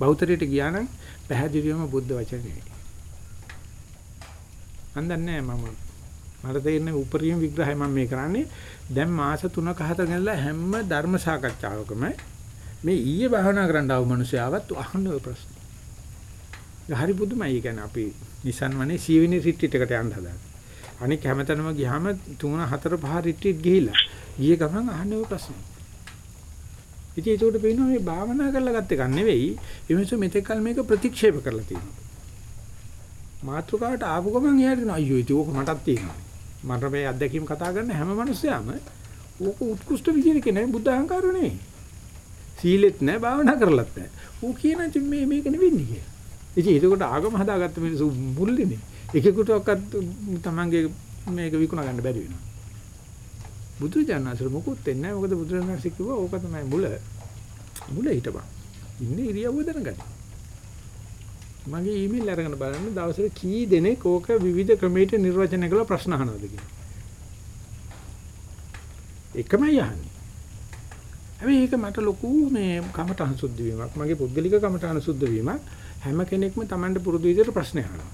බෞද්ධරියට ගියා නම් පැහැදිලිවම බුද්ධ වචන නෙවෙයි. මන් දන්නේ මම මට තේරෙන උපරිම විග්‍රහය මම මේ කරන්නේ දැන් මාස 3ක 4ක ඉඳලා හැම ධර්ම සාකච්ඡාවකම මේ ඊයේ භාවනා කරන්න ආව මිනිස්සයාවත් අහන්න ඔය ප්‍රශ්න. ඒක හරි පුදුමයි. ඒ කියන්නේ අපි Nissan වනේ සීවිනි රිට්‍රීට් එකට යන්න හදාගන්න. අනික හැමතැනම ගියාම 3 4 5 රිට්‍රීට් ගිහිල්ලා ගියේ ගමන් අහන්නේ ඔය ප්‍රශ්න. ඉතින් ඒකට පේනවා මේ භාවනා කරලා ගත්ත එක නෙවෙයි. ඒ මිනිස්සු මෙතෙක් කල මේක ප්‍රතික්ෂේප කරලා තියෙනවා. මාත්‍රකාවට ආපු ගමන් එයාට දෙනවා අයියෝ ඒක ඕක මටත් තියෙනවා. මට මේ අත්දැකීම් කතා කරන හැම මිනිස්සයාම ඕක උත්කෘෂ්ඨ විදියට කියන්නේ බුද්ධ අහංකාරය නෙවෙයි. සීලෙත් නැහැ භාවනා කරලත් නැහැ. ඌ කියන ඉතින් මේ මේක නෙවෙන්නේ කියලා. ඉතින් ඒකට ආගම හදාගත්ත මිනිස්සු මුල්ලිනේ. එකෙකුටවත් තමන්ගේ මේක විකුණ ගන්න බැරි වෙනවා. බුදුරජාණන්සේ මොකුත් දෙන්නේ නැහැ. මොකද බුදුරජාණන්සේ කිව්වා ඕක තමයි මුල. මුල හිටපන්. ඉන්නේ ඉරියව්ව දැනගන්න. මගේ ඊමේල් අරගෙන බලන්න දවසට කී දෙනෙක් ඕක විවිධ ක්‍රමයකට නිර්වචනය කරලා ප්‍රශ්න අහනවද කියලා. එකමයි අහන්නේ. හැබැයි ඒක මට ලොකු මේ කමටහන් සුද්ධ වීමක්. මගේ පුද්ගලික කමටහන් සුද්ධ වීමක්. හැම කෙනෙක්ම Tamanට පුරුදු විදිහට ප්‍රශ්න අහනවා.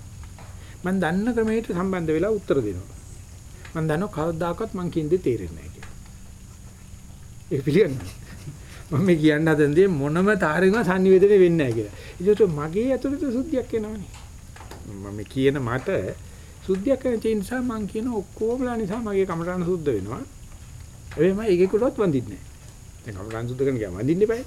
මම දන්න ක්‍රමයකට සම්බන්ධ වෙලා උත්තර දෙනවා. මම දන්නවා කවදාකවත් මං කියන දේ තේරෙන්නේ නැහැ කියලා. ඒක පිළිගන්නවා. මම මේ කියන්න හදන දේ මොනම තාරෙම sannivedana වෙන්නේ නැහැ කියලා. ඒකට මගේ ඇතුළත සුද්ධියක් එනවනේ. මම කියන මට සුද්ධියක් වෙන නිසා මං කියන ඔක්කොමලා නිසා මගේ කමරණ සුද්ධ වෙනවා. හැබැයි මම ඒකෙකටවත් වඳින්නේ නැහැ. දැන් කමරණ සුද්ධ කරන ගියා වඳින්න එපායි.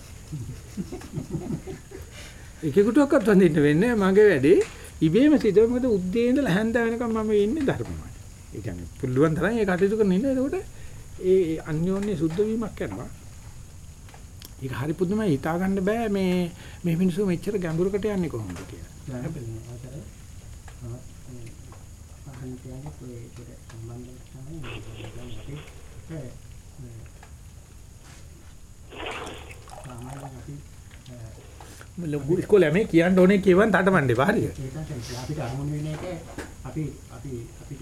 ඒකෙකටවත් වඳින්න වෙන්නේ මගේ වැඩේ ඉබේම සිදුව මොකද උද්දී ඉඳලා හැන්ද වෙනකම් මම ඉන්නේ ධර්මමයි. ඒ කියන්නේ පුළුවන් තරම් ඒ කටයුතු කරන ඉන්න. එතකොට ඒ අන්‍යෝන්‍ය සුද්ධ වීමක් කරනවා. ඒක හරි පුදුමයි හිතා ගන්න බෑ මේ මේ මිනිස්සු මෙච්චර ගැඹුරකට යන්නේ කොහොමද කියලා. ලොකු ඉස්කෝලේ මේ කියන්න ඕනේ කියවන් තටමඬ එපා හරිද? අපිට අරමුණු වෙන එක අපි අපි අපිට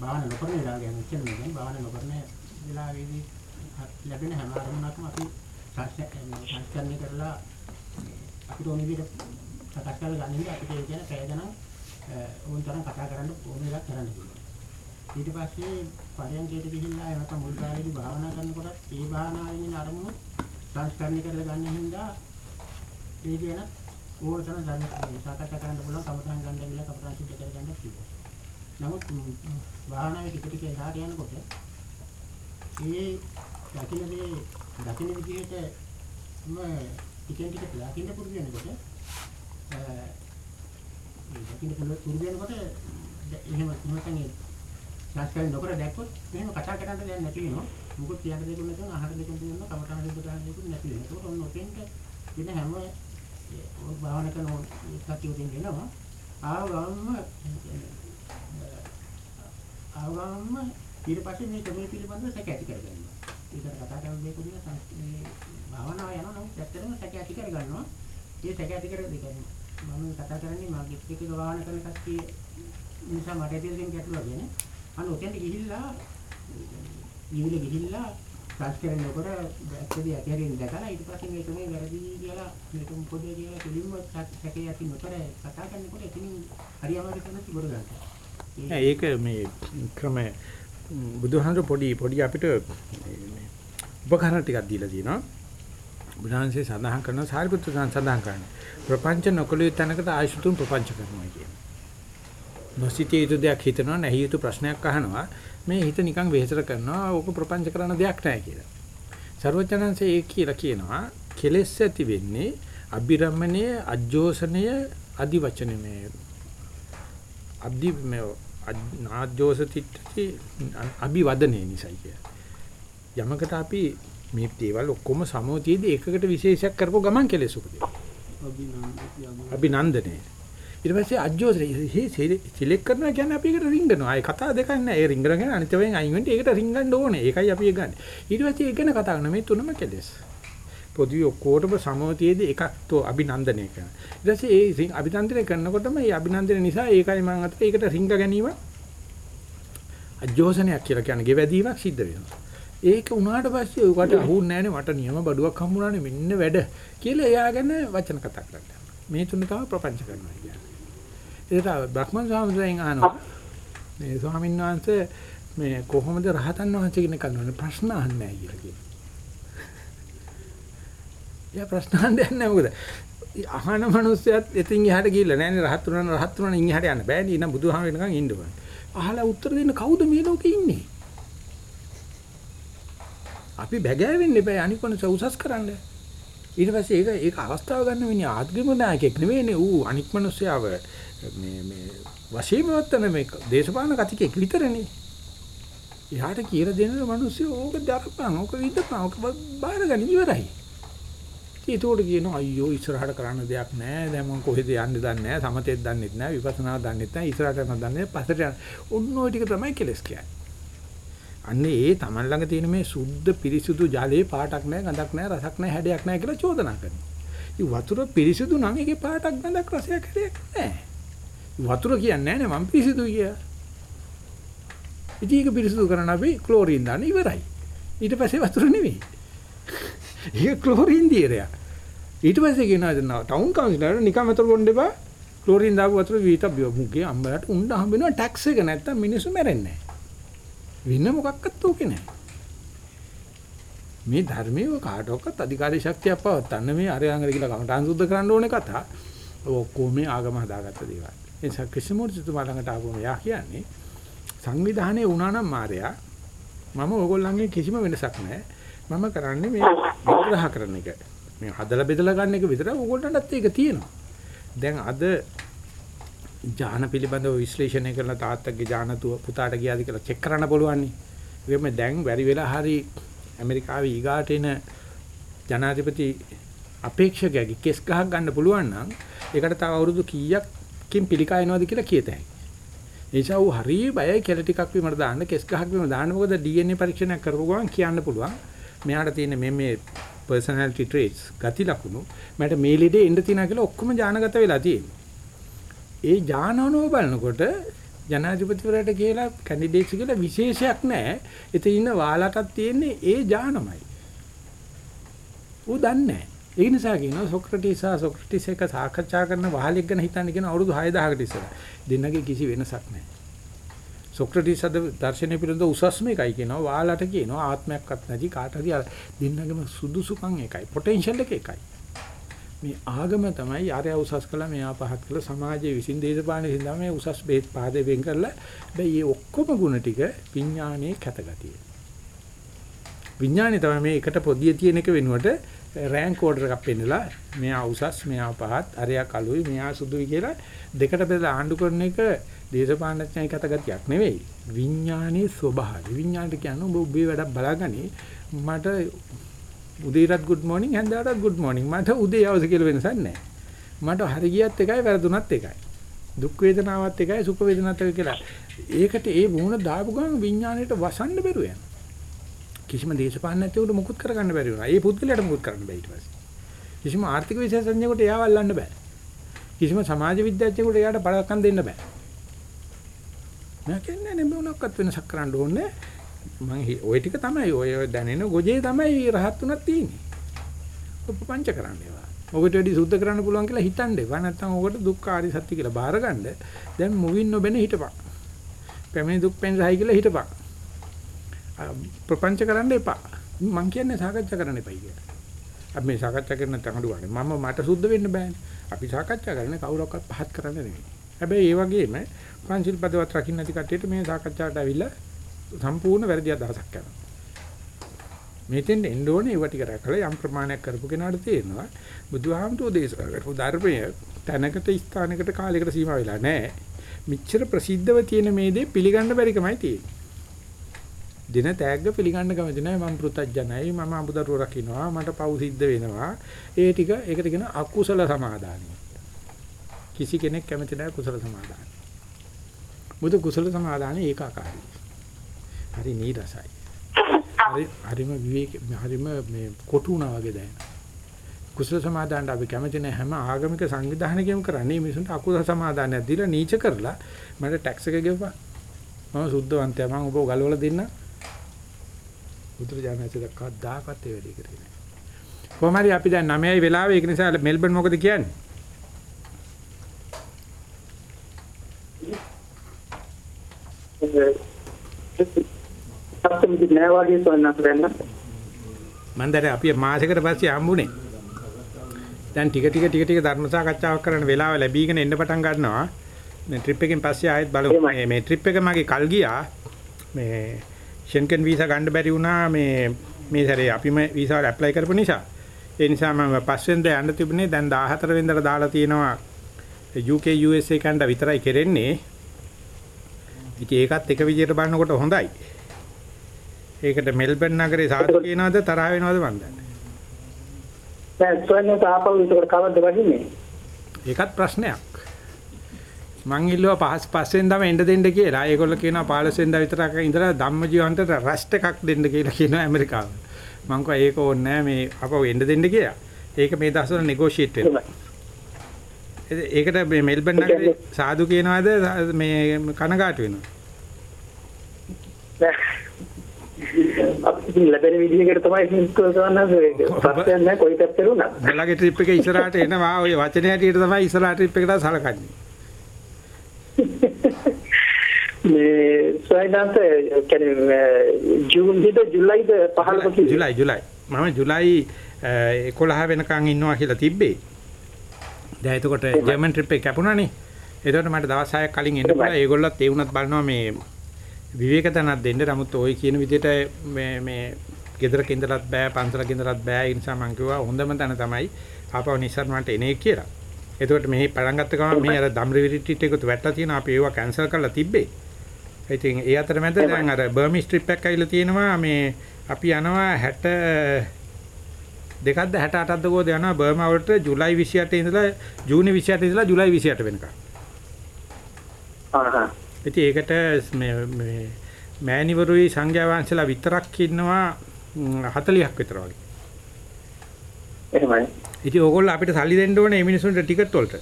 භාවන නොකරන වෙලාව ගැන මෙච්චර නෙමෙයි භාවන නොකරන වෙලාවේදී ලැබෙන හැම අරමුණක්ම අපි සංස්කරණය කරලා අපිට ඕන විදිහට සකස් කරලා ගන්න ඉන්න අපිට ඒ කියන පැය ගණන් ඕන තරම් කතා කරන්න ඕන එකක් කරන්න පුළුවන්. ඊට පස්සේ පරයන්කයට ගිහිල්ලා එහෙම මුල් කාලේදී භාවනා කරනකොට ඒ භාවනාවේ ඉන්න අරමුණු සංස්කරණය කරලා ගන්න හින්දා ඒ කියන ඕන තරම් සාකච්ඡා කරන්න පුළුවන් කමතහන් ගන්න ගිහලා කමතහන් සිද්ධ කරගන්න පුළුවන්. නමුත් භාවනාවේ ටික ටික එහාට යනකොට ඒ දකින්නේ දකින්න විදිහට ම ටිකෙන් ටික දකින්න පුරුදු වෙනකොට ඒ දකින්න පුරුදු වෙනකොට එහෙම නැත්නම් ඒ සංස්කාරය නොකර දැක්කොත් එහෙම කතා කරන්න දෙයක් නැති වෙනවා මොකද කියන්න දෙයක් නැතුව අහන්න දෙයක් නැතුව කමටහන දෙයක් ගන්න දෙයක් නැති වෙනවා ඒක ඔන්න ඔතෙන්ට වෙන හැම භාවනා කරන කතිය දෙන්න වෙනවා ආව ගමන්ම ආව ගමන්ම ඊට පස්සේ මේ ක්‍රමයේ පිළිබඳව සැක ඇති කරගන්නවා ඒකට කතා කරන දේ කොහොමද මේ භාවනාව යනවා නම් ඇත්තටම සැක ඇති කර ගන්නවා. ඒ සැක ඇති කර දෙන්නේ මම කතා කරන්නේ මගේ එක්ක භාවනා කරන කට්ටිය නිසා මට ඇති දෙයක් ගැටලුවක් කියන්නේ. අන්න ඔතෙන්ට ගිහිල්ලා ඊවිල ගිහිල්ලා සංස්කරණය කර ඇත්තදී ඇතරින් දැකලා ඊට පස්සේ මේක මේ වැරදි කියලා මේක මොකද කියලා කෙලින්ම සැකේ ඇති නොකර කතා කරනකොට එතනින් හරියමාරු කරන තිබුණ ගන්නවා. ඒක මේ ක්‍රමය බුදුහාමර පොඩි පොඩි අපිට උපකරණ ටිකක් දීලා තියෙනවා. බුදුහන්සේ සඳහන් කරන සාරිපුත්‍ර සඳහන් කරන්නේ ප්‍රපංච නොකළ යුතු තැනකට ආයසුතුන් ප්‍රපංච කරනවා කියන්නේ. නොසිතිය යුතු දෙයක් හිතනවා නැහිය යුතු ප්‍රශ්නයක් අහනවා මේ හිත නිකන් වෙහෙතර කරනවා ඕක ප්‍රපංච කරන දෙයක් නැහැ කියලා. ਸਰවඥාන්සේ ඒක කියලා කියනවා කෙලෙස් ඇති වෙන්නේ අබිරමණයේ අජෝසනය අදි වචනේ මේ අබ්දි මේ නාජෝසතිත්‍ති අභිවදනේ නිසයි කියලා. යමකට අපි මේ දේවල් ඔක්කොම සමෝතියේදී එකකට විශේෂයක් කරපුව ගමන් කෙලෙස් උපදිනවා. අභිනන්දනේ. ඊට පස්සේ අජෝසනේ සිලෙක්ට් කරනවා කියන්නේ අපි ඒකට රින්ගනවා. ආයේ කතා දෙකක් නෑ. ඒ රින්ගන ගැන අනිත් වෙලෙන් අයින් වෙන්න ඒකට රින්ගන්න ඕනේ. ඒකයි අපි ඒ ගන්න. ඊට පස්සේ ඒක ගැන කතා කරන මේ තුනම කෙලෙස්. පොදුවේ ඔක්කොටම සමෝතියේදී එකක් තෝ අභිනන්දනය කරනවා. ඊට පස්සේ ඒ අභිනන්දනය කරනකොටම ඒ අභිනන්දනය නිසා ඒකයි මම අතට ඒකට රිංග ගැනීම අජෝසනයක් කියලා කියන්නේ ගෙවැදීමක් සිද්ධ වෙනවා. ඒක උනාට පස්සේ උකට අහුන්නේ නැහැනේ මට නියම බඩුවක් හම්බුණානේ මෙන්න වැඩ කියලා එයා ගැන වචන කතා කරනවා. මේ තුන තමයි ප්‍රපංච කරනවා කියන්නේ. ඒකට බ්‍රහ්මන් ස්වාමීන් අහනවා මේ ස්වාමීන් වහන්සේ මේ කොහොමද රහතන් වහන්සේ කෙනෙක් කරනවනේ ප්‍රශ්න අහන්නේ කියලා කියනවා. යා ප්‍රශ්න අහන්නේ නැහැ මොකද? අහන මිනිස්සයත් එතින් එහාට ගිහිල්ලා නැහැනේ රහත් උනන රහත් උනන ඉන් එහාට යන්න බෑනේ. ඉතින් බුදුහාම වෙනකන් ඉන්න ඕනේ. අහලා උත්තර දෙන්න කවුද මේ ලෝකේ ඉන්නේ? අපි බැගෑවෙන්න එපා අනිකොනස උසස් කරන්න. ඊට පස්සේ ඒක ඒක අවස්ථාව ගන්න වෙන්නේ ආත්මික නායකයෙක් නෙවෙයිනේ ඌ අනික් මිනිස්සයාව මේ මේ වශීමවත්තන මේ දේශපාලන කතිකෙක් විතරනේ. එයාට කියලා දෙන මිනිස්සු ඕක දරපන් ඕක විදපන් ඕක බාරගන්න ඉවරයි. ඒකට කියනවා අයියෝ ඉස්සරහට කරන්න දෙයක් නැහැ. දැන් මම කොහෙද යන්නේ දන්නේ නැහැ. සමතෙත් දන්නෙත් නැහැ. විපස්සනාව දන්නෙත් නැහැ. ඉස්සරහට යන්න දන්නේ නැහැ. පස්සට යන්න. ඔන්න ඔය ටික තමයි කෙලස් කියන්නේ. අන්නේ ඒ Taman ළඟ තියෙන මේ සුද්ධ පිරිසුදු ජලයේ පාටක් නැහැ, ගඳක් නැහැ, රසක් නැහැ, හැඩයක් නැහැ කියලා චෝදනා කරනවා. ඉතින් වතුර පිරිසුදු නම් ඒකේ පාටක් ගඳක් රසයක් හැඩයක් නැහැ. වතුර කියන්නේ නැහැ නේ මම පිරිසුදුයි කියලා. ඉතින් ඒක පිරිසුදු කරන්න අපි ක්ලෝරින් දාන්න ඉවරයි. ඊට පස්සේ වතුර නෙවෙයි. ඒක ක්ලෝරින් දියරයක්. ඊට පස්සේ කියනවා ටවුන් කවුන්සිලර් නිකන් වතුර බොන්න එපා. ක්ලෝරින් දාපු වතුර විතබ්බිය මුගේ අම්බලට උණ්ඩ හම්බෙනවා ටැක්ස් එක නැත්තම් මිනිස්සු මැරෙන්නේ නැහැ. වෙන මොකක්වත් ඕකේ නැහැ. මේ ධර්මයේ කාටවත් අධිකාරී ශක්තියක් පවත්තන්න මේ අරයන්ගල කියලා කමටහන් සුද්ධ කරන්න ඕනේ කතා. ඔක්කොම මේ ආගම හදාගත්ත දේවල්. ඒ නිසා ක්‍රිස්මෝර්ජිතුමා ළඟට ආවම යා කියන්නේ සංවිධානයේ වුණා නම් මායя මම ඕගොල්ලන්ගේ කිසිම වෙනසක් නැහැ. මම කරන්නේ මේ විග්‍රහ කරන එක. මේ හදලා බෙදලා ගන්න එක විතර ඕගොල්ලන්ටත් ඒක තියෙනවා. දැන් අද ඥාන පිළිබඳව විශ්ලේෂණය කරන තාත්තගේ ඥානතුව පුතාට ගියාද කියලා චෙක් කරන්න පුළුවන් නේ. ඒකම දැන් බැරි වෙලා හරි ඇමරිකාවේ ඊගාට එන ජනාධිපති අපේක්ෂකයාගේ කෙස් ගහක් ගන්න පුළුවන් නම් ඒකට තව අවුරුදු කීයක්කින් පිළිකා එනවද කියලා කියත හැකියි. ඒ නිසා ඌ හරිය බයයි කෙල ටිකක් විමර දාන්න කෙස් ගහක් විමර දාන්න මොකද DNA පරීක්ෂණයක් කරපු ගමන් කියන්න පුළුවන්. මෙයාට තියෙන මේ මේ personality traits ගති ලක්ෂණ මට මේ ලෙඩේ එන්න තියනා කියලා ඔක්කොම ඥානගත වෙලා තියෙනවා. ඒ ඥානවනව බලනකොට ජනාධිපතිවරයාට කියලා කැන්ඩිඩේට්ස් කියලා විශේෂයක් නැහැ. එතන ඉන්න වාලටත් තියෙන්නේ ඒ ඥානමයි. ඌ දන්නේ නැහැ. ඒ නිසා කියනවා සොක්‍රටිස් සහ සොක්‍රටිස් එක සාකච්ඡා කරන වහලෙක් ගැන හිතන්න කියන අවුරුදු 6000කට ඉස්සර. දෙන්නගේ කිසි වෙනසක් නැහැ. සොක්‍රටිස් අද දර්ශනය පිළිබඳ උසස්ම එකයි කියනවා. වාලට කියනවා ආත්මයක්වත් නැති කාට හරි දෙන්නගේම සුදුසුකම් එකයි. පොටෙන්ෂල් එක එකයි. මේ ආගම තමයි ආර්ය උසස් කළා මෙයා පහත් කළා සමාජයේ විසින් දේශපාලන විසින් මේ උසස් බේත් පාදේ වෙන් කරලා හැබැයි මේ ඔක්කොම ಗುಣ ටික විඥානයේ කැතගතිය. විඥානේ තමයි මේ එකට පොදිය තියෙන එක වෙනුවට රෑන්ක් ඕඩර් එකක් පෙන්නලා මෙයා උසස් මෙයා පහත් අරයා කළුයි මෙයා සුදුයි කියලා දෙකට බෙදලා ආණ්ඩු කරන එක දේශපාලනඥයයි කැතගතියක් නෙවෙයි. විඥානයේ ස්වභාවය. විඥානට කියන්නේ ඔබ ඔබේ වැඩක් බලාගනි මට උදේටත් good morning හැන්දෑවටත් good morning. මට උදේ අවස කියලා වෙනසක් නැහැ. මට හරි ගියත් එකයි වැරදුනත් එකයි. දුක් වේදනාවත් එකයි සුඛ වේදනාවත් එකයි කියලා. ඒකට ඒ වුණ දාපු ගමන් විඥාණයට වසන්න බැරුව යනවා. කිසිම දේශපාලන නැතිවට මුකුත් කරගන්න බැරි වුණා ඒ පුද්ගලයාට මුකුත් කරන්න බෑ ඊට පස්සේ කිසිම ආර්ථික විශේෂඥයෙකුට එයාව අල්ලන්න බෑ කිසිම සමාජ විද්‍යාඥයෙකුට එයාට බලකම් දෙන්න බෑ මම කියන්නේ නේ මොනක්වත් වෙනසක් කරන්න ඕනේ මම ওই ටික තමයි ඔය දැනෙන ගොජේ තමයි රහත් උනක් තියෙන්නේ. ඔබ පංච කරන්න ඒවා. ඔකට වැඩි සුද්ධ කරන්න පුළුවන් කියලා හිතන්න එපා. නැත්නම් ඔකට දුක්ඛාරි සත්‍ය කියලා බාරගන්න. දැන් මුවින් නොබෙන හිටපන්. පැමිණි දුක් පෙන්සයි කියලා හිටපන්. ප්‍රපංච කරන්න එපා. මම කියන්නේ සාකච්ඡා කරන්න එපයි කියලා. අපි මේ සාකච්ඡා කරන තහඬුවනේ. මම මට සුද්ධ වෙන්න බෑනේ. අපි සාකච්ඡා කරන්නේ කවුරක්වත් පහත් කරන්න නෙවෙයි. හැබැයි ඒ වගේම පංචිල් පදවත් රකින්න නැති කට්ටියට මේ සාකච්ඡාවට ඇවිල්ලා සම්පූර්ණ වැරදි අදහසක් යනවා. මෙතෙන් එන්න ඕනේ ඒව ටික රැකලා යම් ප්‍රමාණයක් කරපු කෙනාට තේරෙනවා බුදුහාමුදුරෝ දේශනා කරපු ධර්මය තැනකට ස්ථානයකට කාලයකට සීමා වෙලා නැහැ. මෙච්චර ප්‍රසිද්ධව තියෙන මේ දේ පිළිගන්න බැරිකමයි තියෙන්නේ. දින තෑග්ග පිළිගන්න කැමති නැහැ මම පෘතජනයි මම අමුදරුව රකින්නවා මට පව් සිද්ධ වෙනවා. ඒ ටික ඒකට කියන අකුසල සමාදානයි. කිසි කෙනෙක් කැමති නැහැ කුසල සමාදානයි. මුද කුසල සමාදානයි ඒකාකාරයි. හරි නීරසයි. හරි හරිම විවේක හරිම මේ කොටුණා වගේ දැනෙනවා. කුසල සමාදානට අපි කැමති නැහැ හැම ආගමික සංවිධානයකම කරන්නේ මිනිසුන්ට අකුසල සමාදානයක් දීලා නීච කරලා මට ටැක්ස් එක ගෙවපන්. මම සුද්ධවන්තයා මම ඔබ ගලවලා දෙන්න. බුදුරජාණන් වහන්සේ කවදාකවත් ඒ වැඩේ කරේ නැහැ. කොහොම හරි අපි දැන් 9යි වෙලාවේ ඒක නිසා මෙල්බන් මොකද කියන්නේ? මන්දර අපි මාසෙකට පස්සේ හම්බුනේ. දැන් ටික ටික ටික ටික ධර්ම සාකච්ඡාවක් කරන්න වෙලාව ලැබීගෙන එන්න පටන් ගන්නවා. මේ ට්‍රිප් එකෙන් පස්සේ ආයෙත් බලමු. මේ ට්‍රිප් එක මගේ කල් ගියා. මේ ෂෙන්කන් වීසා ගන්න බැරි වුණා මේ මේ සැරේ අපිම වීසා වල ඇප්ලයි කරපු නිසා. ඒ නිසා මම පස්වෙන්ද යන්න තිබුණේ දැන් 14 වෙනිදාට දාලා තියෙනවා UK USA කන්ට විතරයි කෙරෙන්නේ. ඉතින් ඒකත් එක විදිහට බලනකොට හොඳයි. ඒකට මෙල්බන් නගරේ සාදු කියනවද තරහ වෙනවද මන් දන්නේ. දැන් සොන්නස් ආපහු ඒක කවද්ද වදින්නේ? ඒකත් ප්‍රශ්නයක්. මං ඉල්ලුවා පහස් පස්යෙන් තමයි එන්න දෙන්න කියලා. ඒගොල්ලෝ කියනවා 15 වෙනිදා විතරක් ඉඳලා ධම්මජීවන්ට රැස්ට් එකක් දෙන්න කියලා කියනවා ඇමරිකාව. මං කිව්වා ඒක ඕනේ නෑ මේ අපව එන්න දෙන්න කියලා. ඒක මේ දවස්වල නෙගෝෂিয়েට් වෙනවා. ඒකට මේ මෙල්බන් නගරේ සාදු කියනවාද මේ කනගාටු වෙනවා. අපි ලැබෙන විදිහකට තමයි සින්කල් කරනවා ප්‍රශ්නයක් නැහැ කොයි පැත්තට උනත්. ගලගේ ට්‍රිප් එක ඉස්සරහට එනවා ඔය වචනේ හැටියට තමයි ඉස්සරහ ට්‍රිප් එකට සලකන්නේ. මේ සොයනන්ත ජූන් හිද ජූලයිද 15 කිව්වේ. ජුලයි ජුලයි. මම ජුලයි 11 වෙනකන් ඉන්නවා කියලා තිබ්බේ. දැන් එතකොට ජර්මන් ට්‍රිප් එක කැපුණානේ. එතකොට මට දවස් 6ක් කලින් එන්න පුළුවන්. ඒගොල්ලොත් ඒ වුණත් බලනවා මේ විවේක තැනක් දෙන්න. නමුත් ওই කියන විදිහට මේ මේ ගෙදරක ඉඳලත් බෑ, පන්සලක ඉඳලත් බෑ. ඒ නිසා මම කිව්වා හොඳම තැන තමයි ආපහු නිස්සාරණට එන එක කියලා. එතකොට මෙහි පටන් ගත්ත ගමන් මේ අර දම්රිවි රිට්‍රීට් එකත් වැටලා තියෙනවා. අපි ඒවා කැන්සල් කරලා තිබ්බේ. ඉතින් ඒ අතරමැද දැන් අර බර්මිස් ට්‍රිප් එකක් ඇවිල්ලා තියෙනවා. මේ අපි යනවා 60 දෙකක්ද 68ක්ද කෝද යනවා බර්මා වලට ජූලයි 28 ඉඳලා ජූනි 28 ඉඳලා ජූලයි 28 වෙනකම්. ආහා. ඉතින් ඒකට මේ මේ මෑණිවරුයි සංඝයා වහන්සේලා විතරක් ඉන්නවා 40ක් විතර වගේ. එහෙමයි. ඉතින් ඕගොල්ලෝ අපිට සල්ලි දෙන්න ඕනේ මේ මිනිස්සුන්ට ටිකට් වලට.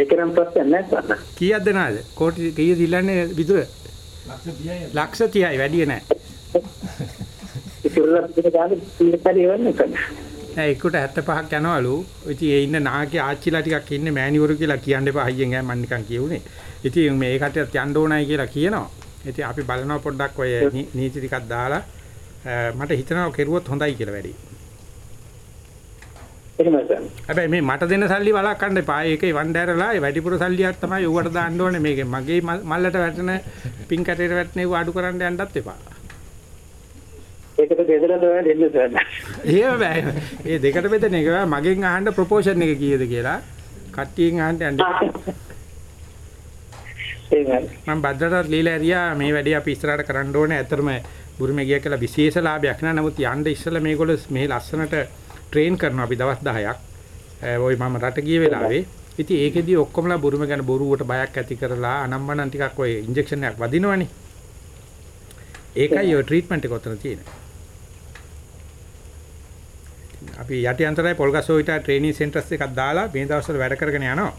ඒක නම් ප්‍රශ්න නෑ සන්න. කීයක්ද නාද? කෝටි කීයද ඉල්ලන්නේ විතර? ලක්ෂ 30යි ලක්ෂ 30යි වැඩි නෑ. නෑ එක්කට 75ක් යනවලු. ඉතින් ඒ ඉන්න නාගේ ආච්චිලා ටිකක් ඉන්නේ මෑණිවරු කියලා කියන්න එපා අයියෙන් ඈ මම නිකන් කියුනේ. ඉතින් මේ කට්ටියත් යන්න ඕනයි කියලා කියනවා. ඉතින් අපි බලනවා පොඩ්ඩක් ඔය නීති ටිකක් දාලා මට හිතනවා කෙරුවොත් හොඳයි කියලා වැඩි. හැබැයි මේ මට දෙන්න සල්ලි වළක්වන්න එපා. ඒකේ වණ්ඩෑරලා වැඩිපුර සල්ලියක් තමයි ඌවට දාන්න ඕනේ. මේකේ මගේ මල්ලට වැටෙන පින් කැටේට වැටෙන ඒව අඩු කරන්න යන්නත් එපා. ඒකට දෙදරට දෙන්න සන්න. එහෙම බෑ. ඒ දෙකට බෙදෙන එක මගෙන් අහන්න ප්‍රොපෝෂන් එක කීයද කියලා කට්ටියෙන් අහන්න යන්න. මම බද්දට ලීලා ඇරියා මේ වැඩේ අපි ඉස්සරහට කරන්න ඕනේ. ඇත්තටම බුරුමේ ගියා කියලා විශේෂ ලාභයක් නෑ. නමුත් යන්න ඉස්සෙල්ලා මේගොල්ලෝ මේ ලස්සනට ට්‍රේන් කරනවා අපි දවස් 10ක්. ওই මම රට ගිය වෙලාවේ ඉතින් ඒකෙදී ඔක්කොමලා බුරුම ගැන බොරුවට බයක් ඇති කරලා අනම්මනම් ටිකක් ඔය ඉන්ජෙක්ෂන් එකක් වදිනවනේ. ඒකයි ඔය ට්‍රීට්මන්ට් එක උතන තියෙන්නේ. අපි යටි අන්තරයි පොල්ගස්සෝ විතර ට්‍රේනින් සෙන්ටර්ස් එකක් දාලා මේ දවස්වල වැඩ කරගෙන යනවා.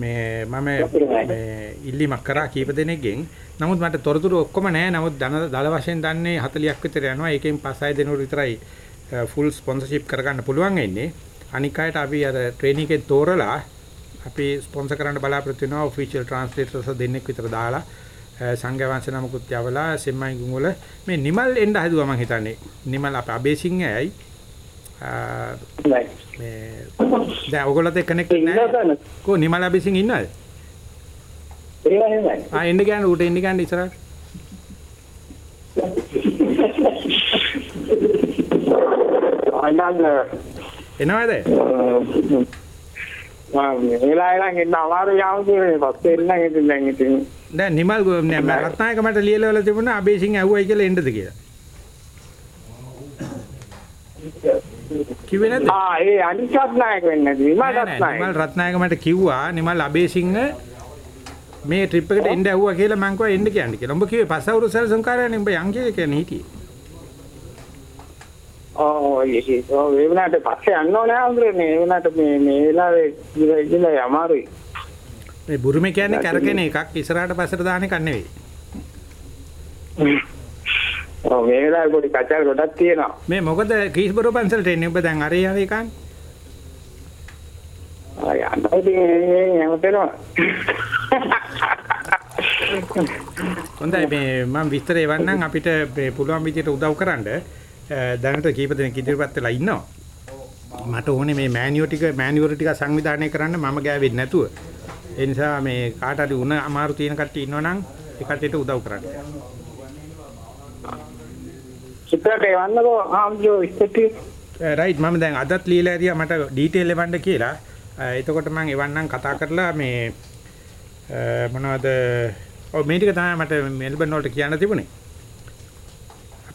මේ මම මේ ඉල්ලීමක් කරා කීප දෙනෙක්ගෙන්. නමුත් මට තොරතුරු ඔක්කොම නැහැ. නමුත් දන දල වශයෙන් දන්නේ 40ක් විතර යනවා. ඒකෙන් 5-6 දෙනෙකුට විතරයි ෆුල් ස්පොන්සර්ෂිප් කරගන්න පුළුවන් වෙන්නේ. අනික් අයට අපි අර ට්‍රේනින් එකේ තෝරලා අපි ස්පොන්සර් කරන්න බලාපොරොත්තු වෙනවා ඔෆිෂියල් ට්‍රාන්ස්ලේටර්ස් දෙන්නෙක් විතර දාලා සංඝයා වහන්සේ නමකුත් යවලා සෙම්මයි ගුණ වල මේ නිමල් එන්න හදුවා මං හිතන්නේ. නිමල් අපේ අබේසිංහ ඇයි මේ දැන් ඔයගොල්ලෝත් කනෙක්ට් නැහැ. කො නිමල් අබේසිංහ ඉන්නවද? ඒව එහෙමයි. ආ එන්න ගන්න උට එන්න ගන්න ඉස්සරහට. අනංග එනවද? මම වෙලා ඉලන් එන්න අමාරු යාවුනේ පස්සේ එන්න ඉතින් දැන් ඉතින් දැන් නිමල් නෑ, රත්නායක මට ලියලා වල තිබුණා අබේසිංහ ඇහුවයි කියලා එන්නද කියලා. කිව්වේ නැද්ද? ආ ඒ අනිකත් නායක වෙන්නේ නැති විමල් නෑ, නෑ, නිමල් රත්නායක මට කිව්වා නිමල් අබේසිංහ මේ ට්‍රිප් එකට එන්න ඇහුවා කියලා මං කිව්වා එන්න කියන්නේ කියලා. උඹ කිව්වේ පස්වරු සැලසුම්කාරයනේ උඹ යන් කියලා කියන්නේ හිටියේ. ඒ වුණාට පස්සේ යන්න ඕනේ අඳුරේ මේ වුණාට මේ මේ වෙලාවේ ඉඳලා අමාරුයි. මේ බුරුමේ කියන්නේ කරකෙන එකක්. ඉස්සරහට පස්සට දාන එකක් නෙවෙයි. ඔව් මේ වෙලාවේ පොඩි කචල් ගොඩක් තියෙනවා. මේ මොකද කීස්බරෝ පන්සලට එන්නේ? ඔබ දැන් අරේ යන්නේ කන්නේ. ආ යන්න ඉතින් හැමතැනම. හොඳයි මේ මම විස්තර එවන්නම්. අපිට පුළුවන් විදිහට උදව් කරන්න දැනට කීප දෙනෙක් ඉදිරියපත් වෙලා ඉන්නවා. මට ඕනේ මේ මෑනියෝ ටික මෑනියෝ ටික සංවිධානය කරන්න මම ගෑවෙන්නේ නැතුව. ඒ නිසා මේ කාට හරි උණ අමාරු තියෙන කට්ටිය ඉන්නවනම් ඒ කට්ටියට උදව් කරන්න. ඉස්සරට එවන්නකෝ ආම්ජෝ ඉස්සෙටි රයිට් මම දැන් අදත් ලියලා ඇරියා මට ඩීටේල් එවන්න කියලා. එතකොට මම එවන්නම් කතා කරලා මේ මොනවද ඔව් මේ ටික තමයි මට මෙල්බන් වලට කියන්න තිබුණේ.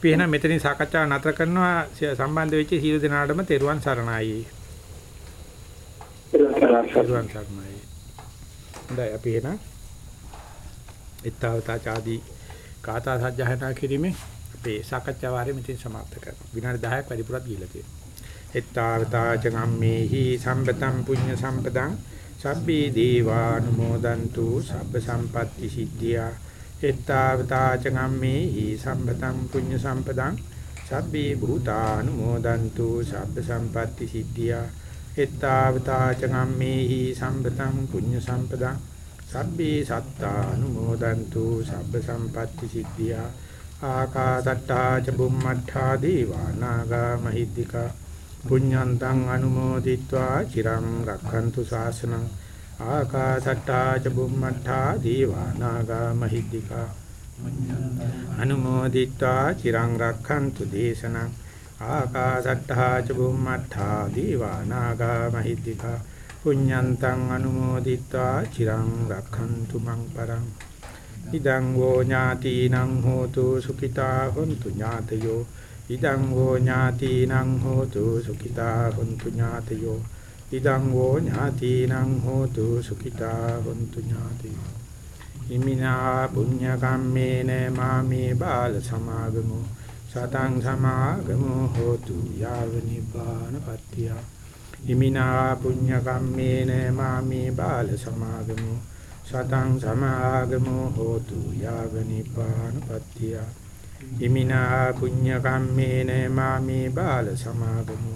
අපි එහෙනම් මෙතනින් සාකච්ඡාව නතර කරනවා සම්බන්ධ වෙච්ච සියලු දෙනාටම තෙරුවන් සරණයි. තෙරුවන් සරණයි. හොඳයි අපි එහෙනම් ඊතාවතා ආදී කාථා සජ්ජහනා කිරීමේ අපේ සාකච්ඡා වාරය මෙතන සමාප්ත කරනවා. විනාඩි 10ක් වැඩිපුරත් ගිහිලා තියෙනවා. ඊතාවතා චගම්මේහි සම්පතම් පුඤ්ඤ සම්පදං සබ්බේ දේවානුමෝදන්තු සබ්බ සම්පatti සිද්ධියා එත්තාවතා චගම්මේ හි සම්පතං පුඤ්ඤ සම්පතං සබ්බේ භූතානුමෝදන්තු සබ්බ සම්පatti සිද්ධියා එත්තාවතා චගම්මේ හි සම්පතං පුඤ්ඤ සම්පතං සබ්බේ සත්තානුමෝදන්තු සබ්බ සම්පatti සිද්ධියා ආකාසට්ටා ච බුම්මට්ටා දේවා නාග මහිද්దిక පුඤ්ඤන්තං අනුමෝදිත්වා චිරං රක්ඛන්තු ශාසනං ආකාසට්ටා ච බුම්මට්ටා දීවා නාග මහිද්దికා අනුමෝදිත්වා චිරං රක්ඛන්තු දේශනං ආකාසට්ටා ච බුම්මට්ටා දීවා නාග මහිද්దికා පුඤ්ඤන්තං අනුමෝදිත්වා චිරං රක්ඛන්තු මං පරං ඉදං වෝ ඥාතිනං හෝතු සුඛිතා හොන්තු ඥාතයෝ ඉදං වෝ ඥාතිනං හෝතු සුඛිතා හොන්තු ඥාතයෝ ඉදං වෝ ඥාතිනං හෝතු සුඛිතා හොන්තු ඥාතයෝ ඉමිනා පුඤ්ඤ කම්මේන මාමේ බාල සමාගමු. සතං සමාගමු හෝතු යාව නිපානපත්තිය ඉමිනා පුඤ්ඤ කම්මේන මාමේ බාල සමාගමු. සතං සමාගමු හෝතු යාව නිපානපත්තිය ඉමිනා පුඤ්ඤ කම්මේන මාමේ බාල සමාගමු.